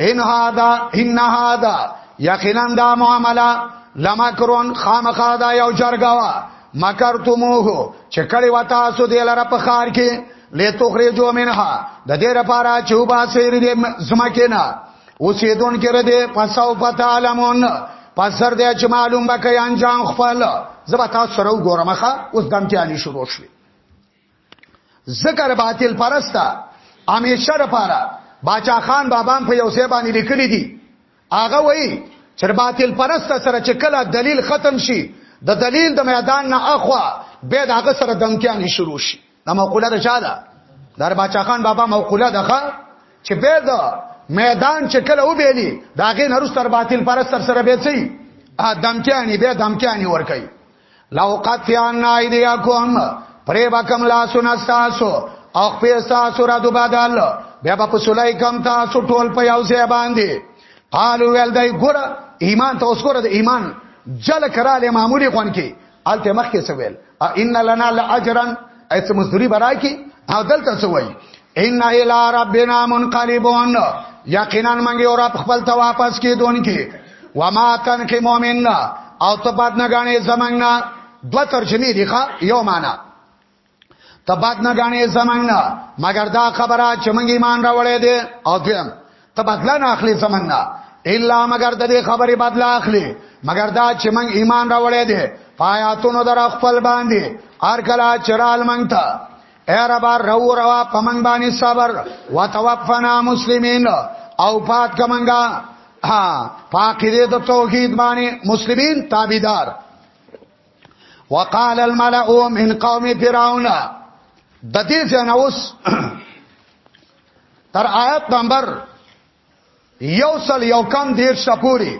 ان هاذا ان هاذا یقینا دا معاملہ لما کرون خامخا دا یو جرګوا مکرتموه چې کړي وتا سو دی لره په خار کې لتخرجوا منها د دې لپاره چې وبا سیر دې زمکه نه اوسېدون کې ردې پساو پتا علمون پسر دې چې معلوم بکې انجام خپل زبا تاسو سره وګورمخه اوس دم کې اني شروع شوي ذکر باطل پرستا همیشه لپاره باچا خان بابام په یو ځای باندې لیکلي دي هغه وایي چې باطل پرست سره چې کله دلیل ختم شي د دلیل د میدان نه اخوا به د هغه سره دمکیانی شروع شي دا مقوله ده چا ده در باچا خان بابا مقوله ده چې به د میدان چې کله وبېلی دا غي نرستر باطل پرستر سره به چي دمکیانی به دمکیانی ور کوي لو قطعن ایدیاکم پرې بکم لا سن تاسو او په تاسو را دوبادل بیا په سولای کم تاسو ټول په یو ځای باندې قالو ول دای ګور ایمان ته اوس ګور د ایمان جل کراله معمولی خون کې الته مخ کې سویل ان لنا لاجرا ایت مزدوری برای کې او دلته سوی ان الى ربنا منقلبون یقینا منګي اور خپل ته واپس کیدونکي وما تنقم منا او ته بد نه غاڼې زمنګنا دو ترجمه دي ښا یو معنا ته بد نه غاڼې زمنګنا مگر دا خبره چې موږ ایمان راوړې دي او دویم ته بدلا نه اخلي زمنګنا الا مگر د دې خبرې بدلا اخلي مگر دا چې موږ ایمان راوړې دي پایاتونو در خپل باندې هر کله چرال مونږ ته اے رب رو روا پمنګ باندې صبر وتوفنا مسلمین او پات کمنګا ها پاکی دې د توحید باندې مسلمین تابعدار وقال الملأ من قوم فرعون د دې ځنه اوس تر آیت نمبر یو سل یو کم دیر شپوري